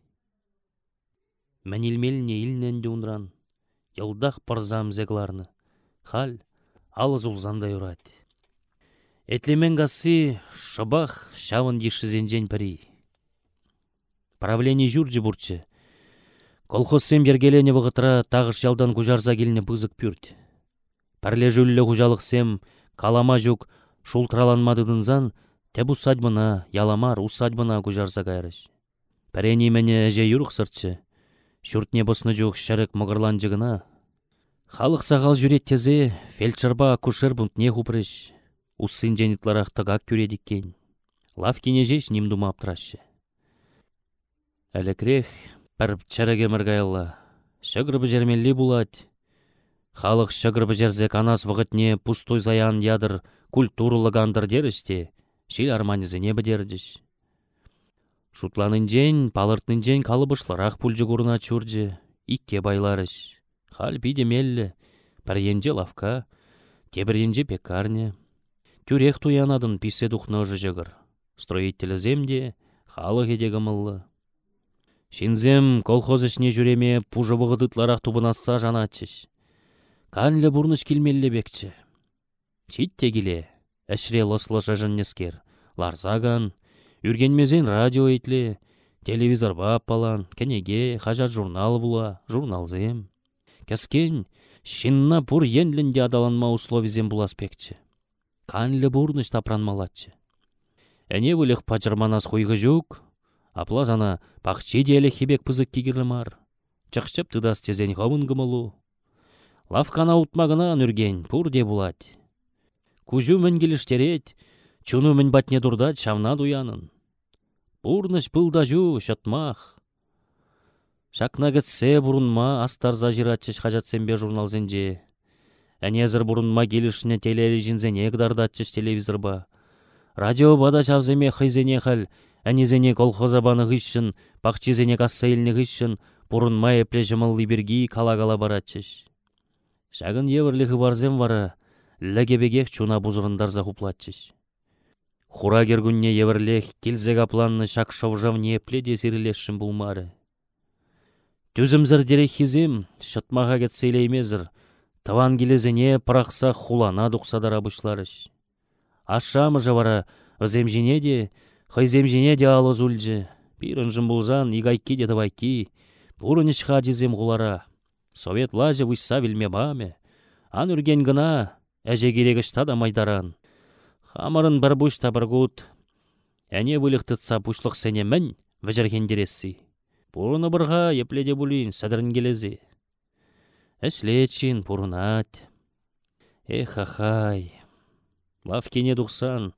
[SPEAKER 2] Мәнилмеліне илненде унран, йылдақ парзам зегларны. Хал, алыз улзандай урат. Этлемен гасы шабах шавын ешізенжен пірі. Правление жүрджі бұрчы. Колхозсем ергелене вғытыра тағыш ялдан күжарза келіне бұзық пүрт. Пәрле жүлі күжалықсем калама жүк шултраланмадыдынзан тәб усадьбына, яламар усадьбына күжарза кайрыш. Пәрені мәне әже юрық сыртчы. Шүртне босны жүк шәрік мұғырлан жығына. Халық сағал жүрет тезе, фельдшерба акушер бұнтне хупрыш. Уссын женітларақ тығак күредіккен. Лав кенежеш нимдума аптырашы. Әлікрех пір чәріге міргайылла. Шөгірбі жермелі булат. Халық шығыр жерзе канас вғытне пустой заян ядыр культуралыгандыр дерісте, шел арманизіне бідердіш. Шутланынжен, палыртнынжен калыбышларақ пульжы курна чуржы, икке байларыш. Хал пидемеллі, енже лавка, енже пекарня. Тюрех туянадын писе духножы жығыр. Строителіземде халық едегі мыллы. Шинзем колхоз ішіне жүреме пужы вғыдытларақ тубынасса жанатчыш. Канлі бұрныш келмелі бекчі. Читте келе, әшіре лослы жыжыннескер. Ларзаган, Үргенмезен радио етле, телевизор бап балан, кенеге, хажат журнал була, журналзем. Кәскен, шинна пур енлінде адаланма условизем бұл аспектче. Канлі бурныш тапранмалатчы. Әне вылық пачырманас хуйғы жүк, аплазана пақче делі хебек пызык кегірлімар. Чықчып тыдас тезен хавын гымылу. Лавкана утмағына үрген пур де булат. Күжу мін келіштерет, чуну мін батне дұрдат шавна дуянын. Бурныш пылда жу, шатмах. Шакна кетсе бурунма астарза жиратчыш хажатсембе журналзенже. Әнезір бурунма келішіне телері жинзене кдардатчыш телевизорба. Радио бада жавземе хыйзене хал, әнезене колхозабаны ғышшын, пақчизене кассаиліне ғышшын, бурунма эпле жымылли берги кала-кала баратчыш. Шагын еврлігі барзем вара, ләгебегех чуна бузырындарза хуплатчыш. Хура кергунне еврлех килзе капланны шак шовжавне пледе сирелешшін булмары. Түзімзір дерек хизем, шытмаға кетсейлеймезір, таван келезіне пырақса хулана дұқсадар абышларыш. Ашамы жавара, ыземжіне де, хайземжіне де алы зульжі. Пирынжын бұлзан, игайки де тавайки, бұрын ішқа дезем ғулара. Совет лажы вышса білме баме. Ан үрген гына, әже керегішта да майдаран. Хамырын бір бұш табыргут. Әне бұлықтытса бұшлық сәне мін вәжіргендересі. Бұрыны бұрға епледе бұлін сәдірін келезі. Әшлетшін бұрынат. Эх, ахай. Лавкене дұқсан,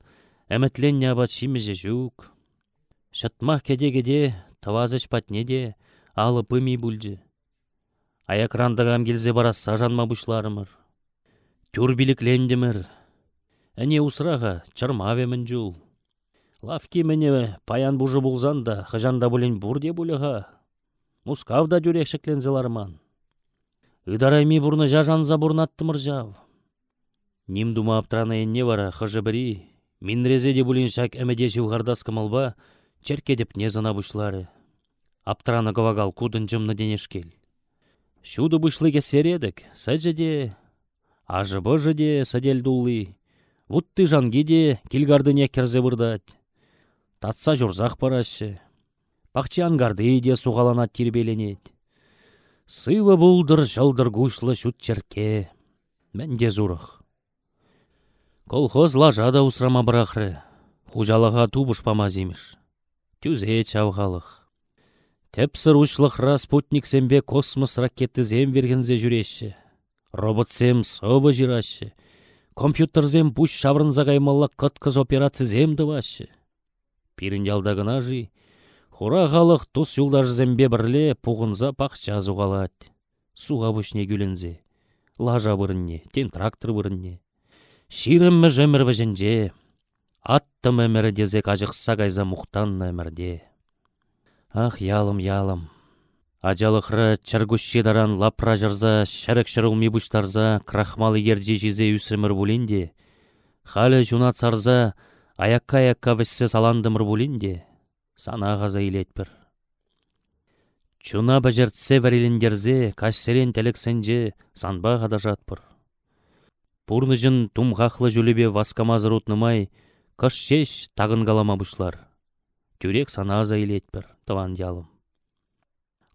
[SPEAKER 2] әмітлен не абат жүк. Шатмақ кеде-кеде, тавазыш патнеде, алып ыми бұлжы. Аякрандығам келзе бараса жанма бұшларымыр. Биліклендімір, Әне усыраға чармавемін жул. Лавки мене паян бұжы бұлзан да, хыжанда бұлен бұрде бұлыға. Мускавда жүрек шеклензеларман. Ыдарайми бұрны жажанза бұрнаттымыр жав. Ним дума аптрана енне вара хыжы бірі, минрезе де бұлен шак әмеде жевғардас кымалба, черкедіп не зана бұшлары. Аптрана кавагал кудын жымны денешкел. Шуды бұшлы кесередік, сәжі де, ажы бұжы де Вутты жангиде килгардыне керзе бұрдат. Татса журзақ парашы. Пақчы ангарды де суғалана тербеленет. Сывы бұлдыр жылдыр гушлы шут черке. Мәнде. Колхоз лажа да усрама бірақры. Хужалыға тубыш памазиміш. Тюзе чавғалық. Тепсір ушлықра спутник сембе космос ракеты зем вергензе жүреші. Робот сем компьютерзем пуш шаврынса каймалла кыткыз операция вашы. Пирін ялдагына жи, хура халық тус юлдажзембе бірле пуғынза пақча зуғалат. Суға бүшне күлінзе, лажа бұрынне, тен трактор бұрынне. Ширіммі жемір вәжінже, аттым әмірі дезе кажықса кайза мұқтанна әмірде. Ах, ялым, ялым, Ажалықры чаргушши даран лапра жарза, шәрік шырылми бұштарза, крахмалы ерде жезе үсірмір бұлінде. Халі жуна царза, аякка-аякка віссі саландымыр бұлінде. Сана ғаза бір. Чуна бәжертсе вәрелендерзе, кашсерен тәліксенже, санба ғада жатпыр. Пурныжын тумғақлы жүлебе васкамазыр ұтнымай, кыш шеш тағын қалама бұшлар. Тюрек сана ғаза бір, таван ялым.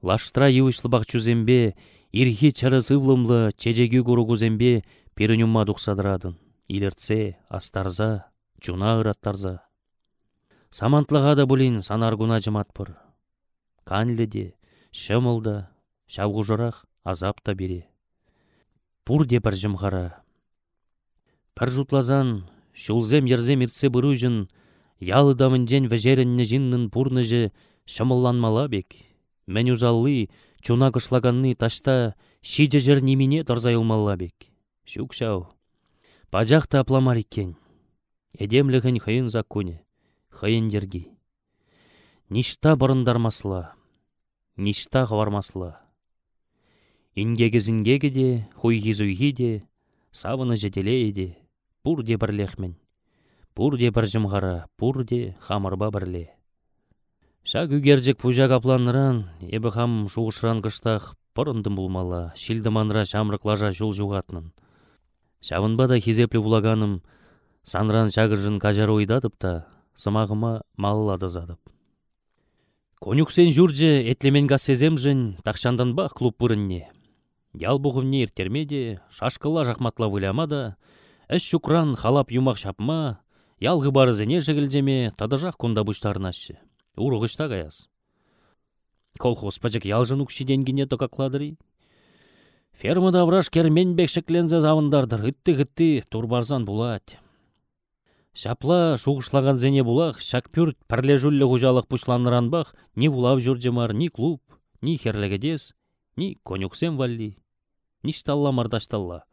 [SPEAKER 2] Лаштра юышлы чузембе, ирхи сывлымлы чежеги курукузембе пирінюмма дұқсадырадын. Илерце, астарза, чуна ыраттарза. Самантлыға да бұлін санаргуна жыматпыр. Канледе, шымылда, шавғужырақ азап та бере. Пұр де бір жымғара. Пір жұтлазан, шулзем ерзем иртсе бұружын, ялы дамынжен вәжерінні жиннын пұрныжы шымылланмала бек. Мен узаллы, чуна кышлаганны ташта
[SPEAKER 1] Шиже жер немине торзай улмалла бек. Шук шау. Пажақта апламар иккен. Эдемлігін хыйын законе, хыйын дерги. Ништа бұрындармасла, ништа хвармасла. Ингегізінгегі де, хуйгизуйги де, савыны жетелейі де, пұр де бірлехмен. Пұр де бір жымғара, пұр де хамырба бірле. Шак үгержек пужак апланыран, ебі хам шуғышран кыштақ пырындым булмала, шилдіманра шамрықлажа жол жуғатнын. Да хизеплі булаганым, санран шагыржын кажар ойдадып та, сымағыма малылады задып. Конюксен жүрже этлемен газ сеземжін, бақ клуб пырынне. Ял бұғымне ертермеде, шашқыла жақматла выляма да, әш шукран халап юмақ шапма, ялғы бары зене жігілдеме, тадыжақ күнда бұштарынашы. Урғышта гаяз. Колхоз пачык ялжын укшиденгене токакладыры. Фермада враж кермен бекшеклензе завындардыр, ытты-гытты турбарзан булать. Шапла шуғышлаган зене булах, шакпюрт пірле жүлі ғужалық бақ, ни булав жүржемар, ни клуб, ни херлегедес, ни конюксем валли ништалла мардашталла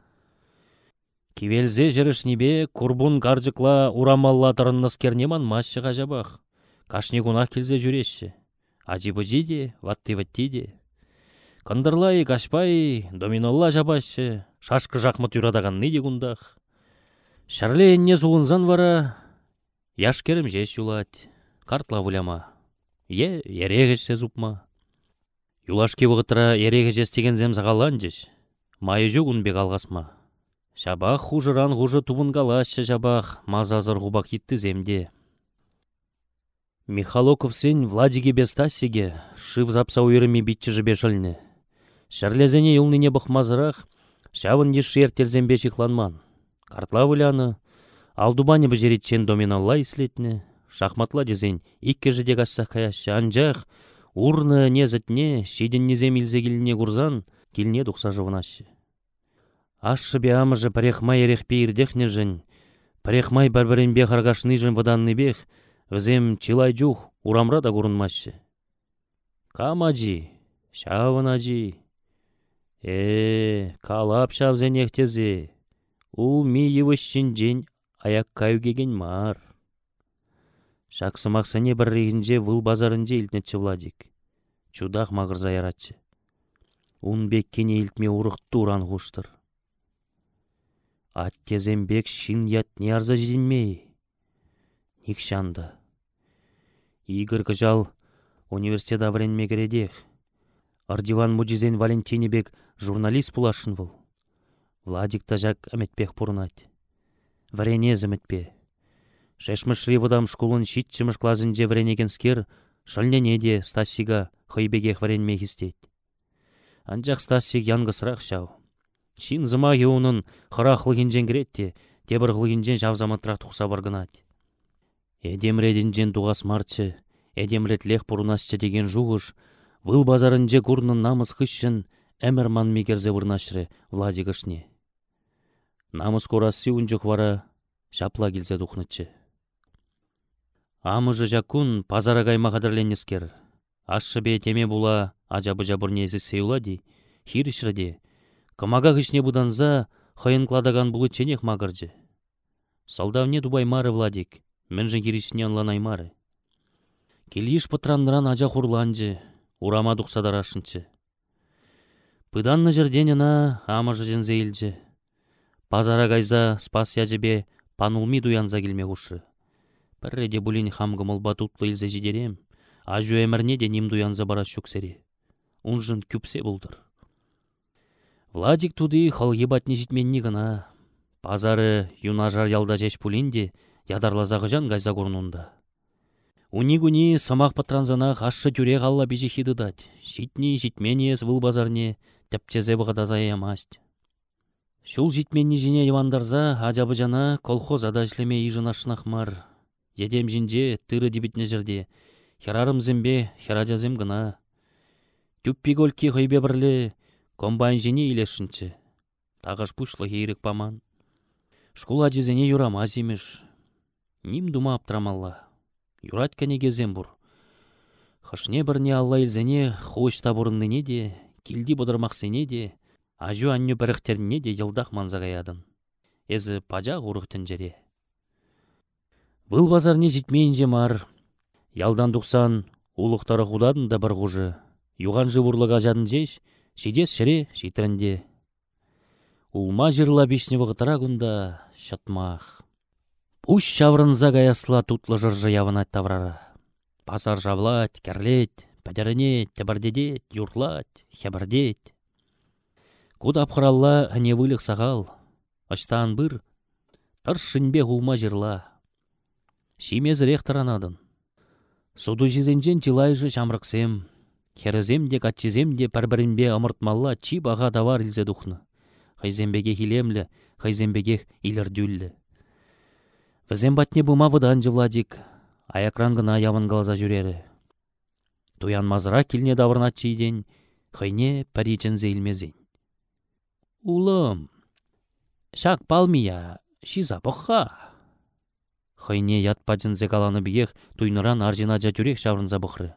[SPEAKER 1] кивелзе небе курбун каржыкла урамалла тырынныс кернеман машыға жабах кашни гунах келзе жүрешші ажибыжи де ватты ватти де кындырлай кашпай доминолла жабашы шашкы жақмыт юрадаган ныйде гундах. Шарле энне зулынзан вара яшкерім жеш юлать. Картла вуляма. Е ерегешсе зупма. Юлашки вғытыра жестеген зем сағаланжыш Майы жүк үнбек алғасма. Шабақ хужыран хужы тубын галашы жабақ, мазазыр ғубақ етті земде. Михалоков сен Владиге бестасиге, шыв запса уйрыми битчі жібешілні. Шарлезене юлныне бұқмазырақ, шавын ешер терзембе шиқланман. Картла выляны, алдубане бжеретчен доминалла ислетні, шахматла дезен икке жіде кашсақ каяшы, анжақ, урны незітне, шиден незем илзегіліне курзан, килне тухса жывынашы. Ашшы бе амыжы парехмай ерехпе ирдехне жын, парехмай барбаренбе харгашны жын ваданны бех, візем чилай жух урамра да курынмашы. Кам ажи, шавын ажи. Э, калап шавзен ехтезе, ул ми евышшин жен аяк кайугеген мар. Шақсымақсыне бір регінже выл базарынже илтнетші Владик. Чудақ мағырза яратшы. Унбек кене илтме урық туран ғуштыр. Аттезембек шин ят не арза жиденмей. Никшанды. Игорь кыжал университет авренме кередех. Ардиван мужизен Валентинебек журналист пулашын был. Владик тажак әметпех пурнать. Варене зіметпе. Шешмыш ривыдам шкулын шитчімыш клазынже вренеген скер, шылнене де Стасига хыйбегех варенме хистеть. Анжақ стасик янгысырақ шау. Шин зыма еуынын хырақлы кенжен керетте, тебір қылгенжен жавзаматырақ тұқса баргынат. Эдемредінжен туғас марчы, эдемрет лех пұрынасчы деген жуғыш, выл базарынже курнын намыс хыщын, әмір ман мекерзе вырнашры Владикышне. Намыс корасы унжық вара, шапла келзе тухнычы. Амыжы жакун пазара кайма. Ашшы бе теме була ажабы жабырнесі сейулади, хирішірде, кымага кішне буданза, хайын кладаган бұлы ченех мағыржы. Салдавне дубаймары Владик, мен жын хирішіне анланаймары. Келиш пытранныран ажа хурланжы, урама дұқсадарашынчы. Пыданны жерденена амажы зейлжі. Пазара гайза спас яжыбе панулми дуянза келме құшы. Пірреде бұлін хамгымыл батутлы илзе жидерем, ажу әмірне де нем дуянза бара шөксері унжын күпсе болдыр. Владик туды хал житменні гына. Пазары юнажар ялда жеш ядарлазағы жан гайза курнунда. Уни-гуни самақ патранзанақ ашшы тюре қалла бежі хидыдать. Житни житменес выл базарне, тәпчезе бұғада заямасть. Шул житменні жіне евандарза, ажабы жана колхоз адашлеме ижын мар. Едем жинже тыры дебітне жерде. Херарым зембе, херадязем гына. Түппигольки хыйбе бірлі комбайн жіне илешінші. Тағыш пушлы хейрік паман. Шкула жезене юрама земеш. Ним дума аптрамалла. Юрат кәне кезем бұр. Хышне бірне алла илзене хуш табурынныне де, килди бұдырмақсене де, Ажу анню біріқтеріне де елдақ манзағаядын. Эзі пажақ ұрықтын жере. Бұл базарне житмейінже мар. Ялдан дұқсан, улықтары худадын да бір ғужы. Юған жывурлыға жадын жеш, шидес шыре шитрінде. Улма жырла бешіне вғытыра күнда шатмақ. Пуш шаврынза гаясла тутлы жыржы явынат таврара. Пасар жавлать, керлет, пәдерінет, тәбірдедет, юртлать, хәбірдет. Куда апхыралла әне вылық сағал, Аштан бір, тыршынбе ғулма жырла. Шимез рехтаранадын. Суду жизенжен тилайжы шамрықсем, Херізем де катчизем де пәрбірінбе амыртмалла чи баға давар илзе дұхны. Хайзембеге хилемлі, хайзембеге илірдүллі. Візем батне бұма вұдан жывладик, аякран гына явын қалза жүрері. Туян мазыра килне давырнат чейден, хайне пәричін зейлмезен. Улым, шак палмия, шиза бұққа. Хайне ят пачын зекаланы биех туйныран аржина жа жүрек шаврынза бұқры.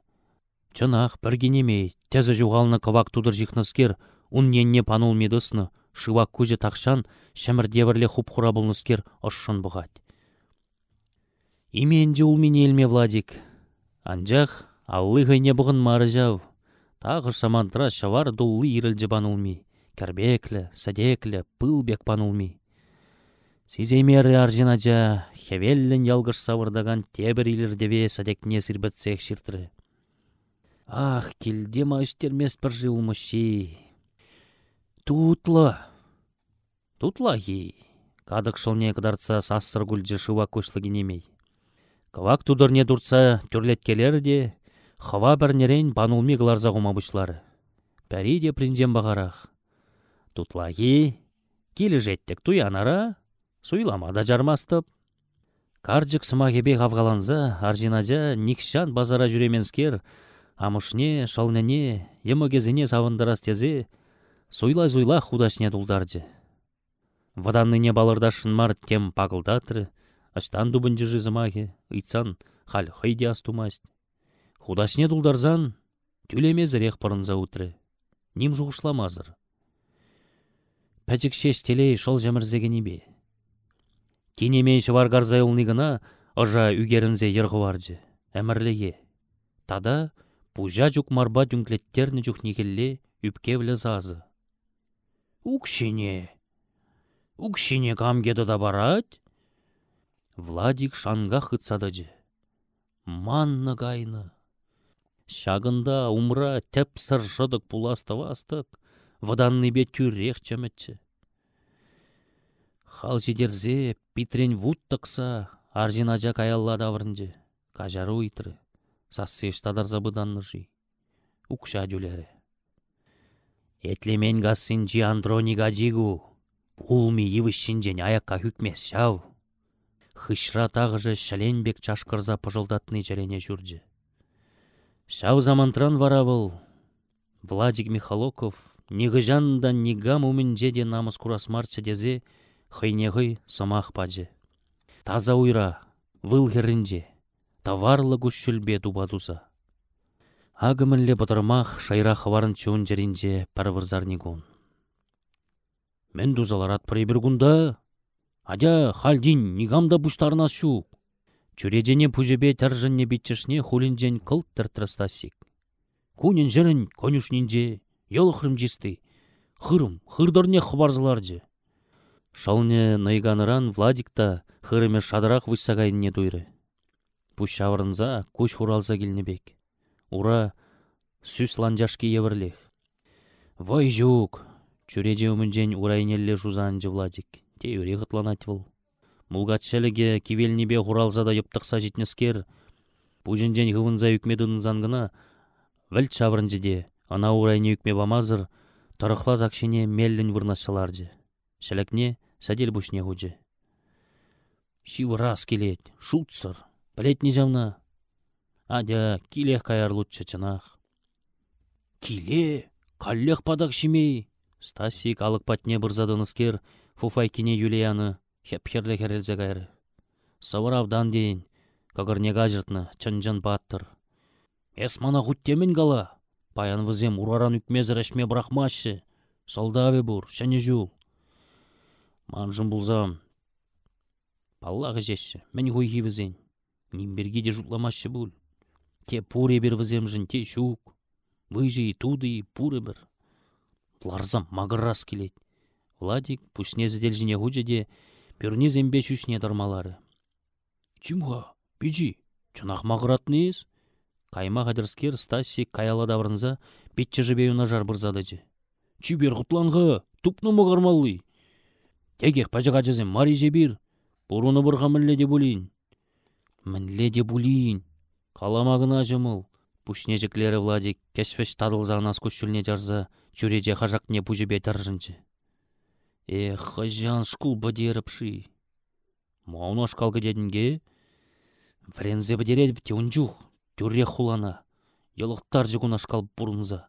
[SPEAKER 1] Чынақ бір генемей, тезі жуғалны кывак тудыр жихныскер, унненне панул медысны, шывак көже тақшан, шәмір девірле хуп хура бұлныскер ұшшын бұғад. Именже ул мен елме Владик. Анжақ, аллы ғайне бұғын мары жав. Тағы самантра шавар дуллы ирілжі банулми. Кәрбеклі, сәдеклі, пыл бек банулми. Сиземері аржинажа, хевеллін ялғыш савырдаган тебір илірдеве сәдекне сірбітсек ширтірі. Ах, келде үстермес бір жылмыши. Тутла. Тутла хи. Кадық шылне кыдарца сассыр гүлжі шыва көшлігінемей. Кавак тудырне дұртса түрлеткелер де, хава бірнерен банулми ғыларза ғумабышлары. Пәрі де принжен бағарақ. Тутлаги, келі жеттік туянара, суйламада жармастып. Каржық сымағебе ғавғаланза, аржинажа никшан базара жүременскер, амышне, шалнене, емігезіне савындырас тезе, суйла-зуйла худашне дулдарды. Ваданныне балырдашын мар тем пағылдатры, Аштан дубынжы жызымаге, ыйтсан, хал хыйде астумасть. Худашне дулдарзан, тюлемезірек пырынза утры. Ним жуғышламазыр. Шеш телей шол жәмірзегенебе. Кенемейші варгарзай ұлнығына, ыжа үгерінзе ерғываржы, әмірліге. Тада пужа жүк марба дүнклеттерні жүк негелле үпкевлі зазы. Укшине, укшине камгеді да барать? Владик шанға хытсадыжы. Манны гайны. Шагында умра тәп сыр жыдық пуластывастық, ваданны бе тюрех чәмітчі. Хал жидерзе питрен вуттықса, аржинажа каялла давырынжы, кажары уйтры, сассы штадар забыданны жи. Укша дюлері. Этлемен гассинжи Андрони гаджигу, пулми евішшінжен аякка хүкмес шау. Хышра тағыжы шәленбек чашқырза пыжылдатны жәлене жүрді. Шау замантран варавыл. Владик Михалоков негі жанында нега мумінже де намыс курасмарчы дезе хыйнеғый самақ паджы. Таза уйра, выл херінже, таварлы күшшілбе дубадуза. Агымынле бұдырмақ шайра хварын чуын жерінже парвырзарнигун. Мен дузаларат Адя халдин нигамда буштарна шу. Чүрежене пужебе тәржінне бітчішне хулинжен кылт тіртрастасик. Кунен жерін конюшнинже, ел хырым жесті. Хырым, хырдарне хыбарзыларжы. Шалне найганыран Владикта хырыме шадырақ высагайынне дуйры. Пущавырынза көш хуралза келнебек. Ура сүс ланжашки евірлех. Вай жук, урайнелле жузанжы Владик теуре ғытланать бұл. Мулгатшеліге кивелнебе хуралзада ептықса жетнескер, пужинжен ғывынза үкмедін зангына, віл чаврынжыде, ана урайне үкме бамазыр, тарықла закшене меллін вырнашаларжы. Шәлікне сәдел бұшне ғуджы. Шивы рас келет, шутсыр, білет не жавна. Адя, килех каярлутчы чынақ. Киле, каллех падақ шимей. Стасик алық патне бұрзадыныскер, фуфайкине юлияны хеп-херле херелзе гайры. Савыравдан дейін, кагырне гажыртны, чынжын баттыр. Эс мана ғуттемін гала, паян візем ураран үкмезір әшме брахмашы,
[SPEAKER 2] Солдаве бур, шәне жул. Манжын бұлзам. Паллағы жеші, мен хойхи візен. Нимберге де жұтламашы бұл. Те пуре бір віземжін, те шук. Выжи туды, пуры бір. Ларзам мағыррас келет. Владик пушне зіделжіне хұжеде пүрне зембе шүшне дармалары. Чимға, бежи, чынақ мағыратныз? Кайма хадырскер Стаси каяла даврынза бетчі жібеуна жар бұрзадыжы. Чибер құтланға, тупны мұғармалый. Тегек пажыға жызым мари жебір, бұруны бұрға мінле де бұлейін. Мінле де бұлейін. Каламағына жымыл. Пушнежіклері Владик кәшфеш тадылзағынас күшіліне жарза, жүреже хажақ не бұжы бетаржынчы. Эх, хажан шкул бадеріпши. Мауна шкалғы дедінге, Френзе бідереді бітте ұнжух, дүрре хулана. Елықтар жүгін ашқал бұрынза.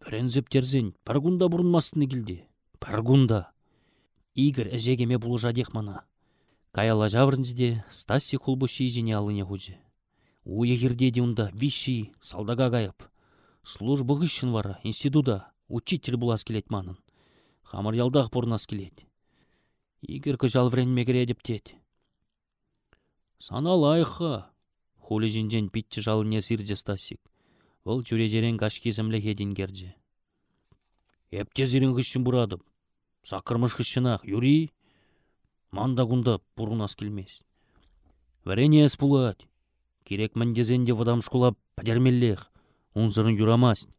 [SPEAKER 2] Френзе бтерзен, паргунда бұрынмасыны келді. Паргунда. Игорь әжегеме жадех мана. Каяла жаврынжыде Стаси хулбу шейжене алыне хуже. Уе хирдеде унда виши, салдага гайып. Службы ғышын вара, институда, учитель булас келет манын. Хамыр ялдақ бұрнас келет. Игорь күжал вренмегіре деп тет. Саналайха, хули жинжен питчі жалыне сирже Стасик. Ол жүрежерен кашкизімлі хедин керже. Эпте зирин ғышын бұрадып. Сақырмыш ғышынақ, юри. Манда күнда бұрынас келмес. Вәрене әс бұлад. Керек міндезенде вадам шкулап падермеллех. Унзырын юрамаст.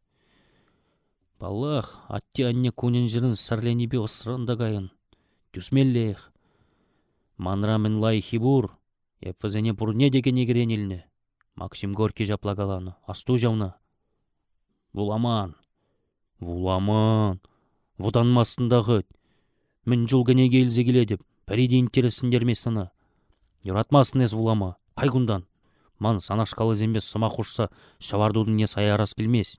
[SPEAKER 2] Баллах, атте анне кунен жырын сарленебе осыранда гайын. Түсмеллех. Манра мен лай хибур. Эпфізене бұрне деген егеренеліне. Максим Горький жаплагаланы. Асту жауна. Вуламан. Вуламан. Вуданмасындағы. Мін жылгіне келзе келедіп. Пәреде интересіндерме сына. Юратмасын ez вулама. Қайгундан. Ман санашқалы зембес сыма құшса, шавардудың не саярас келмес.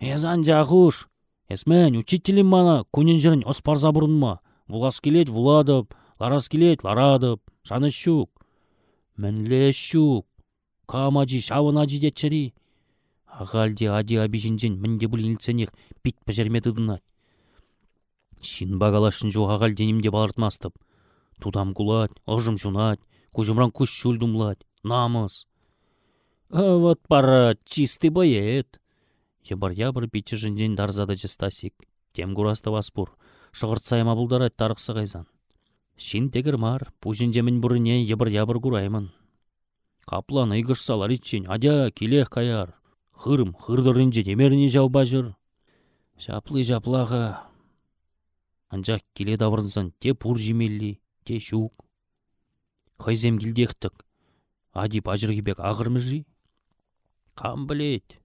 [SPEAKER 2] Эзан жағуш. Эсмен, учителім мана, көнен жерін оспарза бұрынма. Вулас келет, вуладып, ларас келет, ларадып, шаны щук. Мінле щук. Камаджи, шавынажи детчери. Ағалде ади абижінжен мінде бұл илценех бит. Шин бағалашын жоқ ағал денімде балыртмастып. Тудам кулат, ожым жунат, кужымран күш шүлдумлат, намыс. Вот пара чистый боет. Ебар-ябыр битчі жінжен дарзады жестасик. Тем гурасты васпур. Шығыртсайма бұлдарат тарықсы қайзан. Шин тегір мар, пужінжемін бұрыне ебір-ябыр гураймын. Каплан ыйгыш салар итчен, адя келех каяр. Хырым, хырдырынже демеріне жау бажыр. Жаплы жаплаға. Анжақ келе давырынсан, те пур жемелли, те шук. Хайзем келдектік. Ади бажыр кебек жи? Қам білет.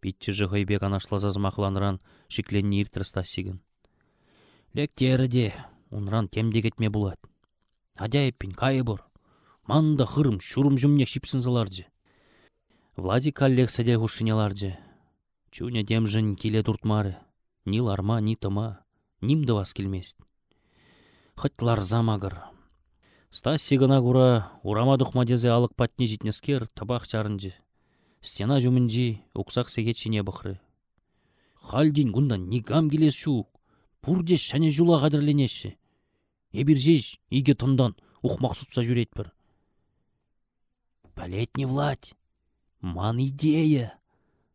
[SPEAKER 2] Питчі жы хайбек анашлазаз мақланыран шикленні иртірста сигін. Лектері де, унран темде кетме булат. Кайы бұр. Манда хырым, шурым жүмне шипсін заларжы. Влади каллех сәде хушинеларжы. Чуня демжін келе туртмары. Ни ларма, ни тыма, ним вас келмест. Хоть ларзамагыр. Стаси гына кура урама духмадезе алық патне житнескер табақ чарынжы. Стена жүмінжі уксақ сегетшіне бұқры. Халдин гундан нигам келес шу. Пурде шәне жула қадірленеші. Ебір жеш, иге тұндан ухмақ сұтса жүрет бір. Пәлетне Владь, ман идея.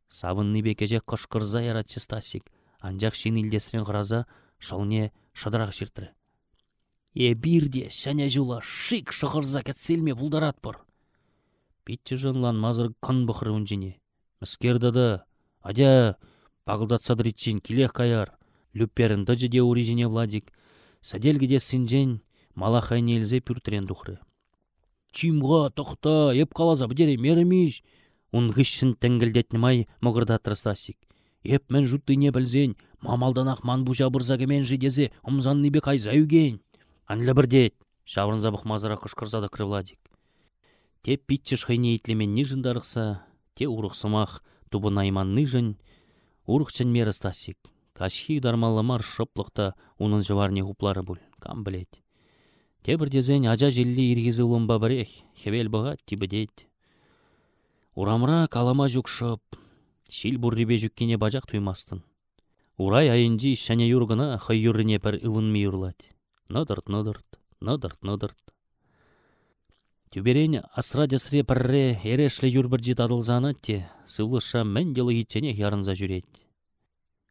[SPEAKER 2] Савынны бекеже қышқырза яратчы Стасик. Анжақ шин илдесірен ғыраза шалне шыдырақ шыртыры. Е бирде шәне жула шик шығырза кәтселме бұлдарат бұр. Битчі жынлан мазыр кын бұқыры үнжіне. Мүскерді да, адя, бағылдатсадыр итчен келех каяр. Люпперін дыжы де урижіне Владик. Сәделгіде сінжен малахай нелзе пүртірен дұқыры. Чимға тоқта, еп қалаза бідере мерімеш. Ун ғышшын тәңгілдетнімай мұғырдатыр Стасик. Еп мен не білзен, мамалданақ ман бұжа бұрза кемен жидезе, ұмзанны бек айзаюген. Анлы бір дед, шаврынза бұқмазыра күшкірзады Владик. Те питчіш хайне итлемен нижын дарықса, те урықсымақ тубын айман нижын, урықчын мері Стасик. Кашхи дармаламар шоплықта унын жыварне хуплары бұл, кам білет. Те дезен ажа желли иргізі ұлымба бірех, хевел бұға тибідет. Урамра калама жүкшып, шил бұрребе жүккене бажақ туймастын.
[SPEAKER 1] Урай айынжи шәне юргына хай юрыне пір ывынми юрлать. Нодырт, нодырт, нодырт, нодырт. Тюберен асрадясре пірре ерешлі юрбірджі тадылзанат те, сывлыша мәнделі етчене ярынза жүрет.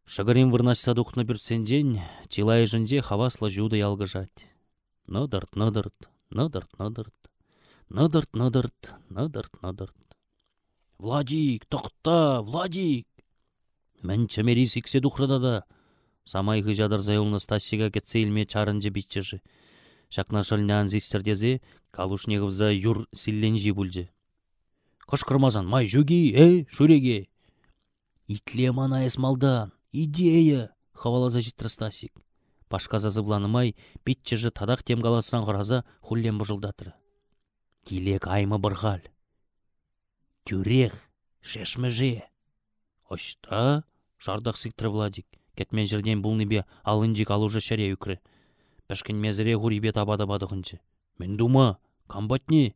[SPEAKER 1] Шыгырин вырнашса духны бүртсенжен, чилай жынже хавасла жуды ялгыжать. Нодырт, нодырт, нодырт, нодырт. Нодырт, нодырт, нодырт, нодырт. Владик, тоқта, Владик! Мән чемери сиксе духрада да. Самайғы жадар зайылны Стасига кетсе илме чарынжы битчежі. Шакна шылнян зистердезе, калушнегівза юр силленжі бүлжі. Кышкырмазан, май жүги, э, шуреге. Итле мана малдан, идея, хавалаза життір Стасик. Пашказа зыбланымай, битчежі тадақ темгаласыран ғыраза хуллен бұжылдатыры. Килек аймы бұрғал. Тюрех, шешмеже. Ошта, шардақ сиктір Владик. Кетмен жерден бұл небе алынжик алужы шәре үкірі. Пәшкін мезіре ғурибе табады бадығынчы. Мен дума, камбатне.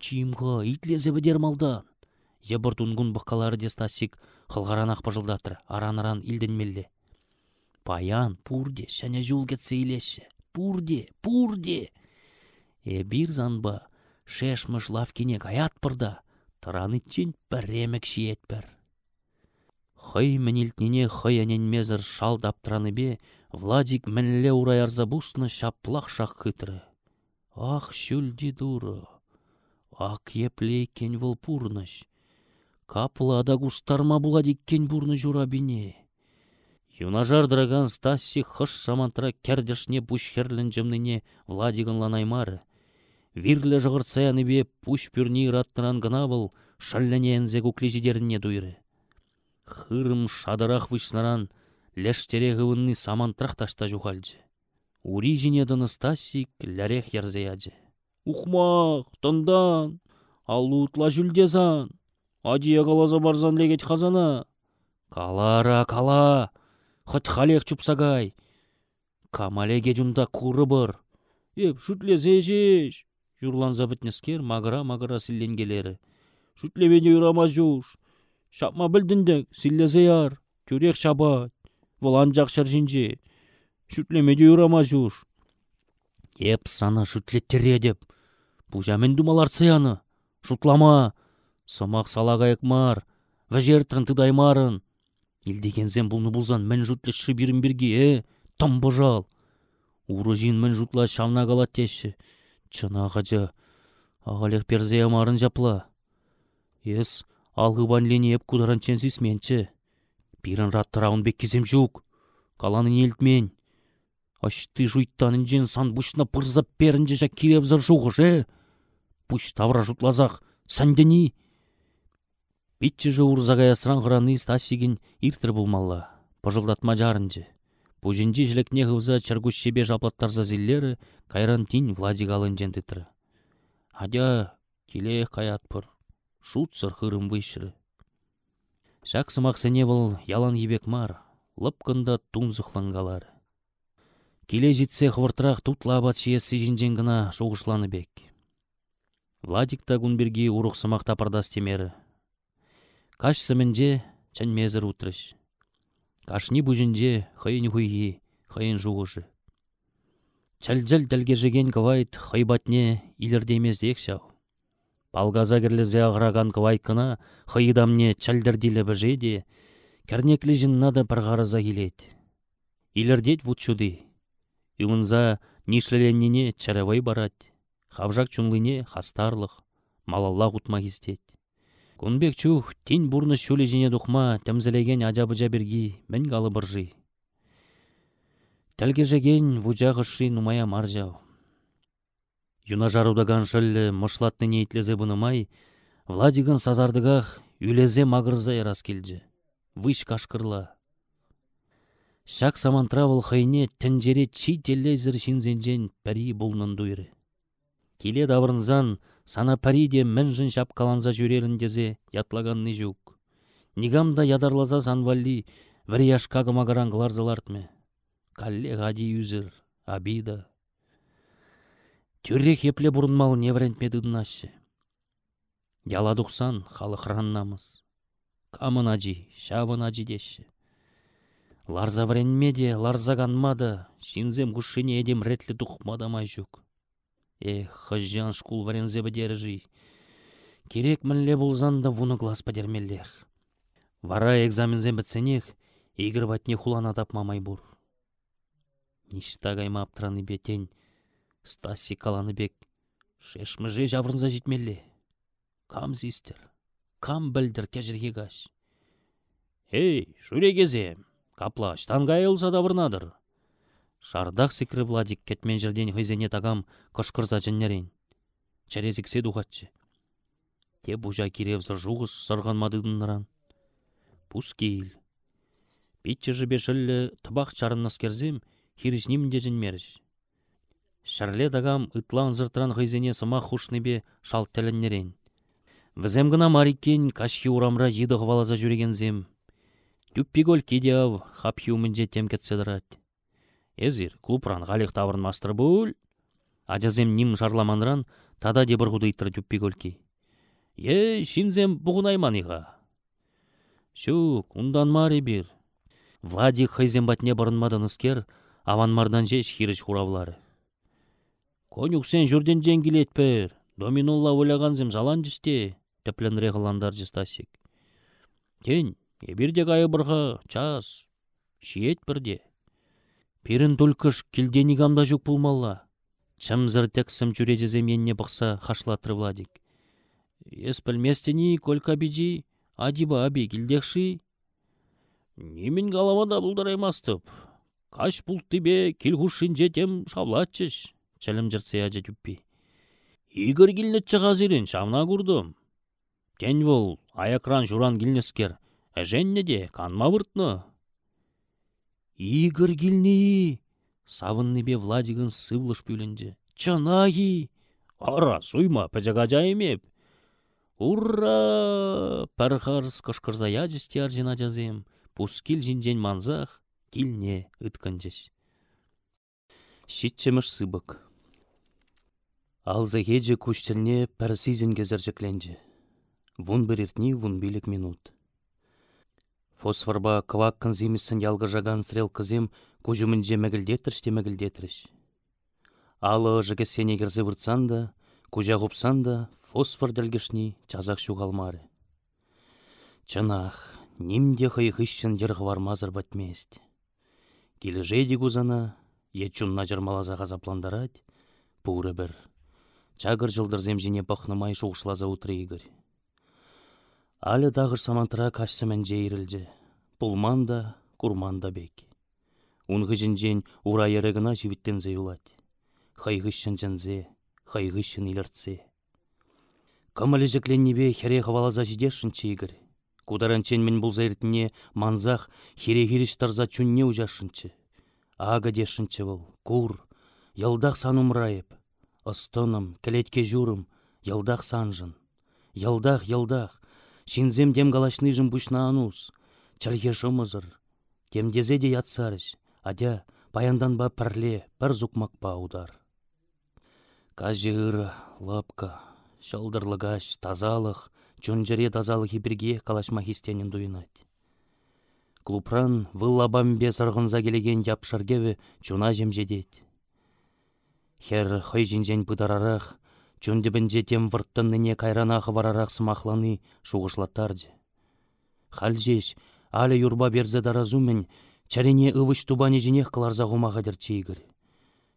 [SPEAKER 1] Чимға, итлезе бідер малдан. Ебір тунгун бұққалары дестасик қылғаран ақ пыжылдатыр, аран-аран илденмелле. Паян, пурде, шәне жол кетсе. Пурде, пурде. Е бір занба, шешмыш лавкене гаят пырда, тыранытчен пірремек шиет бір. Хый мінілтнене хый мезір шал даптыраны бе, Владик мінле урайарза бусны шаплақ шақ хытры. Ах, шүлді дуры. Ак епле кен выл пурныш. Капла густарма була диккен бурны журабине. Юнажар драган Стаси хыш самантра кердешне бушхерлін жымныне Владигын ланаймары. Вирлі жығырцаяны бе пуш пүрні раттыран гына бұл шаллене әнзе куклежидеріне дуйры. Хырым шадарақ вышнаран лештере гывынны самантрах ташта жухальжы. Ури жинедіні стасик ләрех ярзеяджы. Ухмақ, тындан, алутла жүлдезан, адия қалаза барзан легет хазана. Калара, кала, хыт халек чупсагай. Камалеге жүнда куры бір. Еп, шүтлезе жеш, Юрланза бітнескер магыра-магыра силленгелері. Шүтлебеде юрамаз жуш. Шапма білдіндік, силлезе яр. Түрек шабат. Волан жақшар жинже. Шүтлемеде юрамаз жуш. Еп сана шүтлеттере деп. Бұжамен думалар цияны. Шутлама. Самақ салағайық мар. Вәжертірін тыдаймарын. Илдегензен бұлны бұлзан мен жұтлеші бірін бірге, э? Там бұжал. Уры жин мен жұтла шамна қалат теші. Чынағаджы, ағалек перзе амарын жапла. Ес, алғыбан лене еп кударан ченсіз менчі. Пирін раттырауын беккезем жүк. Каланын елтмен. Ашты жуйттанын жен сан бұшына пырзап перінже жа киревзір жуғы же. Бұш тавра жұтлазақ, сандені. Битчі жы урзағай асыран ғыраны стасигін иртір бұлмалла. Пожылдатма жарынжы. Пужинчи жилекне хывза чаргуш себе жаплаттарза зиллері, кайран тин Владик алын жентітрі. Адя, келе каятпыр, шутсыр хырым выйшыры. Шак сымақсыне был ялан ебек мар, лыпкында тун зықлангалар. Келе жетсе хвыртырақ тут лабат шиесі жинжен шоғышланы бек. Владик та күнберге урық сымақ тапырдас темері. Каш чән мезір утрыш. Кашни бұжынже хыйын хуйги, хыйын жуғышы. Чәлжәл тәлгежеген кывайт хыйбатне илердемездек шау. Балгаза кірлізе ағыраған кывайт кына хыйдамне чәлдерділі біжеде, кәрнеклі жынна да пірғарыза келет. Илердет вұтшуды. Үмінза нишлеленнене чәрәвай барат. Хавжак чунлыне хастарлық, малалла ғутма кездет. Кунбек чух, тин бурны шулі жіне дұқма, тәмзілеген ажабыжа берги, мен галы бұржи. Тәлгежеген вұжағышы нумая маржау. Юна жарудаган шылі мұшлатны нейтлезе бұнымай, Владиган сазардығақ үлезе мағырза ерас келді. Выш кашкырла. Шак самантравыл хайне тәнжере чи теллезір шинзенжен пәрі бұлнын дуйры. Келе давырынзан, Сана париде мэнжін шапкаланза жүреріндезе ятлаганны жүк. Нигамда ядарлаза санвалли вір магаран гларзалартме. Калле гади юзір, абида. Түррек епле бұрынмал неврентмеді дынашы. Яладықсан халы храннамыз. Камын ажи, шабын ажи деші. Ларза вренмеде, ларза ганмада, шинзем гушине едем ретлі тухмадамай жүк. Эх, хыжжан шкул варензе бідережі. Керек мінле болзанда вуны глаз падермеллех. Вара экзамензем бітсенех, игр ватне хулана тапмамай бур. Ништа гайма аптыраны бетен, Стаси каланы бек, шешміже жаврынза житмелле. Кам зистер, кам білдір кәжірге гаш. Эй, шүрегезем, Капла, штанга елса да вырнадыр. Шардақ секірі Владик кетмен жерден хызене тагам кышкырза жыннерен. Чәрезіксе дұғатчы. Те бұжа киревзі жуғыз сырған мадыдыныран. Пускейл. Питчі жібе шылі табақ чарыннас керзем, хиріснім де жынмеріш. Шарле дагам ытлан зыртран хызене сыма хушныбе шалт тәліннерен. Візем гына марикен кашки урамра еді ғывалаза жүрегензем, Түппигөл кедяв, хап юмынже темкетседірат. Эзір, клубран ғалиқ таврын мастыр бұл. Ажазем ним жарламанран, тада дебір ғудыйтыр түппигөлки. Е, шинзем бұғынайманиға. Шук, ундан мари бір. Влади хайзем батне бұрынмадын ыскер, аванмардан жеш хиріш хуравлары. Конюк сен жүрден женгілет пір, доминулла ойлағанзем жалан жісте, тепленре ғыландар жыстасик. Кен, Ебірде ғайы бұрға час, шиет бірде. Перін түлкіш келдені гамда жүк бұлмалла. Чымзыр тексім жүреді менне бұқса хашлатыр Владик. Ес білместені колька биджи, адиба аби келдекші. Немен галамада бұлдараймастып. Каш бұл тебе келгушын жетем шавлатчыш. Чәлім жыртсая жетіппі. Игір келнетчі ғазирін шамна күрдім. Тен бол, аякран журан келнескер. Әжәнне де канма вұртны. Игорь гилни! Савынны бе Владигын сывлыш пүлінді. Чанаги! Ара, суйма, пәжіға жаймеп. Ура! Пәрхарс кышкырзая жесте аржина жазем. Пускил жинжен манзах, килне ытканжес.
[SPEAKER 2] Шитчеміш сыбык. Алза хеджі күштілне пәрсизін кезіржікленді. Вун біріртні, вун билік минут. Фосфорба кывак кынзимесін ялгыжаган стрел кызем кужумынже мәгілдетірш те мәгілдетірш. Алы жыге сене выртсан да, кужа ғупсан да, фосфор дәлгішні чазақ шуғалмары. Чынах, нимде хыйхыщын дерғы вармазыр бәтмест. Кележейді гузана, ечунна жармалаза ғазапландарад, пуры бір. Чагыр жылдыр земжіне бақнымай шуғышлаза утры игір. Алі дағыр самантыра кашсымен жейірілді. Пулман да, курман да бек. Унғы жінжен ура ерігіна живіттен зеюлад. Хайғышын жынзе, хайғышын иліртсе. Камалі жікленнебе хере хавалаза жидешін чейгір. Кударанчен мен бұл зайртіне манзақ хере хереш тарза чүнне ұжашынчы. Ага дешінчі бұл, кур, ялдақ саным Ыстоным, кілетке жүрім, ялдақ санжын. Ялдақ, ялдақ, Шинзем дем галашныжым бушна анус. Чарге шымызыр. Темдезе де ятсарыш. Адя паяндан ба пірле, пір па удар. Кажы лапка, шалдырлыгаш, тазалық, чонжыре тазалық ебірге калашма хистенін дуйнать. Клупран выллабамбе сырғынза келеген япшаргеві чуна жемжедет. Хер хой жинжен пыдарарақ, Чундебінде тем вұрттынныне кайранағы варарақ сымақланы шуғышлаттарды. Хал жеш, алі юрба берзе даразумен, чарене ывыш тубане жинех қыларза ғумағадыр тейгір.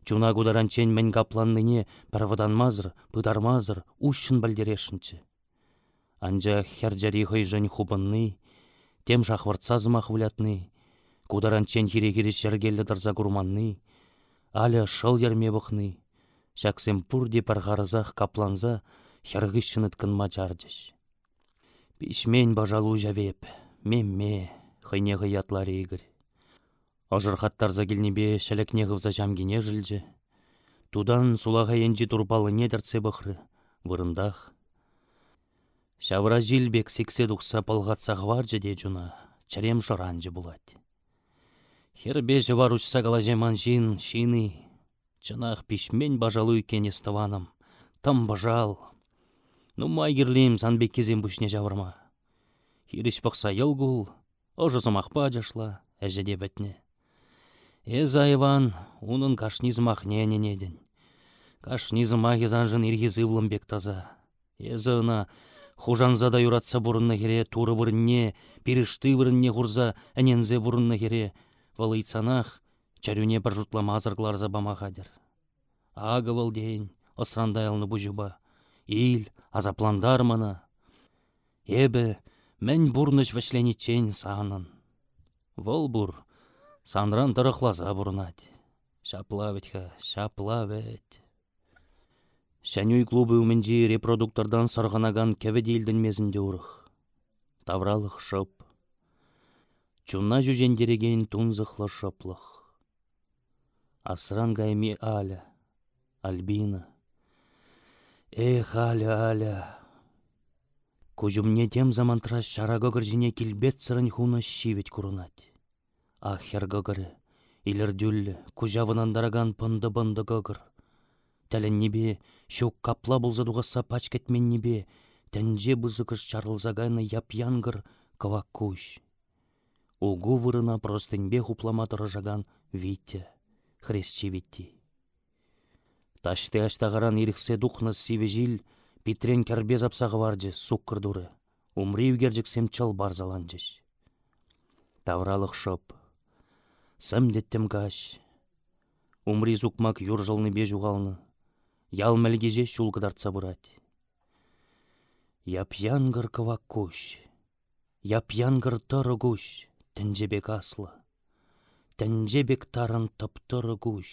[SPEAKER 2] Чуна гударанчен мен гапланныне мазыр, пыдармазыр, ушын бәлдерешінчі. Анжа херджари жын хубынны, тем шахвыртса зымақ вулятны, кударанчен хире-хире шергелі дарза гурманны, алі шыл ерме бұқны, Шаксем пурде парғарызах капланза, хяргышын ыткын мачардыш. Пишмен бажалу жавеп, мемме, хайне ятлар игір. Ажырхаттарза келнебе шәлікне ғывза жамгене жылжы. Тудан сулаға енжі турбалы недіртсе бұқры, вырындақ. Шавра жилбек сексет ұқса пылғатсақ варжы де жуна, чарем шоранжы булат. Хербе жывар ұшса жеман жин, шины, Чынақ пишмен бажалу екен естываным. Тым бажал. Ну майгерлейм санбек кезен бүшне жавырма. Хиреш бақса елгул, ожы зымақпа жашла, әжеде бәтне. Эз айван, унын кашнизмах ненеден. Кашнизмах езанжын иргизы бек таза. Эзі ына хужанзада юратса бұрынна хере туры бұрынне, пирішті бұрынне хурза әнензе бұрынна хере, валыйцанах чарюне бір жұтлама азырғларза бамахадыр. Ағы был день, осрандай алны бұжыба. Ил, азапландар мана. Эбі, мән бұрныш вәшленетчен сағанын. Вол бұр, санран тұрықлаза бұрынад. Шаплаветха, шаплавет. Шәнюй клубы үмінжі репродуктордан сарғанаган кәведейлдің мезінде ұрық. Тавралық шып. Чуна жүжендереген тунзықлы шыплық. Асран гайми аля, Альбина. Эх, аля, аля. Кужумне тем замантраш шарага гыржине килбет сырын хуна шивет курунать. Ахер гыгыры, илердюллі, кужавынандараган пынды-бынды гыгыр. Тәлін небе, шук капла болза дуғаса пачкетмен небе, тәнже бұзықыш чарылзагайны япянгыр кывак куш. Угу вырына простынбе хупламатыры жаган Витя, хрестче Витти. Ташты аштағаран иріксе духныз сивежил, Питрен кербез апсағы варжы, сук дуры. Умри үгержіксем чал барзаланжыш. Тавралық шоп. Сым деттім гаш. Умри зукмак юр жылны бе жуғалны. Ял мәлгеже шулгыдартса бұрат. Япянгыр кывак куш. Япянгыр тұры куш. Тінжебек аслы. Тінжебек тарын тұптыры куш.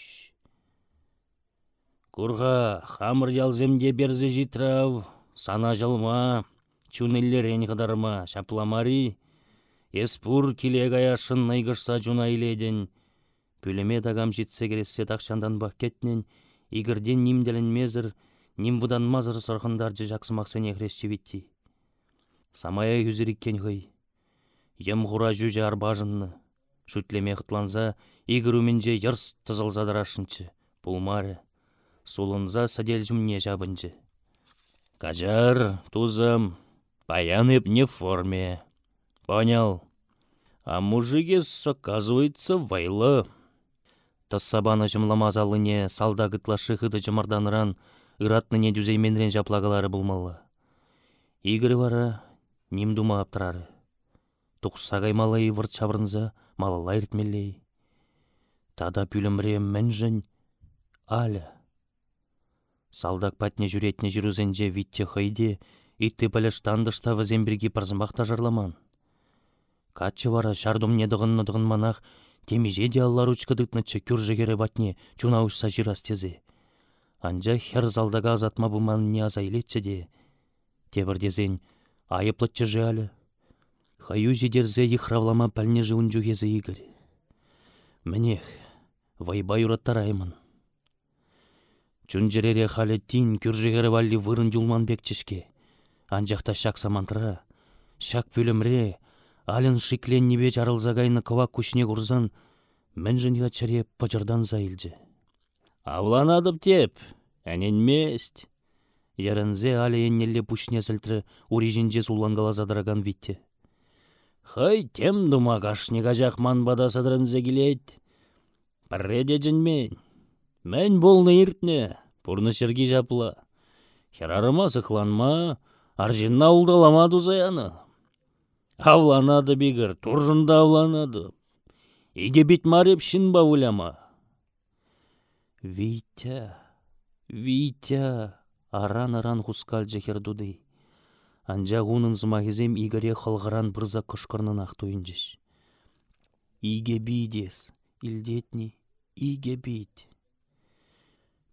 [SPEAKER 2] Курға хамыр ялземде берзе житрав. Сана жылма. Чунеллерен қыдарма. Шапламари. Эспур килег аяшын найгышса жуна иледен. Пүлеме дагам житсе керессе тақшандан бақкетнен игірден нимделен мезір, ним вудан мазыр сырхындар жақсымақсын ехресчі витти. Самая юзіріккен хый. Ем ғура жүже арбажынны. Шүтлеме қытланза, игіруменже йырс тызылзадырашынчы. Пулмары. Сулынза садел жүмне жабынчы. Кажар, тузым, баян не форме. Понял. А мужигес, оказывается, вайлы. Тассабаны жымламазалыне салда гытлашы хыды жымырданыран ыратныне дүзейменрен жаплагалары булмалла. Игірі вара ним дума аптырары. Тұқсагай малайы вырт чаврынза малалай ртмеллей. Тада пүлімре мәнжін аля. Салдак патне жүретне жүрузенже витте хайде, итті пәліштандышта ваземберге парзымақта жарламан. Катчы вара шардым недығын манақ темиже де алла ручкадыкнычче кюржегере батне чунаушса жирас тезе. Анжа хер залдага азатма буман не азайлетче де. Тебірдезен айыплытчы же алі. Хаю жедерзе ихравлама пәлне же унжугезе игір. Мінех, вайбай ураттараймын. Чунжерере халі тин күржегері валли вырын юлман бекчешке. Анжақта шак самантыра, шак пүлімре, Алын шиклен небе жарылзагайны кыва күшне курзан, жынға чаре пычырдан заилжі. Авланадып теп, әненмест. Ярынзе алі еннелле пушне сілтірі урижінже суланғала задыраган витте. Хай тем дума кашне кажақ манбада садырынзе келет. Пірреде жінмен. Мән болны иртне, пұрны шерге жапла. Херарыма сықланма, аржинна улдалама дузаяны. Авланады бигір, туржында авланады. Иге бит мареп ба уляма. Витя, Витя, аран-аран хускал жехердуды. Анжа ғунын зымағызем игіре қылғыран бұрза күшкірнын ақтойынжеш. Иге бидес, илдетні, иге бит.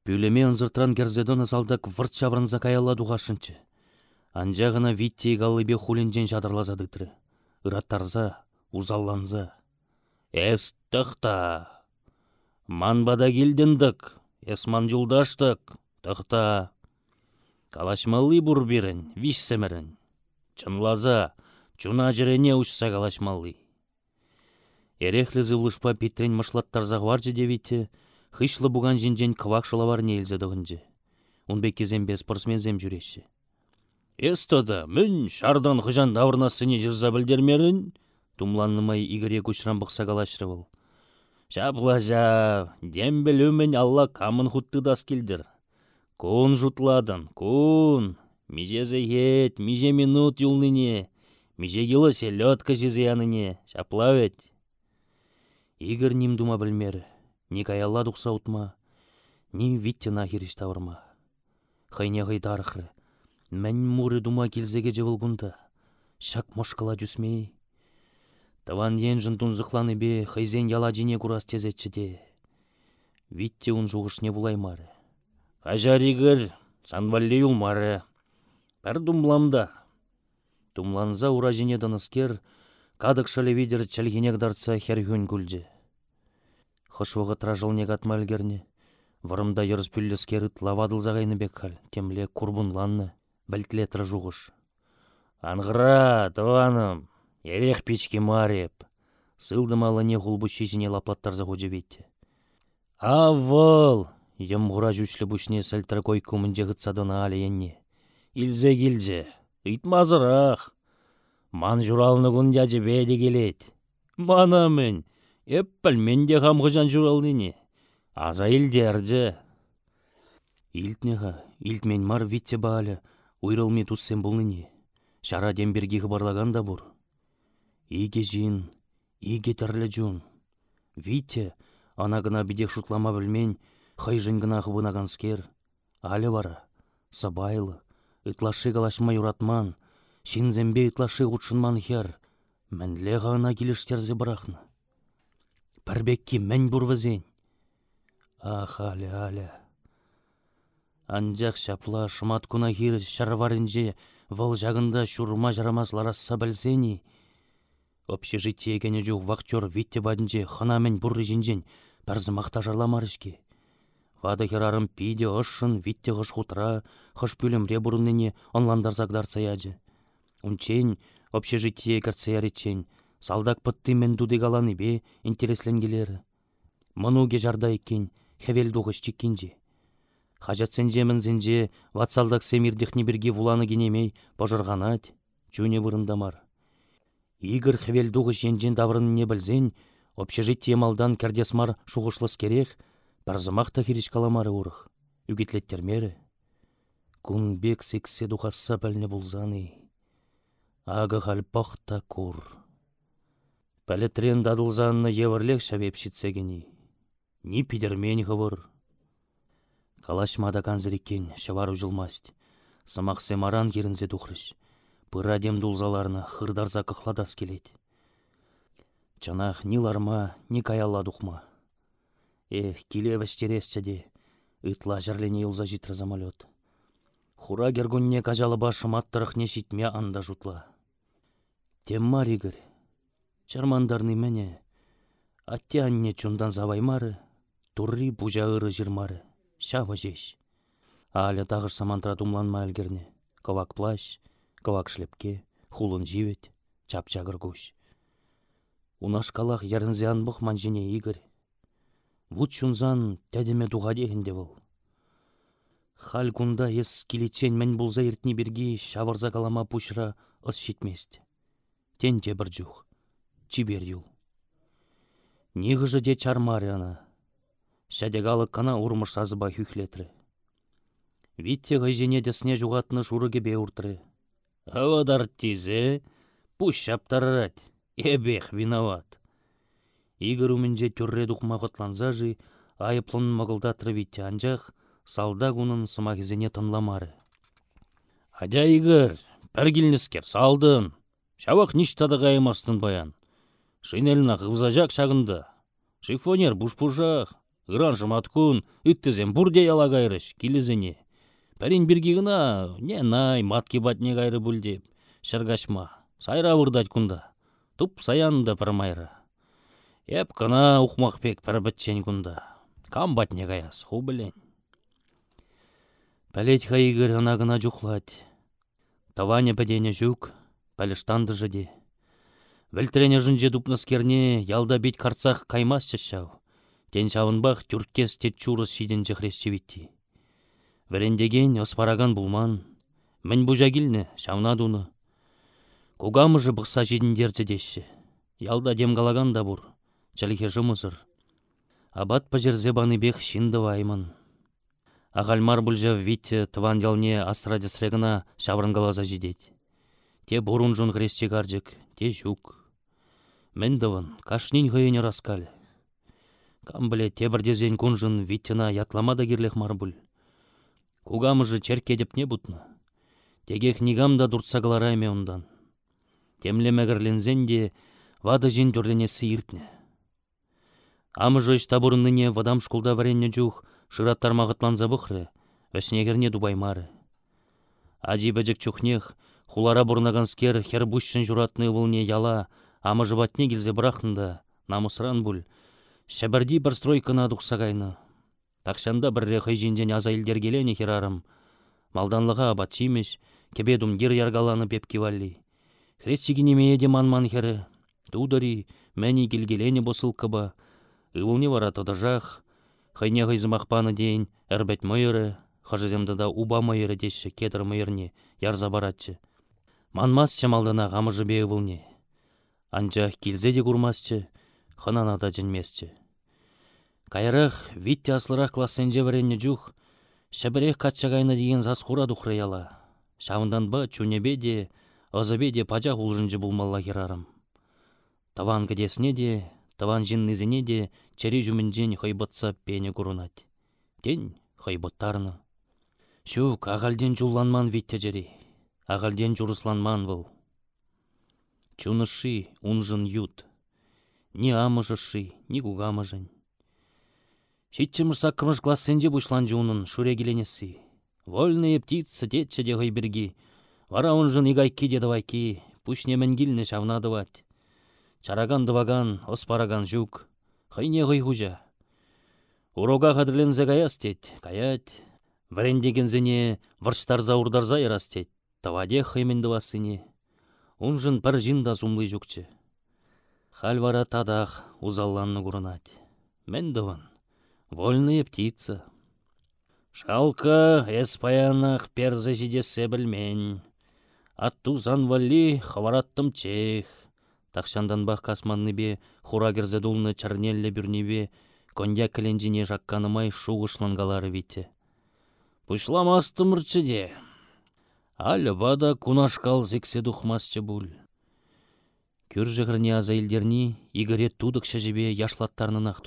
[SPEAKER 2] Пүлеме ұнзыртран герзедоны залдак вырт шабрынза каялла дұғашынчы. Анжағына витте галлыбе хулинжен жадырлазадытры. Ыраттарза, узалланза. Эс тықта. Манбада келдіндік, эсман юлдаштық, тықта. Калашмалы бурбирін, виссемірін. Чынлаза, чуна жерене ұшса калашмалы. Эрехлі зывлышпа питрен машлаттарза варжы девите, хышлы буган жинжен кывак шылавар нелзедігінжі. Унбекезем без спортсмензем жүреші. Эстода, мін шардан хыжан давырнасыне жырза білдермерін, Тумланнымай игіре күшран бұқса калашрывыл. Шаплажа, дембел өмін алла камын дас келдір. Кун жутладын, кун. Мижезе ет, миже минут юлныне. Миже гилы селедка жезияныне. Шапла Игір ним дума білмері. Ни каялла дұқса ұтма. Ни виттена хириш тавырма. Хайне ғайдарықры. Мән муры дума келзеге жывылгунда. Шак мошкала дүсмей. Таван ен жын зықланы бе, хайзен яла жіне курас тезетчі де. Витте ұн жуғышне булаймары. Кажаригір, санвалли юлмары. Пәр думламда. Думланза ура жіне даныскер, кадық шалі видер чәлгенек дарца хергюн күлжі. Хышвығы тражылнек атмалгерне. Вырымда ерс пүллескеріт лавадыл зағайны бек хал, темле курбунланны, бәлтле жуғыш. Аңғыра, тываным, Ерех печке мареп. Сылдымалы не хулбу шезіне лаплаттарза ходжа ветті. Авыл! Емғыра жүшлі бүшне сәлтір кой күмінде ғытсадына алі енне. Илзе келже, итмазырақ. Ман журалны күн дяжы бәді келет. Мана мен, әппіл мен де қамғыжан журалныне. Аза илдерді. Илтнеға, илтмен мар витте балі, уйрылме туссен болныне. Шара демберге хыбарлаган да бұр. Иге жин, иге тірлі. Витте, ана гына биде шутлама білмен, хайжын гына хыбынаган скер. Алі бара, сабайлы, ытлашы галашма юратман, шинзембе ытлашы ұтшынман хер, мәнле ғана келіштерзе бірақны. Пірбекке мән бұрвызен. Ах, алі, алі. Анжақ шапла шымат күна хир шарварынже, выл жағында шурма жарамас ларасса білсені, Общежитие кене жух вахтер витте бадынче хынамен бурры жинжен пәрзі мақта жарламарышке. Вады херарым пиде ышшын витте ғыш хутра, хыш пүлімре бұрынныне онландар загдар саяжы. Унчен общежитие кәртсеяречен, салдак пытты мен дуды галаны бе интересленгелері. Мынуге жарда екен, хевел дуғыш чеккенже. Хажатсен жемін зенже, ватсалдак семирдехне бірге вуланы генемей, пожырғанат, чуне бұрындамар. Игорь хвелдуғы женжен даврын не білзен, общежитие малдан кәрдесмар шуғышлыс керек, барзымақта хириш каламары ұрық. Үгетлеттермері. Күн бек сексе дұқасса бәліне бұлзаны. Ағы халпақта кур. Пәлетрен дадылзанны еврлек шавепшітсегені. Ни пидермен ғывыр. Калашмада канзырекен, шавару жылмаст. Самақ семаран керінзе дұқрыш. Пыра дем дулзаларны хырдарза кыхладас келет. Чанах ни ларма, ни каялла духма. Эх, киле вәстересчәде, ытла жәрлене юлза житры замолет. Хура гергунне кажалы башым аттырық не шитме анда жутла. Теммар игір, чармандарны мәне, атте анне чундан заваймары, турри пужа ыры жирмары, шава жеш. Аля тағыш самантра тумланма әлгерне, ковак плащ, Калак шлепке, хулын живет, чапчагыр гуш. Унаш калах ярынзе анбық манжене. Вуд чунзан тәдеме туғадехінде бұл. Хал кунда ес килечен мән бұлза ертні берге шаварза калама пушра ыс шетмест. Тен те бір жух, чибер юл. Нигыжы де чармары ана. Шәдегалы кана урмыш азыба хүхлетрі. Витте ғайжене десіне жуғатны шурыге беуртры. Авадар тизе, пусть шаптаррать, эбех виноват. Игорь умінже түрре дұқма ғытланзажы, айыплын мағылдатры витте анжақ, салда күнін сымағызене тонламары. Адя Игорь, пәргілнескер, салдын. Шавақ ништады ғайымастын баян. Шинеліна ғывзажақ шағында. Шифонер бұш-бұжақ, ғыран жыматкун, үттізен бұрде яла ғайрыш, келізіне. Пәрін бірге не най, матки батне гайры бүлдеп, шыргашма, сайра вырдать кунда. Туп саянда майра. Еп кына ухмақ пек пір бітчен кунда. Кам батне гаяс, ху білен. Пәлет хайгыр ана гына жухлать. Таваня пәдене жүк, пәліштанды жыде. Вілтірене жынже дупныскерне ялда бет карцах каймас чашау. Тен шавынбақ тюркес тет чурыс шиден жықрес Вәрендеген оспараган булман. Мен бұжа келні, шауна дуны. Кугамыжы бұқса жедіндерді деші. Ялда демгалаган да бур, чалихе жымызыр. Абат пажерзе бех шинды ваймын. Ағалмар бұлжа витте тыван ялне астраде срегына шаврынгалаза жидеть. Те бурун жун хресте гарджик, те жук. Мендовын, кашнин хыйыне раскаль. Кам біле тебірдезен күнжын виттена ятламада кирлех марбуль. Кугамыжы черкедіп не бұтны. Тегех нигамда дұртсагаларайме ондан. Темлемегірлензен де вады жин дүрленесі иртне. Амыжы табурынныне вадам шкулда варенне жух шыраттар мағытланза бұхры, вәснегерне дубаймары. Ади бәжік чухнех, хулара бурнаган скер хер бұшшын журатны вылне яла, амыжы батне келзе брахында, намысран бүл, шәбірді бір стройкына дұқсағайны. Тақшанда бір рехай жинден аза елдер келені херарым. Малданлыға абат чимеш, кебедум дир яргаланы пеп кивалли. Хрестигіне мейеде манман хері. Тудари, мәні келгелені босылкыба. Ывылне вара жақ, хайне ғайзымақпаны дейін әрбәт мойыры, хажыземді да уба мойыры деші кетір мойырне ярза баратчы. Манмас чамалдына ғамыжы бе ывылне. Анча келзе де курмасчы, ханана да жінмесчі. Кайрах витте аслырақ классенже варенне жух, шәбірех катчагайна деген зас хура духраяла. Шавындан ба чунебе де, ызыбе де пачақ улжынжы булмалла херарым. Таван кедесіне де, таван жиннызіне де, чері жүмінжен хайбытса пені курунать. Тен хайбыттарны. Шук, ағалден жулланман витте жері. Ағалден журысланман бұл. Чунышы, унжын ют. Ни амыжышы, ни гугамыжын. Шитчімір класс классенде бұшлан жуынын шуре келенесі. Вольные птицы детче де берги. Вара он жын игайки де давайки, пуш немен шавнадывать. Чараган дываган, оспараган жук, хайне хужа. Урога қадырлензе гаяс тет, каять. Варендегензене варштарза урдарза ярас тет, таваде хаймен дывасыне. Он жын пір жинда зумлы жүкче. Хальвара тадах узалланны курынать. Мен дыван. Вольная птица. Шалка эспаянах перзе жидесе білмен. Аттузан вали хавараттым чех. Бақ касманны бе, хура дулны чарнелле бе, конья кіленжіне жаққанымай шуғышлангалары витте. Пұшламастымырчы де. Алі бада кунашкал зексе дұхмасчы бұл. Күр жығырне аза елдерні, игірет тудық шәжібе яшлаттарының ақ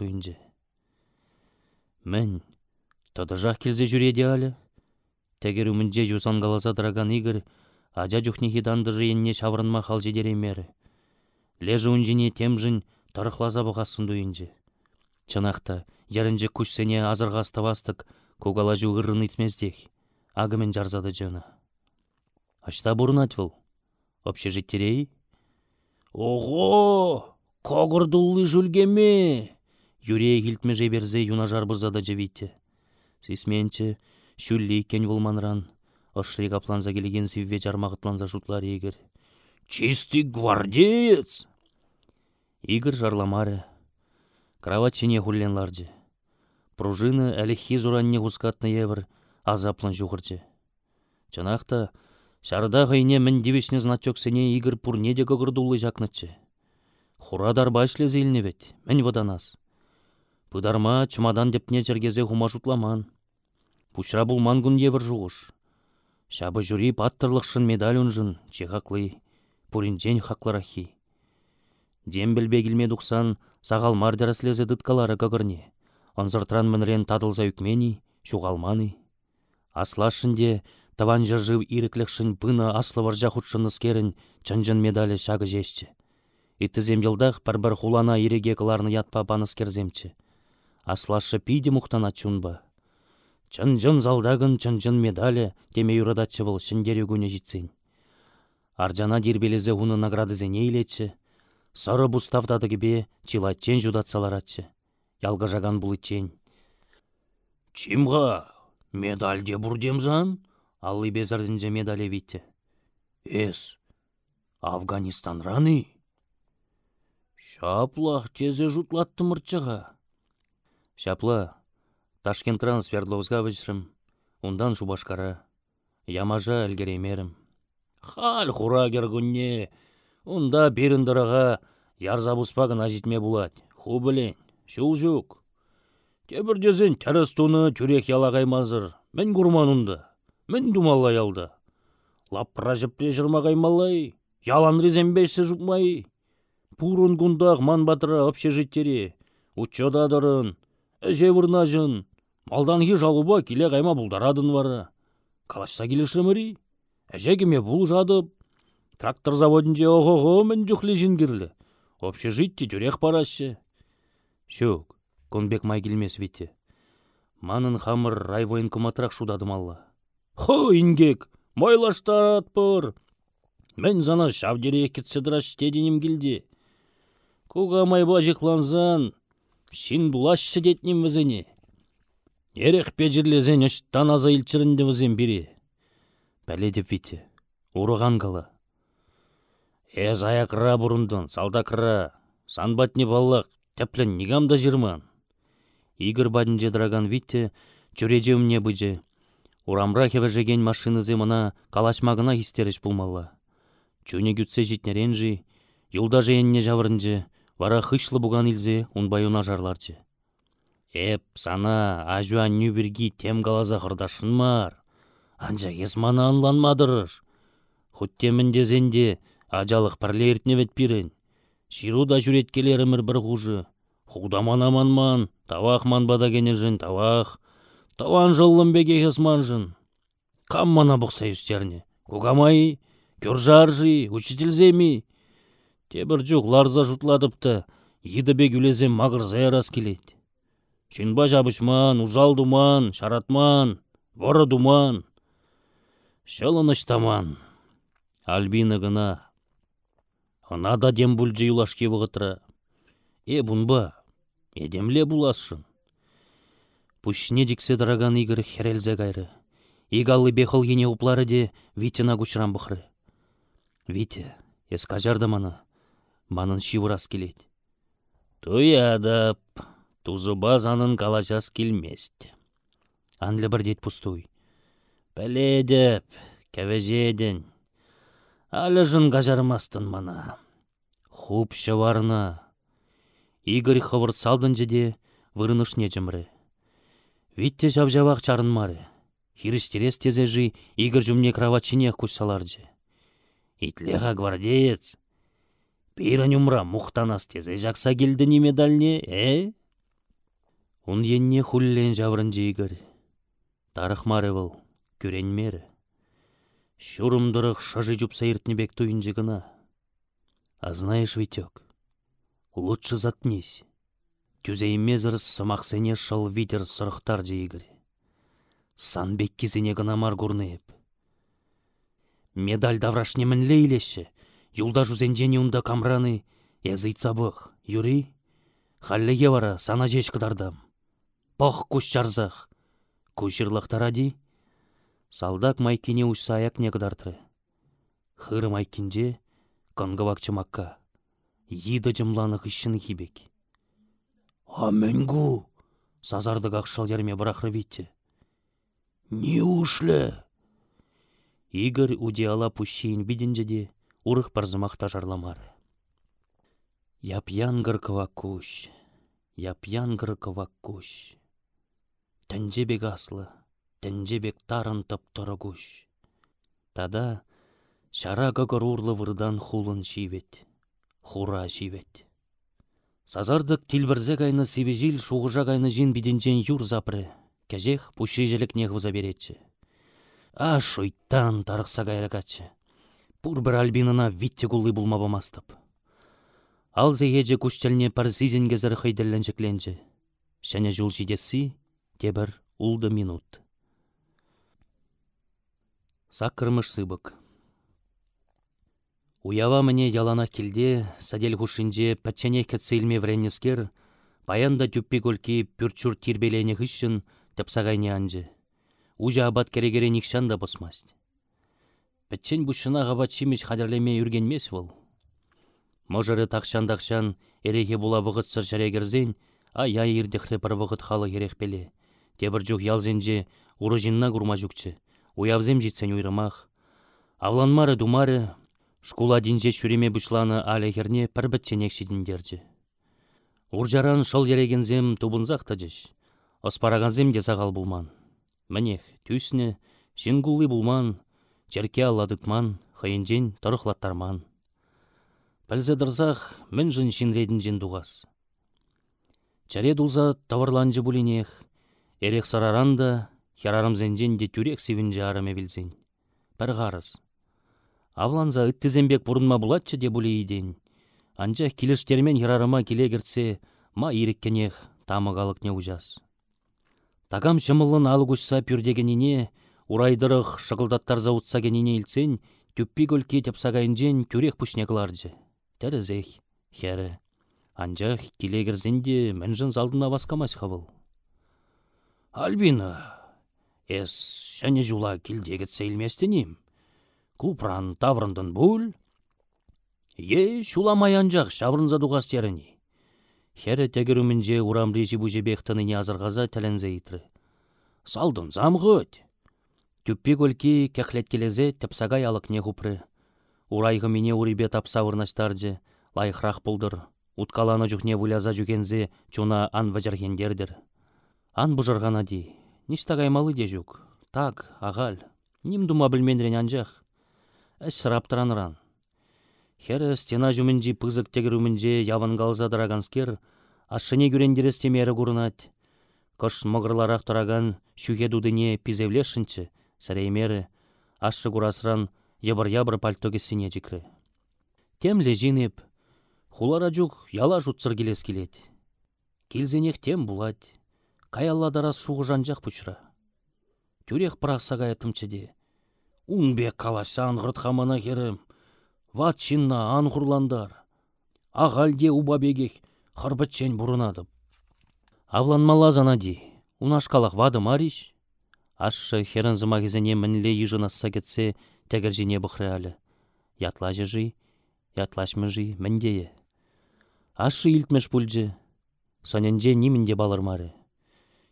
[SPEAKER 2] Мен, жақ келзе жүреде алі. Тегер үмінже юзан қалаза дыраган игір, ажа жүхне хиданды жиынне шаврынма хал жедеремері. Лежі үнжіне темжін тарықлаза бұғасын дуынжы. Чынақта, ярынжы күшсене азырға астывастық, көгала жүгірін итмездек. Агымен жарзады жөні. Ашта бұрын атвыл. Общежиттерей? Ого! Когырдуллы жүлгеме! Юрей хилтме жеберзе юна жарбырзада жевитте. Сисменче, шүлли кен вулманран, ошри капланза келеген сивве жармағытланза жутлар егір. Чистый гвардеец! Игорь жарламары. Кровать чене хулленларджы. Пружины әлі хизуранне хускатны евір, азаплан жуғырджы. Чынақта, шарда ғайне мін девесіне значок сене Игорь пурнеде көгірдулы жақнычы. Хурадар башлы зейліне бет, мін воданас. Пыдарма чымадан депне жергезе хума жутламан. Пушра булман күн евір жуғыш. Шабы жүри паттырлықшын медаль ұнжын, чехаклы, пуринчен хакларахи. Дем білбе келме дұқсан, сағал мардераслезе дыткалары көгірне. Онзыртран мінрен тадылза үкмені, шуғалманы. Аслашынде, таван жыржыв иріклікшін пына аслы варжа хұтшыны скерін, чынжын медалі шағы жешчі. Иттізем жылдақ бір-бір хулана иреге кыларны ятпа баныс керземчі аслашы пиде мұқтана чунба. Чын-жын залдағын чын-жын медалі теме юрадатчы бұл шындері күні жетсен. Аржана дербелезе уны наградызене илетші. Сары бұставдады кебе жудатсаларатчы. Ялғажаган бұл итчен. Чимға медальде бұрдемзан? Аллы безардынже медале витте. Эс, Афганистан раны? Шаплах тезе жұтлатты мұртчыға. Шапла, Ташкентран Свердловска вычрым, ундан Шубашкара. Ямажа әлгеремерім. Хал хура кергунне, унда беріндіраға Ярза бұспағын ажитме булать. Ху білен, шул жүк. Тебірдезен тәріс туны түрек ялагаймазыр. Мен гурманунда. Мен думалай алда. Лаппыра жіпте жырмағай малай. Ялан резембешсі жұпмай. Пурын гундақ ман батыра общежиттере. Уччодадырын. Әже вырнажын. Малданхи жалуба келе қайма бұлдарадын вара. Калашса келешімірі. Әже кеме бұл жадып. Трактор заводінде оғоғо мен жүхлі жингірлі. Общежитте түрек парашы. Шөк, конбек май келмес вете. Манын хамыр райвойын кыматырақ шудадым алла. Хо, ингек, майлаштарат пыр. Мен зана шавдере кетседраш теденім келде. Куға майба жекланзан, шин булаш детнем візене. Ерех пежірлезен үштан аза илчірінді візен бире. Бәле деп вите, урыған кала. Эз аякра бұрындын, салдакра, санбатне баллақ, тәплін негамда жирман. Игорь бадынже драган витте, жүреже мне быже. Урамра хевежеген машинызы мына калашмагына истереш пулмалла. Чуне күтсе житнеренжи, юлда жиенне жавырынжы, вара хышлы буган илзе унбаюна жарларчы. Эп, сана, ажуан нюберги тем галаза хырдашын мар. Анжа есмана анланмадырыш. Хуттемінде зенде, Ажалық пірле ертневет пирен. Шируда жүреткелерімір бір ғужы. Худаман аманман, тавақ манбада кенежін, тавақ. Таван жоллым беге хесманжын. Кам мана бұқса үстеріне. Кугамай, көржаржи, учительземи. Тебір жүк ларза жұтладыпты, еді бек үлезем мағыр зайрас келет. Чынба жабышман, узал думан, шаратман, воры думан. Шылыныштаман. Альбина гына Ана да дем бүлжі юлашке бұғытыра. Е, бұнба, едемле бұласшын. Пүшіне диксе дыраган игір херелзе гайры. Игалы бехыл ене ұплары де Витина күшіран бұқыры. Витя, ес кажарды мана, манын шивырас келет. Той адап, тузыба занын калачас келмест. Анлы бір дет пустуй. Пәледіп, кәвежеден, Алі жын кажармастын мана. Хуп шаварна. Игорь хывыр салдын жеде вырынышне жымры. Витте жав-жавақ чарынмары. Хиристерес тезе жи Игорь жүмне кроватчине кучсаларжы. Итлеға гвардеец. Пирін умра мұқтанас тезе жақса келді не медальне, э? Ун енне хуллен жаврынжы Игорь. Тарықмары был, көренмері. Шурымдырық шажы жупса иртнебек туйынжы гына. А знаешь, Витек, лучше затнись. Тюзеймезір сымақсене шыл витер сырықтар Игорь. Санбек кезене гына мар гурныйып. Медаль даврашне мін лейлеші. Юлда жузенжене унда камраны, языйца бұқ, юри? Халлеге вара сана жеш кыдардам. Пох күш чарзақ. Күшірлықтаради? Салдак майкине ұшса аяк некыдартыры. Хыры майкинже конговак чымакка. Йиды жымланы хыщыны хибек. А мәнгу! Сазарды қақшал ярме бірақры витте. Не ушлі? Игорь удиала пущейін бидінже де урых парзымақта жарламары. Япьян гыркыва куш, япьян гыркыва куш. Тәнже бек аслы, тәнжебек тарын тұптыры күш. Тада шара гагыр урлы вырдан хулын шивет, хура шивет. Сазардық тілбірзе кайны сивежил шуғыжа кайны жин биденжен юр запры, кәжех пушрежелік неғвыза беретші. А шуйттан тарықса кайракатчы. Пур бір альбинына витте кулы булма бамастып. Ал зейеже күштеліне парзизен кезір хайделленчекленчі. Шәне жул жидесі, тебір улды минут. Саккырмыш сыбык. Уява мне ялана келде, садель хушинже пәтчәне кәтсейлме вреннескер, баянда түппі көлкі пүрчур тирбелене хыщын тәпсағайне анжы. Ужа абат керегере никшан да босмаст. Пәтчен бұшына ғабат шимеш қадірлеме үргенмес бол. Можыры тақшан-тақшан ерехе була вғыт сыр шәрегерзен, а я ердіқрі бір вғыт халы керек беле. Тебір жүк уры жинна күрма жүкчі уявзем жетсен уйрымах. Авланмары думары, Шкула динже шүреме бұшланы але херне пір бітченек шидіндерді. Уржаран шыл ерегензем тубынзақ тәжіш. Оспараганзем де сағал бұлман. Мінех, түйсіне, шингулы бұлман, черке алладытман, хайынжен тұрықлаттарман. Пәлзе дырзақ, мін жын шинредін жын дуғас. Чаре дулза таварланжы бұлінех, ерек сараранда, херарымзенжен де түрек севінжі араме білзен. Бір ғарыз. Авланза үттізенбек бұрынма бұлатчы де бұлейден. Анча келіштермен херарыма келе ма иреккенех тамығалық не ұжас. Тагам шымылын алғышса пүрдегеніне, урайдырық шығылдаттар заутса геніне илсен, түппі көлке тепсагайынжен түрек пүшне қыларжы. Тәрізех, хәрі. Мінжін залдына басқамас қабыл. Альбина, эс шәне жула келдегіт сейлместенем. Купран таврындын бұл. Е, шуламай анжақ шаврынза дуғас теріні. Хәрі тәгірімінже урам режі бұжы бектініні азырғаза тәлінзе итрі. Салдын замғыт. Түппе көлкі кәхлеткелезе тәпсагай алық не ғупры. Урайғы мене урибе тапса вырнаштаржы, лайықрақ бұлдыр. Уткаланы жүхне жүгензе чуна ан вajырхендердір. Ан бұжырғана ди. Ништагаймалы де жүк. Так, ағал. Ним дума білменрен анжақ. Әш сыраптыраныран. Хері стена жүмінжі пызык тегірумінже явангалза дыраганскер, ашыне күрендерес темері күрінат. Кош мығырларақ тұраган шүге дудыне пизевлешінші, сәреймері, ашы күрасыран ябыр-ябыр пальто кесіне жікрі. Темле жинеп, хулара жүк яла жұтсыр келес келет. Келзенек тем булать, каялладарас шуғы жанжақ пұшыра. Түрек прақсаға етімчеде. Унбек каласа аңғырт хамана керім, ват шинна анғырландар. Ағалде убабегек харбытчен бұрынадып. Авланмала занади, унашкалақ вады мариш. Ашшы херін зымағызіне мінле ежінасса кетсе, тәгір жіне бұқры әлі. Ятла жы, ятлашмы жи, міндейі. Ашы илтмеш пульжы, соненже нимінде балырмары.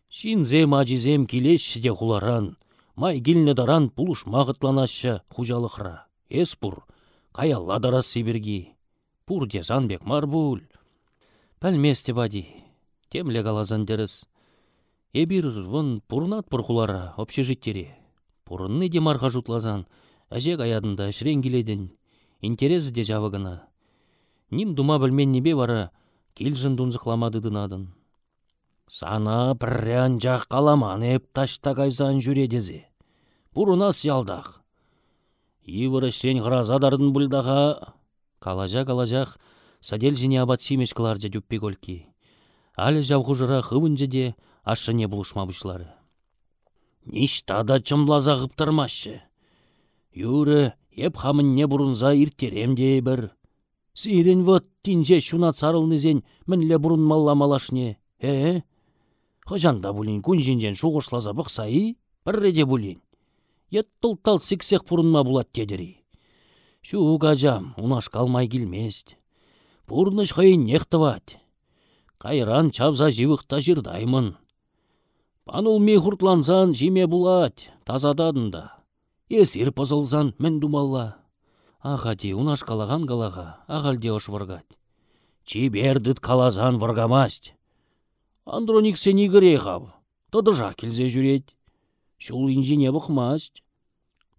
[SPEAKER 2] Шинзем ажизем келешші де хуларан, май келіне даран пулыш мағытланашы хужалықра. Эспур, каялла дарас сибіргі. Пур де занбек марбул. Пәлместе бади, темле галазан деріс. Эбір вон пурнат пұрхулара общежиттері. Пурынны де марға жұтлазан, әжек аядында шірен келедін. Интерес де жавығына. Ним дума білмен небе бара, келжін дунзықламады дынадын. Сана піррян жақ каламан эп ташта кайсан жүредезе. Пурынас ялдақ. Ивыры шрен ғразадардың бұлдаға. Калажа калажақ, садел жіне абат симеш кыларжа дүппе көлки. Алі жавғужыра хывынжы де ашыне бұлышма бұшлары. Ништа да чымлаза ғыптырмашы. Юры, еп хамын не бұрынза иртерем де бір. Сирен вот тинже шунат сарылнызен мінле бұрын малла малашне. Э? Хожанда булин күнжинжен шуғышлаза бұқсайы, бірреде булин. Еттыл-тал сіксек бұрынма булат тедірі. Шу кажам, унаш калмай келмест. Бұрныш хайын нехтыват. Кайран чавза живықта жирдаймын. Панул ме хуртлансан жиме булат, тазададында. Есір пызылзан мін думалла. Ағади унаш калаган галаға, ағалде ош варгат. Чибердіт калазан Андроник сені грехав, тодыжа келзе жүрет. Шул инжине бұқмаст.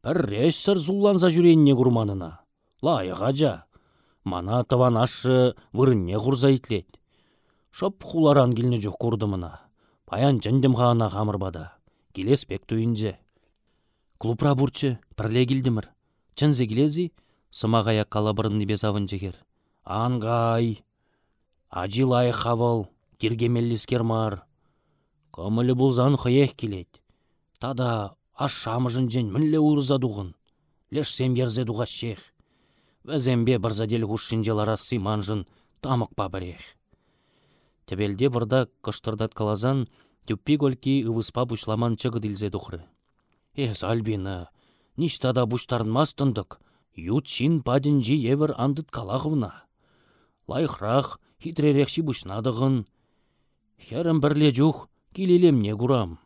[SPEAKER 2] Пірреш сыр зулланса жүренне күрманына. Лайық ажа. Мана таван ашы вырынне құрза итлет. Шоп хуларан келіне жоқ күрдіміна. Паян жындым ғана қамырбада. Келес бек түйінже. Клубра бұрчы, пірле келдімір. Чынзе келези, сымағая калабырын бесавын жегер. Ангай. Ажи лайық хавал, киргемеллискер мар. Көмілі бұлзан хыех келет. Тада аш шамыжын жен мінле урза дуғын. Леш сем ерзе дуға шех. Вәзембе бірзадел ғушшинжелара симанжын тамық бабырех. Тебелде бұрда кыштырдат калазан, түппі көлкі ұвыспа бұшламан чығы ділзе дұқры. Эс, Альбина, ништада бұштарынмас тұндық, ют шин падін жи евір андыт калағывна. Лайхрақ, хитререкші бұшнадығын. Херім бірле жүх, келелем не күрам.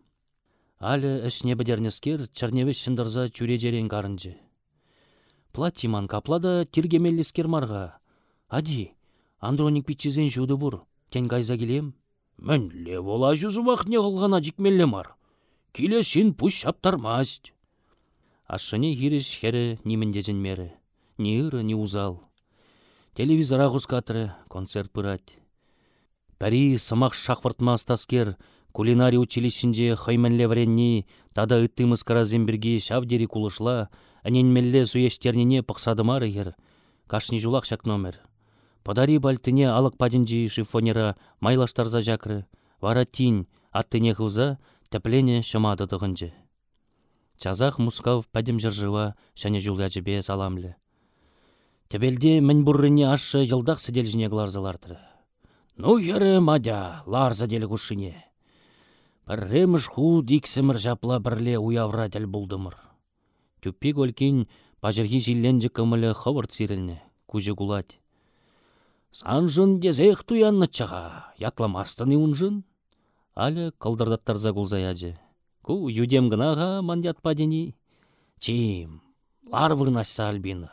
[SPEAKER 2] Алі ішне бідернескер чарневе шындырза чүре жерен карынжы. Платиман каплада тиргемеллескер марға. Ади, Андроник питчизен жуды бұр, тен кайза келем? Мәнле бола жузымақ не қылғана жикмелле мар. Келесін пұш шаптармаст. Ашыне хиреш хері неміндежін мәрі. Ни ыры, ни узал. Телевизор ағыз катры, концерт пырать. Пәрі сымақ шақвыртма таскер, кулинарий училищінде хаймәнле вренни, тада ыттымыз каразен бірге шавдері кулышла, әненмелле суештернене пықсадымары ер. Кашни жулақ шак номер. Подари бальтыне алық падинжи шифонера майлаштарза жакры, вара тин, аттыне хуза, тәплене шымады дығынжы. Чазах мускав пәдім жыржыва, шәне жулячыбе саламлы. Тебелде мін ашы йылдақ сіделжіне гларзалардыры. Ну, ері мадя, ларза делі күшіне. Бірреміш ху диксімір жапла бірле уявра дәл бұлдымыр. Түппек өлкен пажырги жилленжі кымылы хывырт сирілні, күжі гулать. Санжын дезех туянны чыға, ятламастыны унжын. Алі кылдырдаттарза кулзаячы. Ку юдем гынаға мандят падени. Чим, лар вырнашса альбина.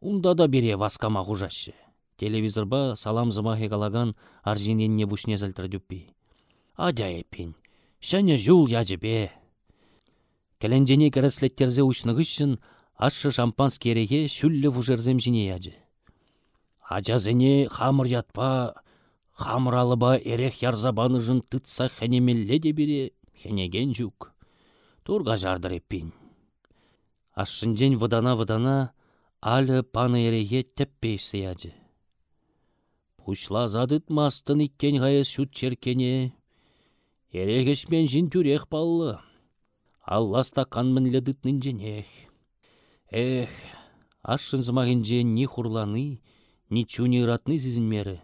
[SPEAKER 2] Унда да бере васкама хужашы. Телевизорба салам зымахе калаган аржиненне бушне зальтыр дүппи. Адя эпин, шәне жул яжыбе. Кәленжене кәрәслеттерзе учнығышын ашы шампанский ереге шүллі вужерзем жіне яжы. Ажазыне хамыр ятпа, хамыр алыба эрех ярзабаныжын тытса хәнемелле де бере, хәнеген жүк. Турға жардыр еппин. Ашшынжен вадана-вадана, алы паны ереге теппейсі яжы. Пушла задыт мастын иккен ғайыз шут черкене. Ерегешмен жин түрех баллы. Алласта канмінлі дытнын женех. Эх, ашшын зымағынже ни хурланы, ни чуни ратны зізінмері.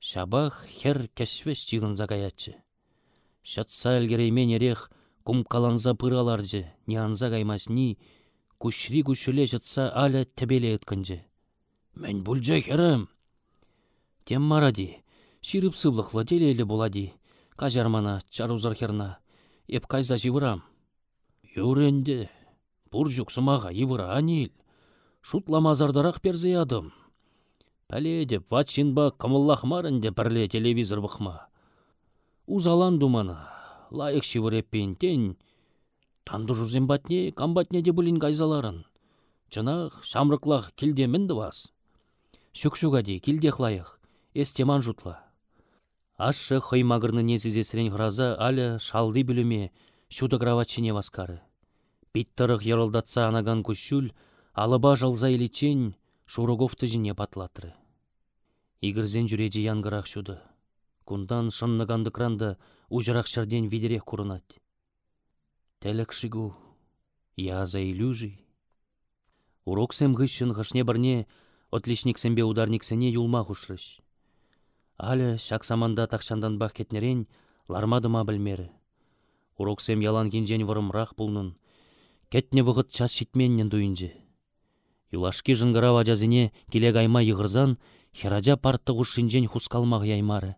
[SPEAKER 2] Шабах хер кәшвес чирын загаячы. Шатса әлгереймен ерех кум каланза пыраларжы, ни анза гаймасни, күшри күшіле жатса аля тәбеле. Мен бүлже херім. Тем маради, ширып сывлықлы делейлі болади, кажармана чарузар херна, еп кайза живырам. Юренде, буржук сымаға ивыра анил, шутламазардарақ перзе ядым. Пәле деп ватшинба кымыллахмарынде пірле телевизор бұқма. Узалан думана, лайық шивыреппен тен, танды жузен батне, камбатне де бұлін кайзаларын. Чынақ, шамрықлақ келде мінді бас. Шүк-шүгади, эстеман жутла. Ашшы хыймагырны незізесірен ғраза алі шалды бүліме, шуды кроватчине васкары. Биттырық ерылдатса анаган күшшүл, алыба жалза иличен, шуруговты жіне батлатыры. Игірзен жүрежі янгырақ шуды. Кундан шынныганды кранды ужырақ шырден видерек курынат. Тәлік шигу, яза илюжи. Уроксем гыщын ғышне бірне, отличниксембе ударниксене юлма хушрыш. Алі шак саманда тақшандан бақ кетнерен лармадыма білмері. Уроксем ялан кенжен вырымрақ бұлнын. Кетне вғыт час шитменнен дуйынжы. Юлашки жынгыра жазыне келек айма йығырзан, хеража партты ғушинжен хускалмақ яймары.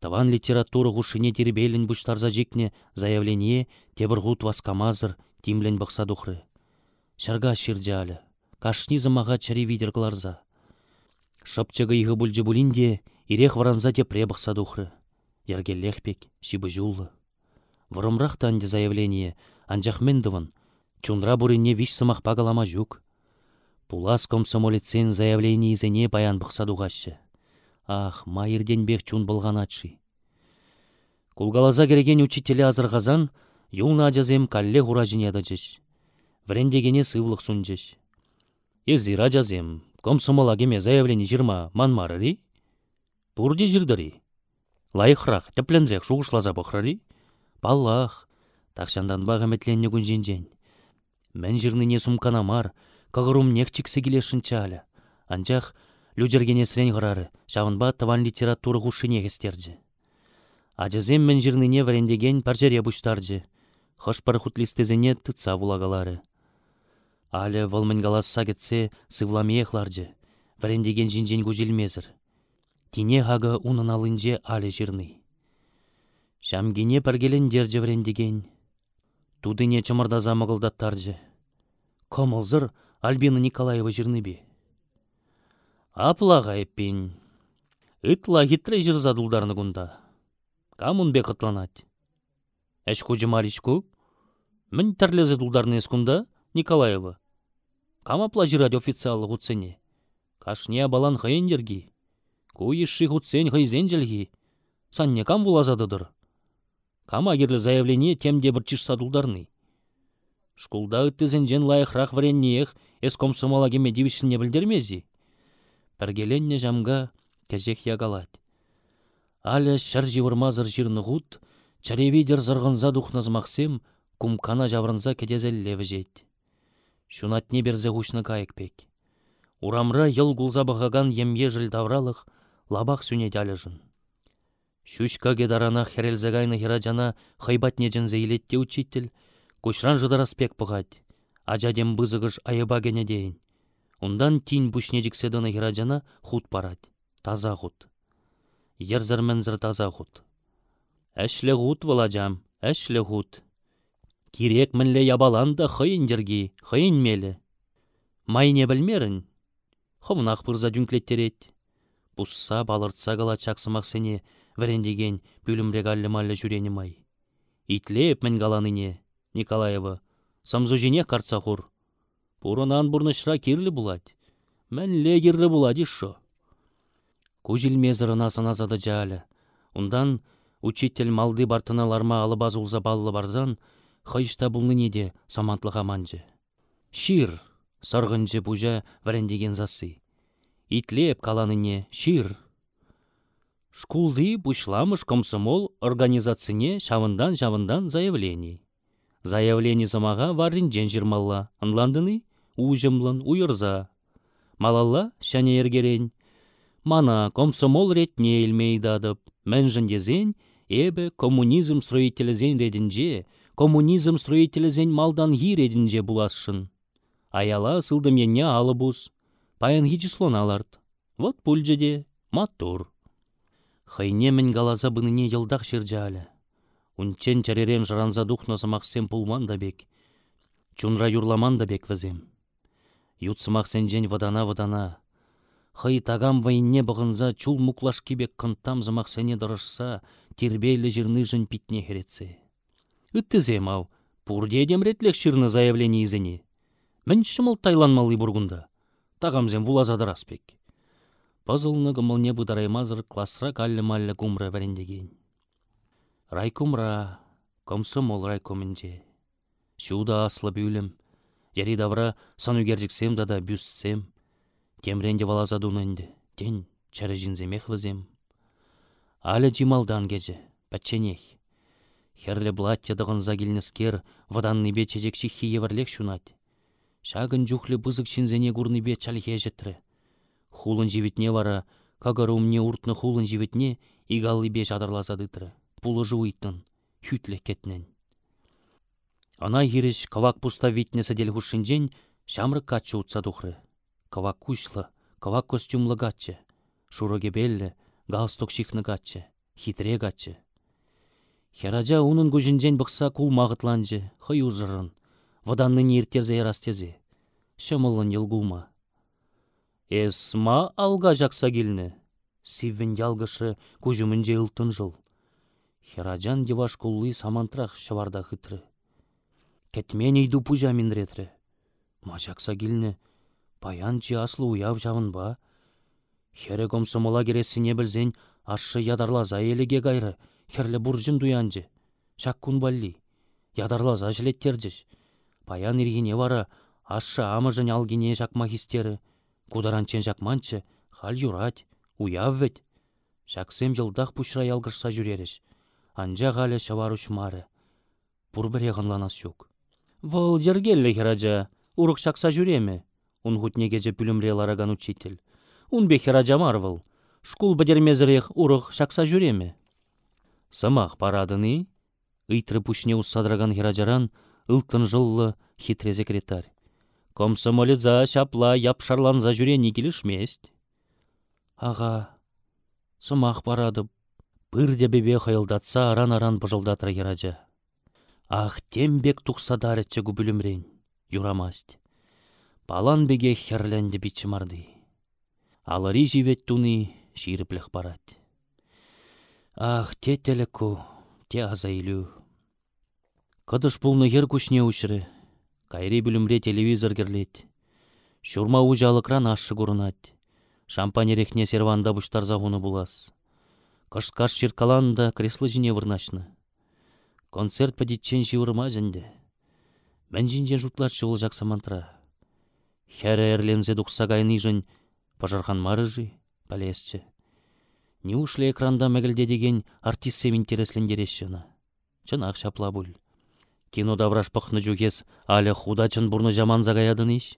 [SPEAKER 2] Таван литература ғушине тербелін бұштарза жекне заявление тебір ғут васкамазыр, тимлен бұқса дұқры. Шарға ширджалі, кашни зымаға чари иғы бүлжі бүлінде, ирех варанза те пребықса дұқры. Ергеллехпек, шибы жулы. Вырымрақ танды заявление, анжахмендовын, чундра бурине виш сымақ пагалама жүк. Пулас комсомолецен заявление изене баян бұқса дұғашы. Ах, майырден бек чун болғанатшы. Кулгалаза кереген учителі азырғазан, юлна жазем калле ғура жинеді жеш. Врендегене сывлық сун жеш. Езира жазем, комсомол агеме заявление жирма манмарыри? Пурде жирдари. Лайықрақ, тіпленрек шуғышлаза бұқрари? Баллах, тақшандан бағаметленне күн жен-жен. Мен жирныне сумканамар, кағырум нехчіксі келешін чалі. Анчах, Люджергене сірен ғырары, шавынба таван литература ғушыне кестерді. Ажызем мен жирныне варендеген паржаре бұштарды. Хош пархутлистезене тұтса вулагалары. Алі вылмын галасса кетсе сывламеехларды. Варендеген жинжен көжелмезір. Тине унын алынже алі жирны. Шамгене паргелен держе варендеген. Тудыне чымырдаза мығылдаттарды. Комылзыр Альбина Николаева бе. Аплаға еппен. Ытла хитре жырза дулдарны гунда. Камун бе қытланат. Әш хужы маричку? Мін тәрлезе дулдарны ескунда, Николаева. Камапла жирать официалы. Кашне балан хайендерги. Куйышши ғутсен хайзенжелги. Санне кам вулазадыдыр. Кама керлі заявление темде бір чишса дулдарны. Шкулда үттізінжен лайықрақ вареннех эс комсомола кеме дивишіне білдермези. Пәргеленне жамға кәжек ягалат. Аля шар живырмазыр жирны ғут, чаревидер зырғынза духназмақсем, кумкана жаврынза кедезеллеві жет. Шунатне берзе ғушны кайықпек. Урамра ел гулза бағаган емге жыл лабақ сүне дәліжін. Шүшка кедарана херелзегайны хирajana хайбатне жынзе илетте учитель, кушран жыдараспек пығад, ажадем бызығыш айыба гене дейін. Ундан тин бушне жикседіні хирajana худ парад, таза худ. Ерзірмензір таза худ. Әшлі худ валаджам, әшлі худ. Кирек мінле ябаланда хыйындерги, хыйын мелі. Майне білмерін, хымнақ пырза дүнклеттерет. Бусса балыртса гала чаксымақ сене, вәрендеген бүлімрек жүрені май. Итлеп мен галаныне, Николаева, самзужине қарца хур. Пурынан бұрнышра кирлі булать. Мәнле кирлі булать ишо. Кужил мезірына саназады жалі. Ундан учитель малды бартына ларма алып азулза баллы барзан, хайышта бұлны неде самантлыға манжы. Шир, сарғынжы бұжа вәрендеген засы. Итлеп каланыне, шир, Шкулды бушламыш комсомол организацияне шавындан-шавындан заявление. Заявление замаға варринжен жирмалла, анландыны ужымлын уйырза. Малалла шәне ергерен. Мана комсомол ретне елмейдадып, мәнжіндезен, эбі коммунизм строителізен редінже, коммунизм строителізен малдан хи редінже буласшын. Аяла сылдым енне алыбус, паян хичислон алард. Вот пульжеде, матур. Хайне мен галаза быныне йылдақ шыржалі. Унчен чаререм жыранза духна самақсем пулман да бек. Чунра юрламан да бек візем. Ютсымақсен жен вадана-вадана. Хай тагам вайне бұғынза чул муклаш кебек кынтам замақсене дұрышса, тербейлі жирны жын питне херетсе. Үттізем ау, пурде демретлек шырны заявление изіне. Мен шымыл тайланмалы бургунда. Тагамзем вулазадыр аспек. Пазылны гымылне бұдараймазыр классра каллы-маллы кумра вәрендеген. Райкумра, комсомол райкомінде. Шуда аслы бюлім. Яри давра санугердіксем да да бюссем. Темренде валаза дунынды. Тен чәрі жінземех візем. Алі жималдан кеже, пәтченех. Херлі блаття дығынза келнескер, ваданны бе чежекші хиеверлек шунат. Шагын жүхлі бызык шинзене гурны бе чалхе жетірі. Хулын живетне вара, кагарумне уртны хулын живетне игалли беш адарлазадытры. Пулы жуйтын, хүтле кетнен. Ана хиреш кавак пуста витнесе дел хушинжен шамры качы утса тухры. Кавак кушлы, кавак костюмлы гатчы. Шуроге беллі, галстук шихны гатчы, хитре гатчы. Хеража унын күжінжен бұқса кул мағытланжы, хый узырын. Ниртерзе ерастезе. Шымылын елгулма. Эсма алға жақса келіні. Сивін ялғышы көжімінже ұлтын жыл. Хераджан деваш куллы самантрақ шыварда хытры. Кетмен үйді пұжа ретірі. Ма жақса келіні. Паянчы аслы уяв жавын ба. Хері комсомола кересіне білзен ашы ядарла еліге гайры. Херлі бұржын дуянжы. Шак күн балли. Паян иргене вара ашы амыжын алгене жақма хистері Кударанчен жақманчы, хал юрать, уяв вет. Шаксем йылдах пушра ялгышса жүреріш. Анжа ғалі шаваруш мары. Пұрбіре ғынланас шук. Вăл ергелле хераджа, урық шакса жүреме. Ун хутне кече пүлімре лараган учитель. Ун бе хераджа марвыл. Шкул бідермезірек урық шакса жүреме. Самақ парадыны, ыйтры пушне уссадраган хераджаран, ылтын жыллы хитре секретарь. Комсомолеза шапла япшарланза жүрені келішмест. Аға, сымақ барады. Пырде бебе хайылдатса аран-аран бұжылдатыр еража. Ах, тембек тұқсадарытчы күбілімрен, юрамаст. Палан беге херленді бичімарды. Алыри живет туны ширіпліх барад. Ах, те телеку, те азайлю. Кыдыш пулны хер күшне ұшыры. Кайри бүлімре телевизор керлет. Шурма ужалыкран ашы курынат. Шампанерехне серванда бұштарза хуны булас. Кышкаш ширкаланда креслы жіне вырнашны. Концерт падитчен живырма зінде. Мән жинжен жұтларшы ол жақса мантра. Хәрі әрлензе дұқса кайны жын пажархан марыжы, пәлесчі. Не ушле экранда мәгілде деген артист сем интереслендерешшіна. Чын ақшапла бұл. Кинода враж пықны жүгес, алі худа чын бұрны жаман загаядын иш.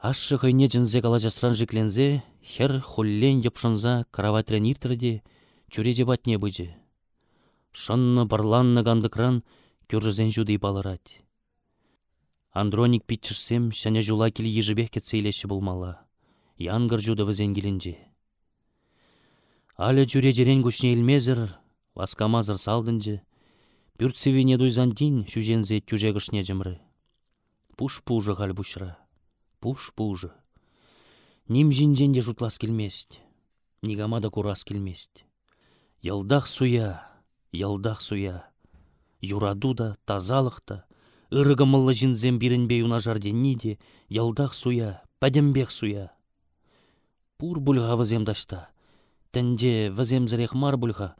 [SPEAKER 2] Ашшы хыйне жынзе кала жасран жиклензе, хер хуллен епшынза кроватрен иртірде, чуреже батне быжы. Шынны барланны гандыкран күржізен жуды балырат. Андроник питчішсем, шәне жула келі ежібек кетсейлеші болмала. Янгыр жуды візен келінже. Алі жүре жерен күшне елмезір, васкамазыр салдынжы. Бүртсевене дуйзандин шүжензе тюже кышне жымры. Пуш-пужы ғал бұшыра. Пуш-пужы. Ним жинжен де жұтлас келмест. Нигамада курас келмест. Йылдақ суя, йылдақ суя. Юраду да, тазалық та, ырығымылы жинзем бірінбей унажарденні де, йылдақ суя, пәдембек суя. Пур бұлға візем дашта. Тәнде візем зірек мар бұлға,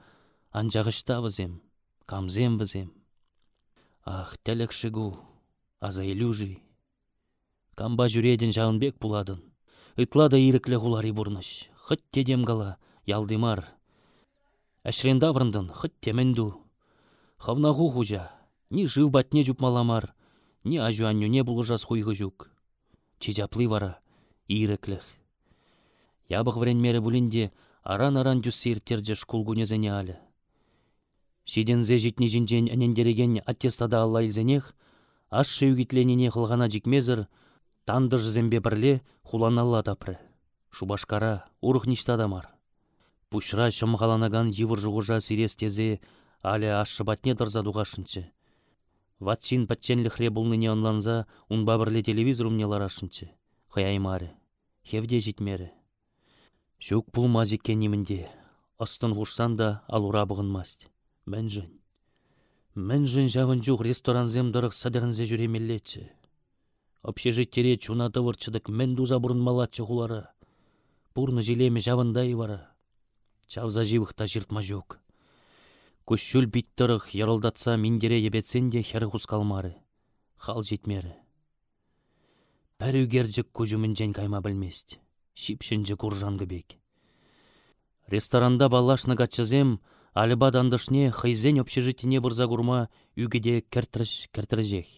[SPEAKER 2] анжағышта візем, камзем візем. Ах, тәлік шыгу, аза илюжи. Камба жүреден жағынбек бұладын. Ытла да иріклі ғулари бұрныш. Хыт тедем гала, ялдымар. Әшренда врындын, хыт теменду. Хавнағу хужа, ни жив батне маламар, ни ажуанню не бұлыжас хуйғы жүк. Чижаплы вара, ирікліх. Ябық вренмері бұлінде аран-аран алі. Шидензе житні жинжен әнендереген аттестада алла илзенех, аш шеугітленіне қылғана жикмезір, танды жызембе бірле хуланалла тапры. Шубашкара, урық ништадамар. Пушра шымғаланаган евір жуғыжа сирес тезе, алі ашы батне дырза дуғашынчы. Ватчин патченлі бұлныне онланза, унба бірле телевизор умнеларашынчы. Хаяймары, хевде житмері. Шук пул мазикке немінде, астын ғушсан да алура бұғынмаст. Мән жын. Мән жын жавын жуқ ресторанзем дырық садырынзе жүремеллетші. Общежиттере чунаты вырчыдык мен дуза бұрынмалатчы хулары. Пурны жилеме жавындай вара. Чавза живықта жыртма жоқ. Күшшіл биттірық ярылдатса миндере ебетсен де хәрі қалмары. Хал жетмері. Бәр үгерджік көжімінжен кайма білмест. Шипшінжі куржангы бек. Ресторанда балашны гатчызем, алыба дандышне хайзен общежитіне бұрза курма үгеде кәртіріш кәртіріжек.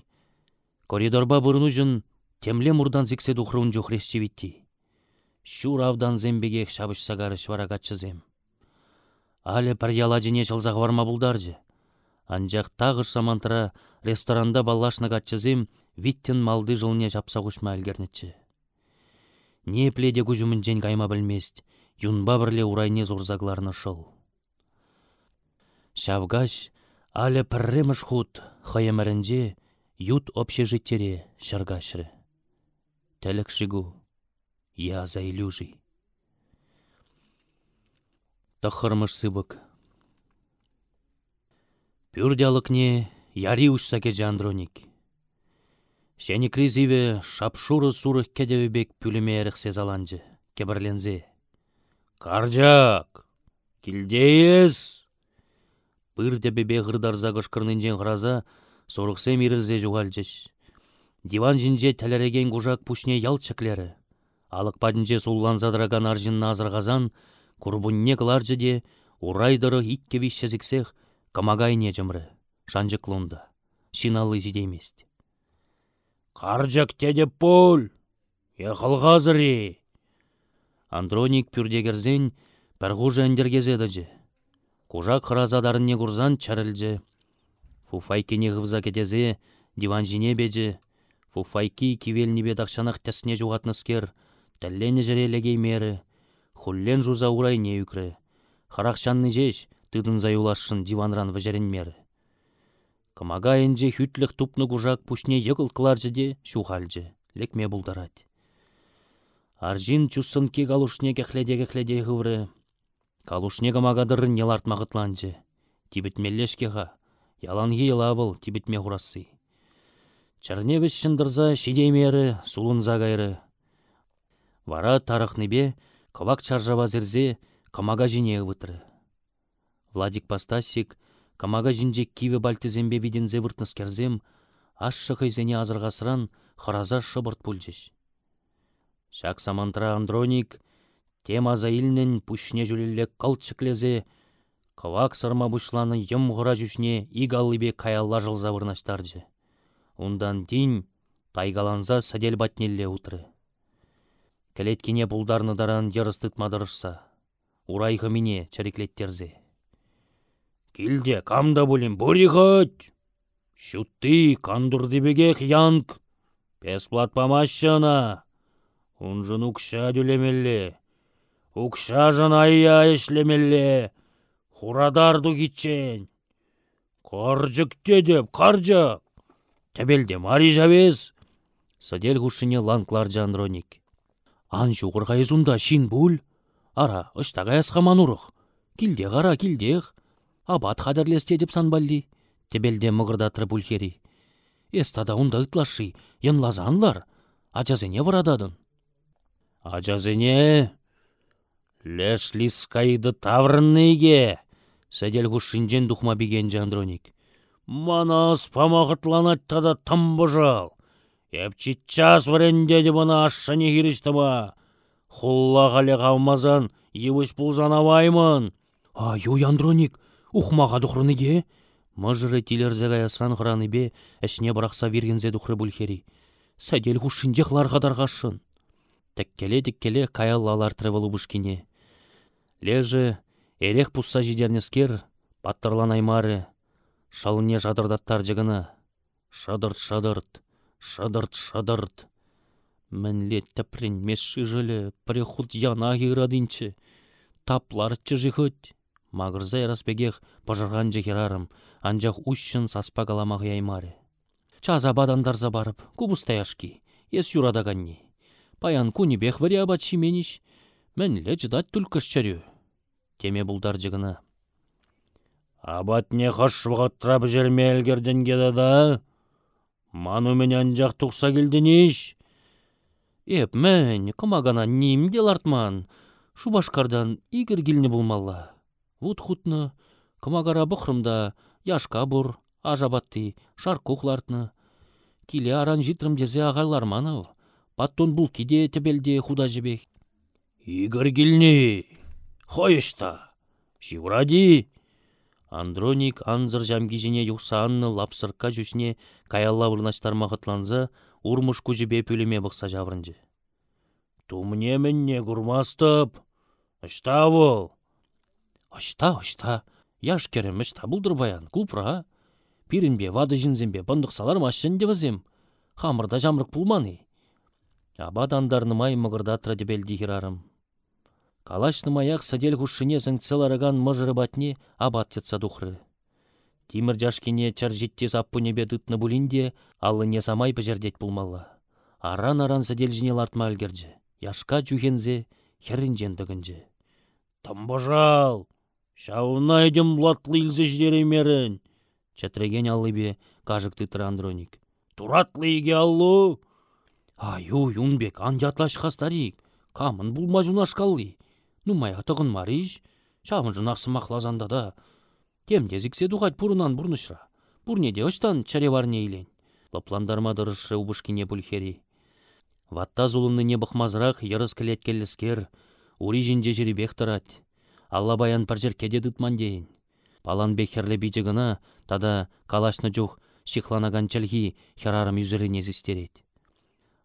[SPEAKER 2] Коридорба бұрыну жын темле мұрдан зіксе дұқырын жоқресчі бітті. Шур авдан зембеге шабыш сагарыш вара гатчызем. Але пір яла жіне чылзақ варма бұлдаржы. Анжақ тағыш самантыра ресторанда балашны гатчызем виттен малды жылне жапса құшма әлгернетчі. Не пледе күжімін жен кайма білмест, юнба бірле урайне зурзагларны шыл. Шавгаш, але пірреміш худ, хайымырынже, ют общежиттере шыргашры. Тәлік шигу, я за илюжий. Тахырмыш сыбык. Пюрдялыкне яри ушса кеже андроник. Шәні кризиве шапшуры сурых кедевебек пүліме әріқсе заланжы, кебірлензе. Каржак! Килдейіз! Пырде бебе ғырдарза кышкырнынжен ғраза, сорықсе мирілзе жуғалжыш. Диван жинже тәлереген ғужак пушне ял чіклері. Алық падынже сулланзадыраган аржын назырғазан, курбунне кыларжы де, урайдыры итке вишчезіксех, камагайне жымры, шанжықлунда, шиналы жидеймест. Қаржак теде пол, ехылғазыры. Андроник пүрдегерзен пәрғужы әндергезедіжі. Кужак хыразадарыне курзан чарылжы. Фуфайкене ғывза кетезе, диван жіне бежі. Фуфайки кивелнебе дақшанақ тәсіне жуғатныскер, тәллені жірелегей мері. Хуллен жуза урай не үкрі. Харақшанны жеш, тыдын заюлашшын диванран вжерен мері. Кымага энже хүтлік тупны кужак пушне йықыл кыларжы де шухалжы, лекме булдарать. Аржин чуссынки калушне кехледе кехледе хывры. Калушне камагадыр неларт мағытланчы. Тибетмеллешкеға. Яланги елабыл тибетме хурасы. Чарневіш шындырза шидеймері сулынза кайры. Вара тарықныбе кывак чаржава зірзе камага жине вытыры. Владик Пастасик камага жинжек киве бальтызембе видензе выртныс керзем, ашшы хыйзене азырғасыран хыраза шыбырт пульчыш. Шак самантра Андроник темаза илнен пушне жүлелле кылчыклезе, кывак сырма бушланы йым ғыра жүшне игаллыбе каялла жылза вырнаштаржы. Ундан тин тайгаланза сәдел батнелле утры. Келеткене булдарны даран ярыстытмадырышса, урайхы мине чареклеттерзе. Килде камда булин бурихать! Шутты кандурдыбеге янг! Бесплат машина! Унжын укша. Укша айя ешлемелле. Хурадарду китчен. Қаржык дедіп, қаржык! Тебелде мари жавез! Садел хушыне ланклар жандроник. Ан жуғырға езунда шин бұл. Ара, ұштаға ясқаман ұрық. Килде ғара, килдех. Абат қадірлесте деп санбалли. Тебелде мұғырдатыры бүлхери. Эстада унда ытлашы, янлазанлар. Ажазене варададын. Ажазене? Леш лискайды таврынныйге. Сәдел ғушинжен дұхма биген жандроник. Манас памағытланат тада тамбыжал. Эпчи час варенде де бана ашшане хиристыма. Хулла қале қалмазан, евіш пулзан аваймын. А, ю яндроник, ухмаға дұқрыныге? Мыжыры тилерзеға ясран бе, әшіне бірақса вергензе дұқры бүлхери. Сәдел хушинжеқлар қадарғашын. Тәккеле-теккеле каяллалар тревелу бушкине. Лежі, эрех пусса жидернескер, паттырлан аймары, шалыне жадырдаттар жығына. Шадырт-шадырт, шадырт-шадырт. Мәнле тәпрен меші жылы, прихуд яна. Таплар чыжихыт. Мағырза яраспегех пажырған жекерарым, анжақ ушшын саспа каламақ яймары. Чаза бадандарза барып, кубустаяшки, ес юрадағанни. Паян кунибех шимениш, мәнле ждать только шчарю. Теме булдар жығына. Абат не хаш вғаттырап жерме әлгерден да? Ману мен анжақ тұқса келденеш. Эп, мән, кымагана ним дел артман. Шубашкардан игір келіне болмалла. Вуд хутны, кымагара бұқрымда, яшка бұр, ажабатты, шаркухлартны. Киле аран житрым дезе ағайлар манау. Паттон бұл киде тебелде худа жебек. Игір келіне, хойышта, шивради. Андроник анзыр жамгижіне юқсанны лапсырка жүшіне каялла вырнаштар мағытланза, урмыш күжібе пөлеме бұқса жаврынжы. Тумне мінне күрмастып, ұшта бол. Ұшта, ұшта, яш керем ұшта бұлдыр баян, купра. Пирінбе, вады жінзембе, салар машын девізем. Хамырда жамрық пулманы. Абадандарны май мығырдатра дебелді хирарым. Калашны маяк садел хушшыне зыңцелараган мыжыры батне абат тетса духры. Тимір чаржитте заппунебе дытны булинде, аллы не самай пожердет пулмалла. Аран-аран садел жіне лартма әлгерджі. Яшка жүхензе, херінжен дігінжі. Тамбожал! Шауна едім латлы илзі ждеремерін! Чатреген аллыбе кажыкты Андроник. Туратлы иге аллу! Аю, юнбек, ан ятлаш хастарик. Камын булмажуна шкалли. Нумай атығын мариш, шамын жынақсы мақлазанда да. Темде зіксе дұғайт бұрынан бұрнышра. Бұрнеде ұштан чареварне нейлен. Лапландарма дырышы убышкине бүлхери. Ватта зулымны не бұқмазырақ ерыз келеткеліскер, ури жинже жеребек тұрат. Алла баян кеде дұтман дейін. Палан бекерлі бейджігіна, тада калашны жух шиқланаган чәлгі херарым юзіріне зістерет.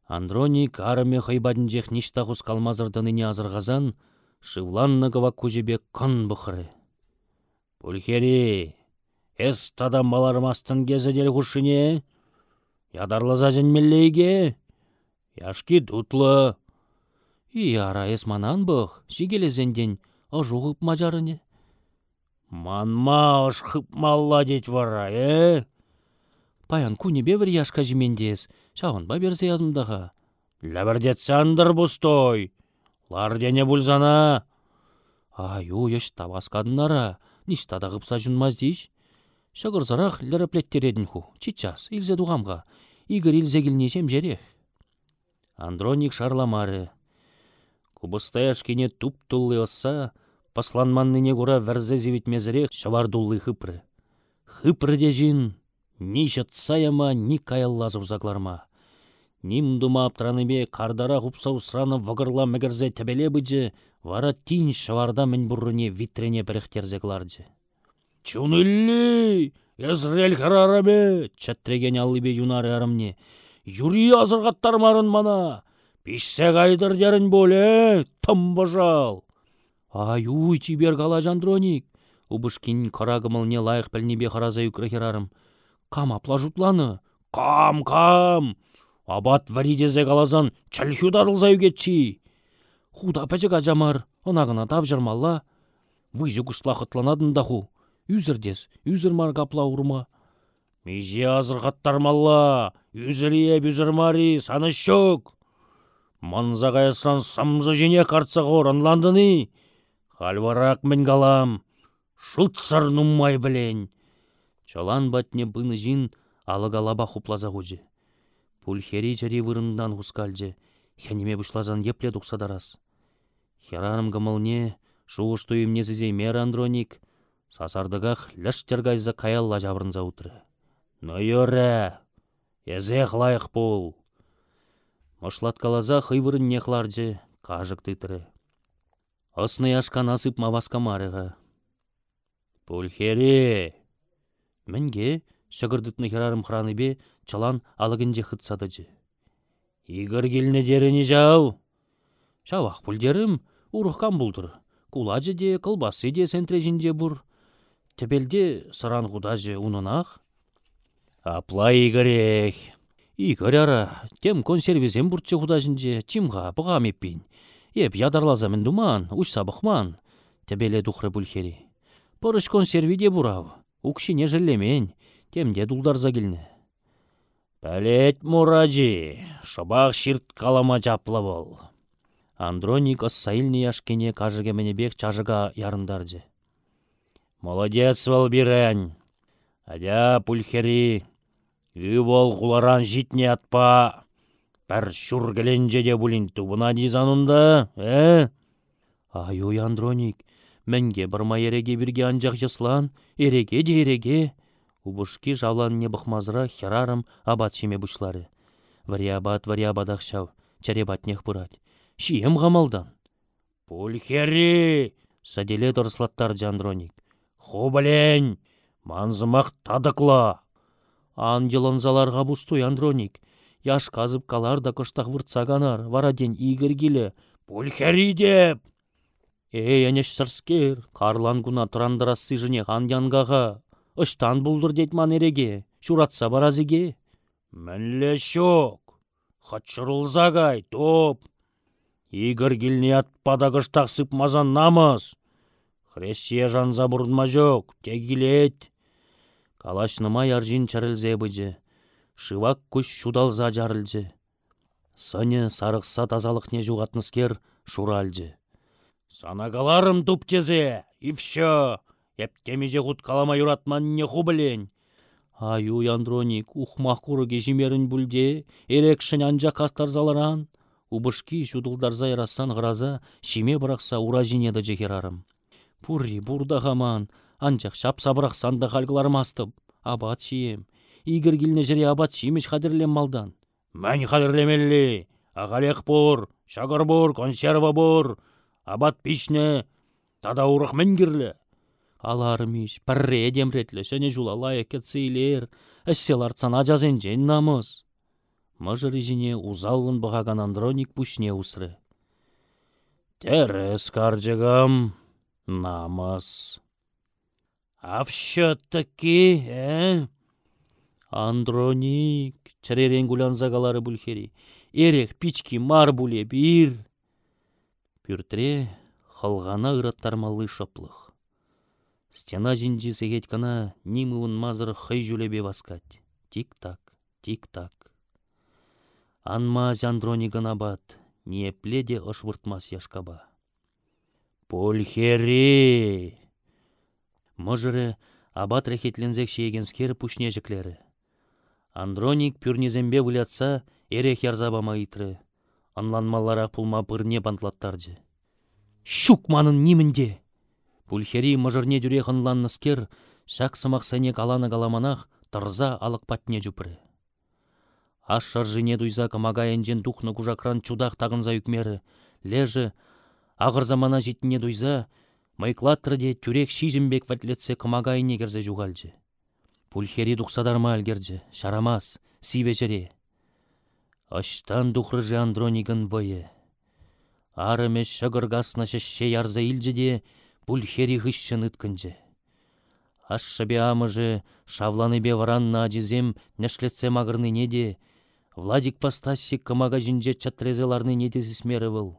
[SPEAKER 2] Андроник арыме хайбадын жех ништағыз калмазырдыныне азырғазан, шывланнығыва күжебе кын бұқыры. Пульхери, эс тадам балармастын кезі дел хушыне, ядарлаза меллейге, яшки дутлы. И ара эс манан бұқ, шигелезенден ожуғып мажарыне. Манма ошқып малла дет вара, э? Паян куне бевір яшка жемендес, шағын ба берсе ядымдаға, Ләбірдетсе андыр бұстой. Лардене бұлзана.
[SPEAKER 1] Аю, еш табаскадынара, ништада ғыпса жүнмаз дейш. Шығырзырақ ліріплеттередін ху, чичас, илзе дуғамға. Игорь илзе келнешем жерех.
[SPEAKER 2] Андроник шарламары. Кубыстай ашкене туп туллы осса, пасланманныне гура вәрзе зевітмезірек шавардуллы хыпры. Хыпры де жин, ни жытсаяма, ни каяллазып загларма. Ним дума аптраныбе кардара хупса усраны вғырла мәгірзе тәбеле быджы, вара тин шаварда мен бұрыне витрене біріхтерзе кларджы. Чунылли! Езрел харараме! Чәттреген аллыбе юнары арымне. Юри азырғаттармарын мана! Пишсе кайдыр дерін боле! Тым!
[SPEAKER 1] Ай, уй, тибер гала жандроник! Убышкин карагымылне лайық пілнебе хараза юкрахерарым. Кам аплажутланы?
[SPEAKER 2] Кам, кам! Абат варидезе калазан чальхюдарылзай кетчи.
[SPEAKER 1] Худа пәчік ажамар, онағына тав жармалла. Выжы күшлақытланадын ху. Үзірдес, үзір мар капла.
[SPEAKER 2] Меже азырғаттармалла, үзірие бүзірмари, саны шок. Манзаға ясран самжы жене қартсағы оранландыны. Халварақ мен калам, шутсыр нуммай білен.
[SPEAKER 1] Чалан батне быны жин алыгалаба хуплаза. Пульхери жари вырындан хускальжы, хәнеме бұшлазан епле дұқсадарас. Херарым гымылне, шуыш туйымне зізей мер андроник, сасардығақ ләштер гайза каялла жабырынза утры.
[SPEAKER 2] Но йөрә, езех лайық бол.
[SPEAKER 1] Машлаткалаза хыйвырын нехларжы, кажык тытры. Осны яшка насып маваска марыға.
[SPEAKER 2] Пульхери!
[SPEAKER 1] Мінге, шығырдытны херарым храныбе чалан алыгынже хытсадыжы.
[SPEAKER 2] Игор келіне деріні жау.
[SPEAKER 1] Шавақ пүлдерім урыққан бұлдыр. Кулажы де, кылбасы де сентрежінде бұр. Тебелде сыран құдажы унынақ.
[SPEAKER 2] Апла Игорех.
[SPEAKER 1] Игорь ара, тем консервизем бұртчы құдажынже, чимға бұға меппін. Еп ядарлазамын думан, уш сабықман. Тебеле дұқры бүлхері. Пырыш консервиде бұрау. Укшине жіллемен, темде дулдарза келні.
[SPEAKER 2] Пәлет мураджи, шабақ ширт калама жаплы бол.
[SPEAKER 1] Андроник оссайылны яшкене кажыге менебек чажыга ярындарды.
[SPEAKER 2] Молодец бол бирән. Адя пульхери, үй бол хуларан житне атпа. Пәр шүргіленже де бұлін тубына дизанында, ә?
[SPEAKER 1] Ай, Андроник, мәнге бірма ереге бірге анжақ яслан, ереге де ереге. Убышки жавланне бұқмазыра херарым абат шеме бұшлары. Вариабат вариабадақ шау, чаребатнех бұрат. Шием ғамалдан.
[SPEAKER 2] Пульхери!
[SPEAKER 1] Саделе дұрыслаттар жандроник.
[SPEAKER 2] Хубален! Манзымақ тадықла!
[SPEAKER 1] Ангелонзаларға бұстой андроник. Яш қазып калар да кыштақ выртсаганар, вараден игір
[SPEAKER 2] Пульхери деп!
[SPEAKER 1] Эй, әнеш сырскер, карлан гуна тұрандырасы жыне янгаға. Ыштан бұлдыр дед манереге, шуратса баразиге.
[SPEAKER 2] Мінлі шок, хатшырылзагай, топ. Игір келіне атпада кыштақсып мазан намыз. Хресия жанза бұрдма жоқ, тегілет.
[SPEAKER 1] Калашныма яржин чарылзе быжы. Шывак күш шудалза жарылжы. Сыны сарықса тазалықне жуғатныскер шуралжы.
[SPEAKER 2] Санагаларым туп тезе, и все. Эптемеже ғуд калама юратман не хубылен.
[SPEAKER 1] Аю яндроник, ухмақ курыге жимерін бүлде, ерекшін анжа кастарзаларан. Убышки жудылдарза ярасан ғыраза, шиме бұрақса ура жинеді жекерарым. Пурри, бурда ғаман, анжақ шапса бұрақсан да қалғылармастып. Абат шием, игір келіне жіре абат шимеш қадірлем малдан.
[SPEAKER 2] Мән қадірлемелі, ағалек бұр, шағыр бұр, консерва бұр, абат пишне, тада урық мәнгірлі.
[SPEAKER 1] Алармиш, пірре демретлі, шәне жулалай кетсейлер, әссел артсан ажазен жен намыз. Мыжыры жіне узалын бұғаған андроник пүшне усры.
[SPEAKER 2] Терес каржығым, намыз. Афшы-таки, ә?
[SPEAKER 1] Андроник, чаререн гулянзагалары бүлхери. Эрех пички мар бұле бір. Пүртре, халғана ыраттармалы шоплық. Стена жинжи сегет кана нимывын мазыр хый жүлебе баскать. Тик-так, тик-так.
[SPEAKER 2] Анма Андрони гына бат, непле де ышвыртмас яшкаба. Польхери! Мұжыры абат рехетлензек шейгенскер пушне жіклері. Андроник пюрнезембе вылятса, эрех ярзабама итры. Анланмалара пулма пырне бантлаттарды. Щук манын нимінде! Пульхери мұжырне дүрех анланныскер, шак сымақ аланы галаманах, тұрза алық патне жүпірі. Аш шаржыне дуйза камага энжен тухны кужакран чудах тағынза үкмері, лежі, ағыр замана житіне дуйза, майклаттырде тюрек шижімбек вәтлетсе камагайне керзе жуғалжы. Пульхери дұқсадарма әлгерді, шарамас, сивечере. Аштан дұқрыжы андронигін войы. Арыме шығырғасна шеше ярза илжі де, пульхери ғышшын үткінжі. Ашшабе амыжы, шавланы бе варанна ажизем, нәшлетсе мағырны неде, Владик пастасик кымага жинже чатрезеларны неде смері был.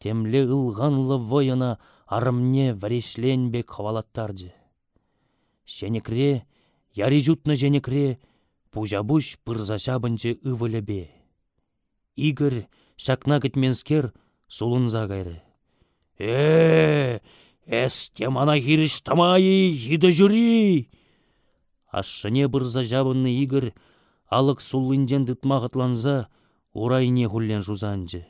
[SPEAKER 2] Темле ылғанлы войына арымне бек хавалаттарды. Шенекре, яри жутны женекре, пужабуш пырзашабынчы ывылебе. Игорь шакна кітменскер сулынза кайры. Э, әсте мана хиріш тамайы, еді жүрі! Ашшыне бұрза жабынны Игорь алық суллинжен дытмағытланза, урайне хуллен жузанжы.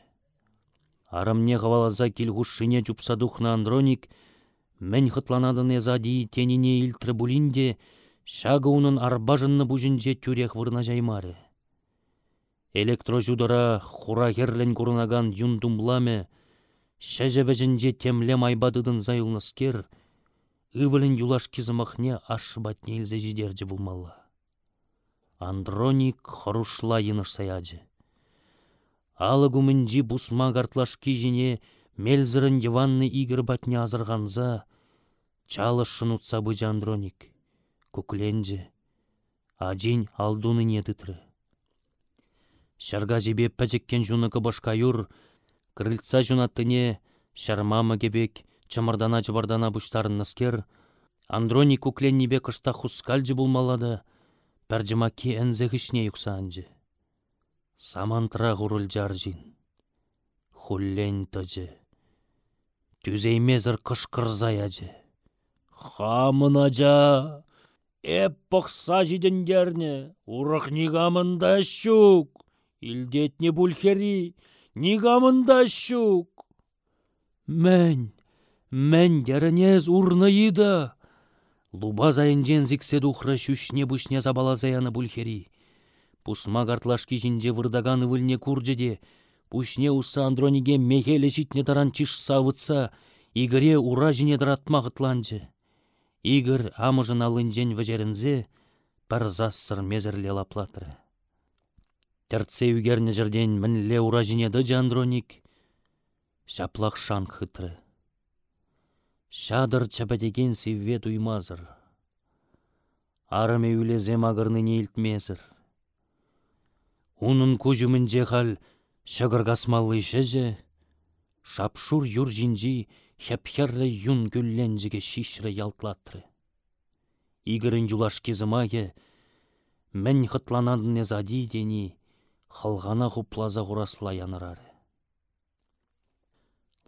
[SPEAKER 2] Арымне хавалаза килгушшине жупса духна Андроник, мен хытланадын эзади тенине илтрі булинде, шагы унын арбажынны бұжынже тюрех вырна жаймары. Электрожудара хура херлен юндумламе, шәжі темле майбадыдын зайылныскер, ывылын юлаш кизымахне ашшыбатне илзе жидерджі булмалла. Андроник хорушла йыныш саяджы. Алы гумінжі бусма гартлашки жіне мелзірін диванны игір батне азырғанза, чалы шынутса бұжы андроник. Кукленжі, ажин алдуны не тытры. Шарға жебе пәжеккен жуныкі башка юр, крыльца жунаттыне шармамы кебек, чымырдана жыбардана бұштарын наскер, андроник кукленнебе кышта хускальжы булмалады, пәржімаки әнзігішне юксанжы. Самантра ғұрыл жаржин. Хуллен тăчы. Түзеймезір кышкырзаячы. Хамын ажа. Эп пықса жидендерне. Урық нигамында щук. Илдетне бульхери. Нигамында щук. Мен, мен дерінез урны ида. Луба зайынжен зіксе духра шүшне бүшне забалазаяны бульхери. Пусма картлашки жинже вырдаганы выльне курджеде, пушне уса андрониге мехеле житне таран чиш савытса, Игоре ура жине дыратмағытланчы. Игорь амыжын алынжен вәжерінзе, пар зассыр мезірле. Тәртсе үгерні жерден мінле ура жине дыжы андроник, шаплақ шанг хытры. Шадыр чапатеген сивве туймазыр. Арыме үлезем агырны нейлтмезір. Унын күжімінде хал шығырғасмалы шәжі, шапшур юр жинжи хәпхерлі юн күлленжіге шишрі ялтлатры. Игірін юлаш кезімаге, мән хытланадын езади дени, халғана хуплаза ғурасла янырары.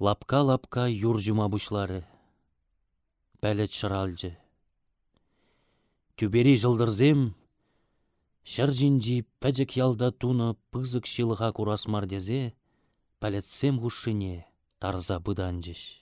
[SPEAKER 2] Лапка-лапка юр жума бұшлары, пәлет шыралжы. Түбері жылдырзем, Шаржинжи пәжік ялда туны пызык шилыға курасмар дезе, пәлетсем ғушыне тарза бұдан жеш.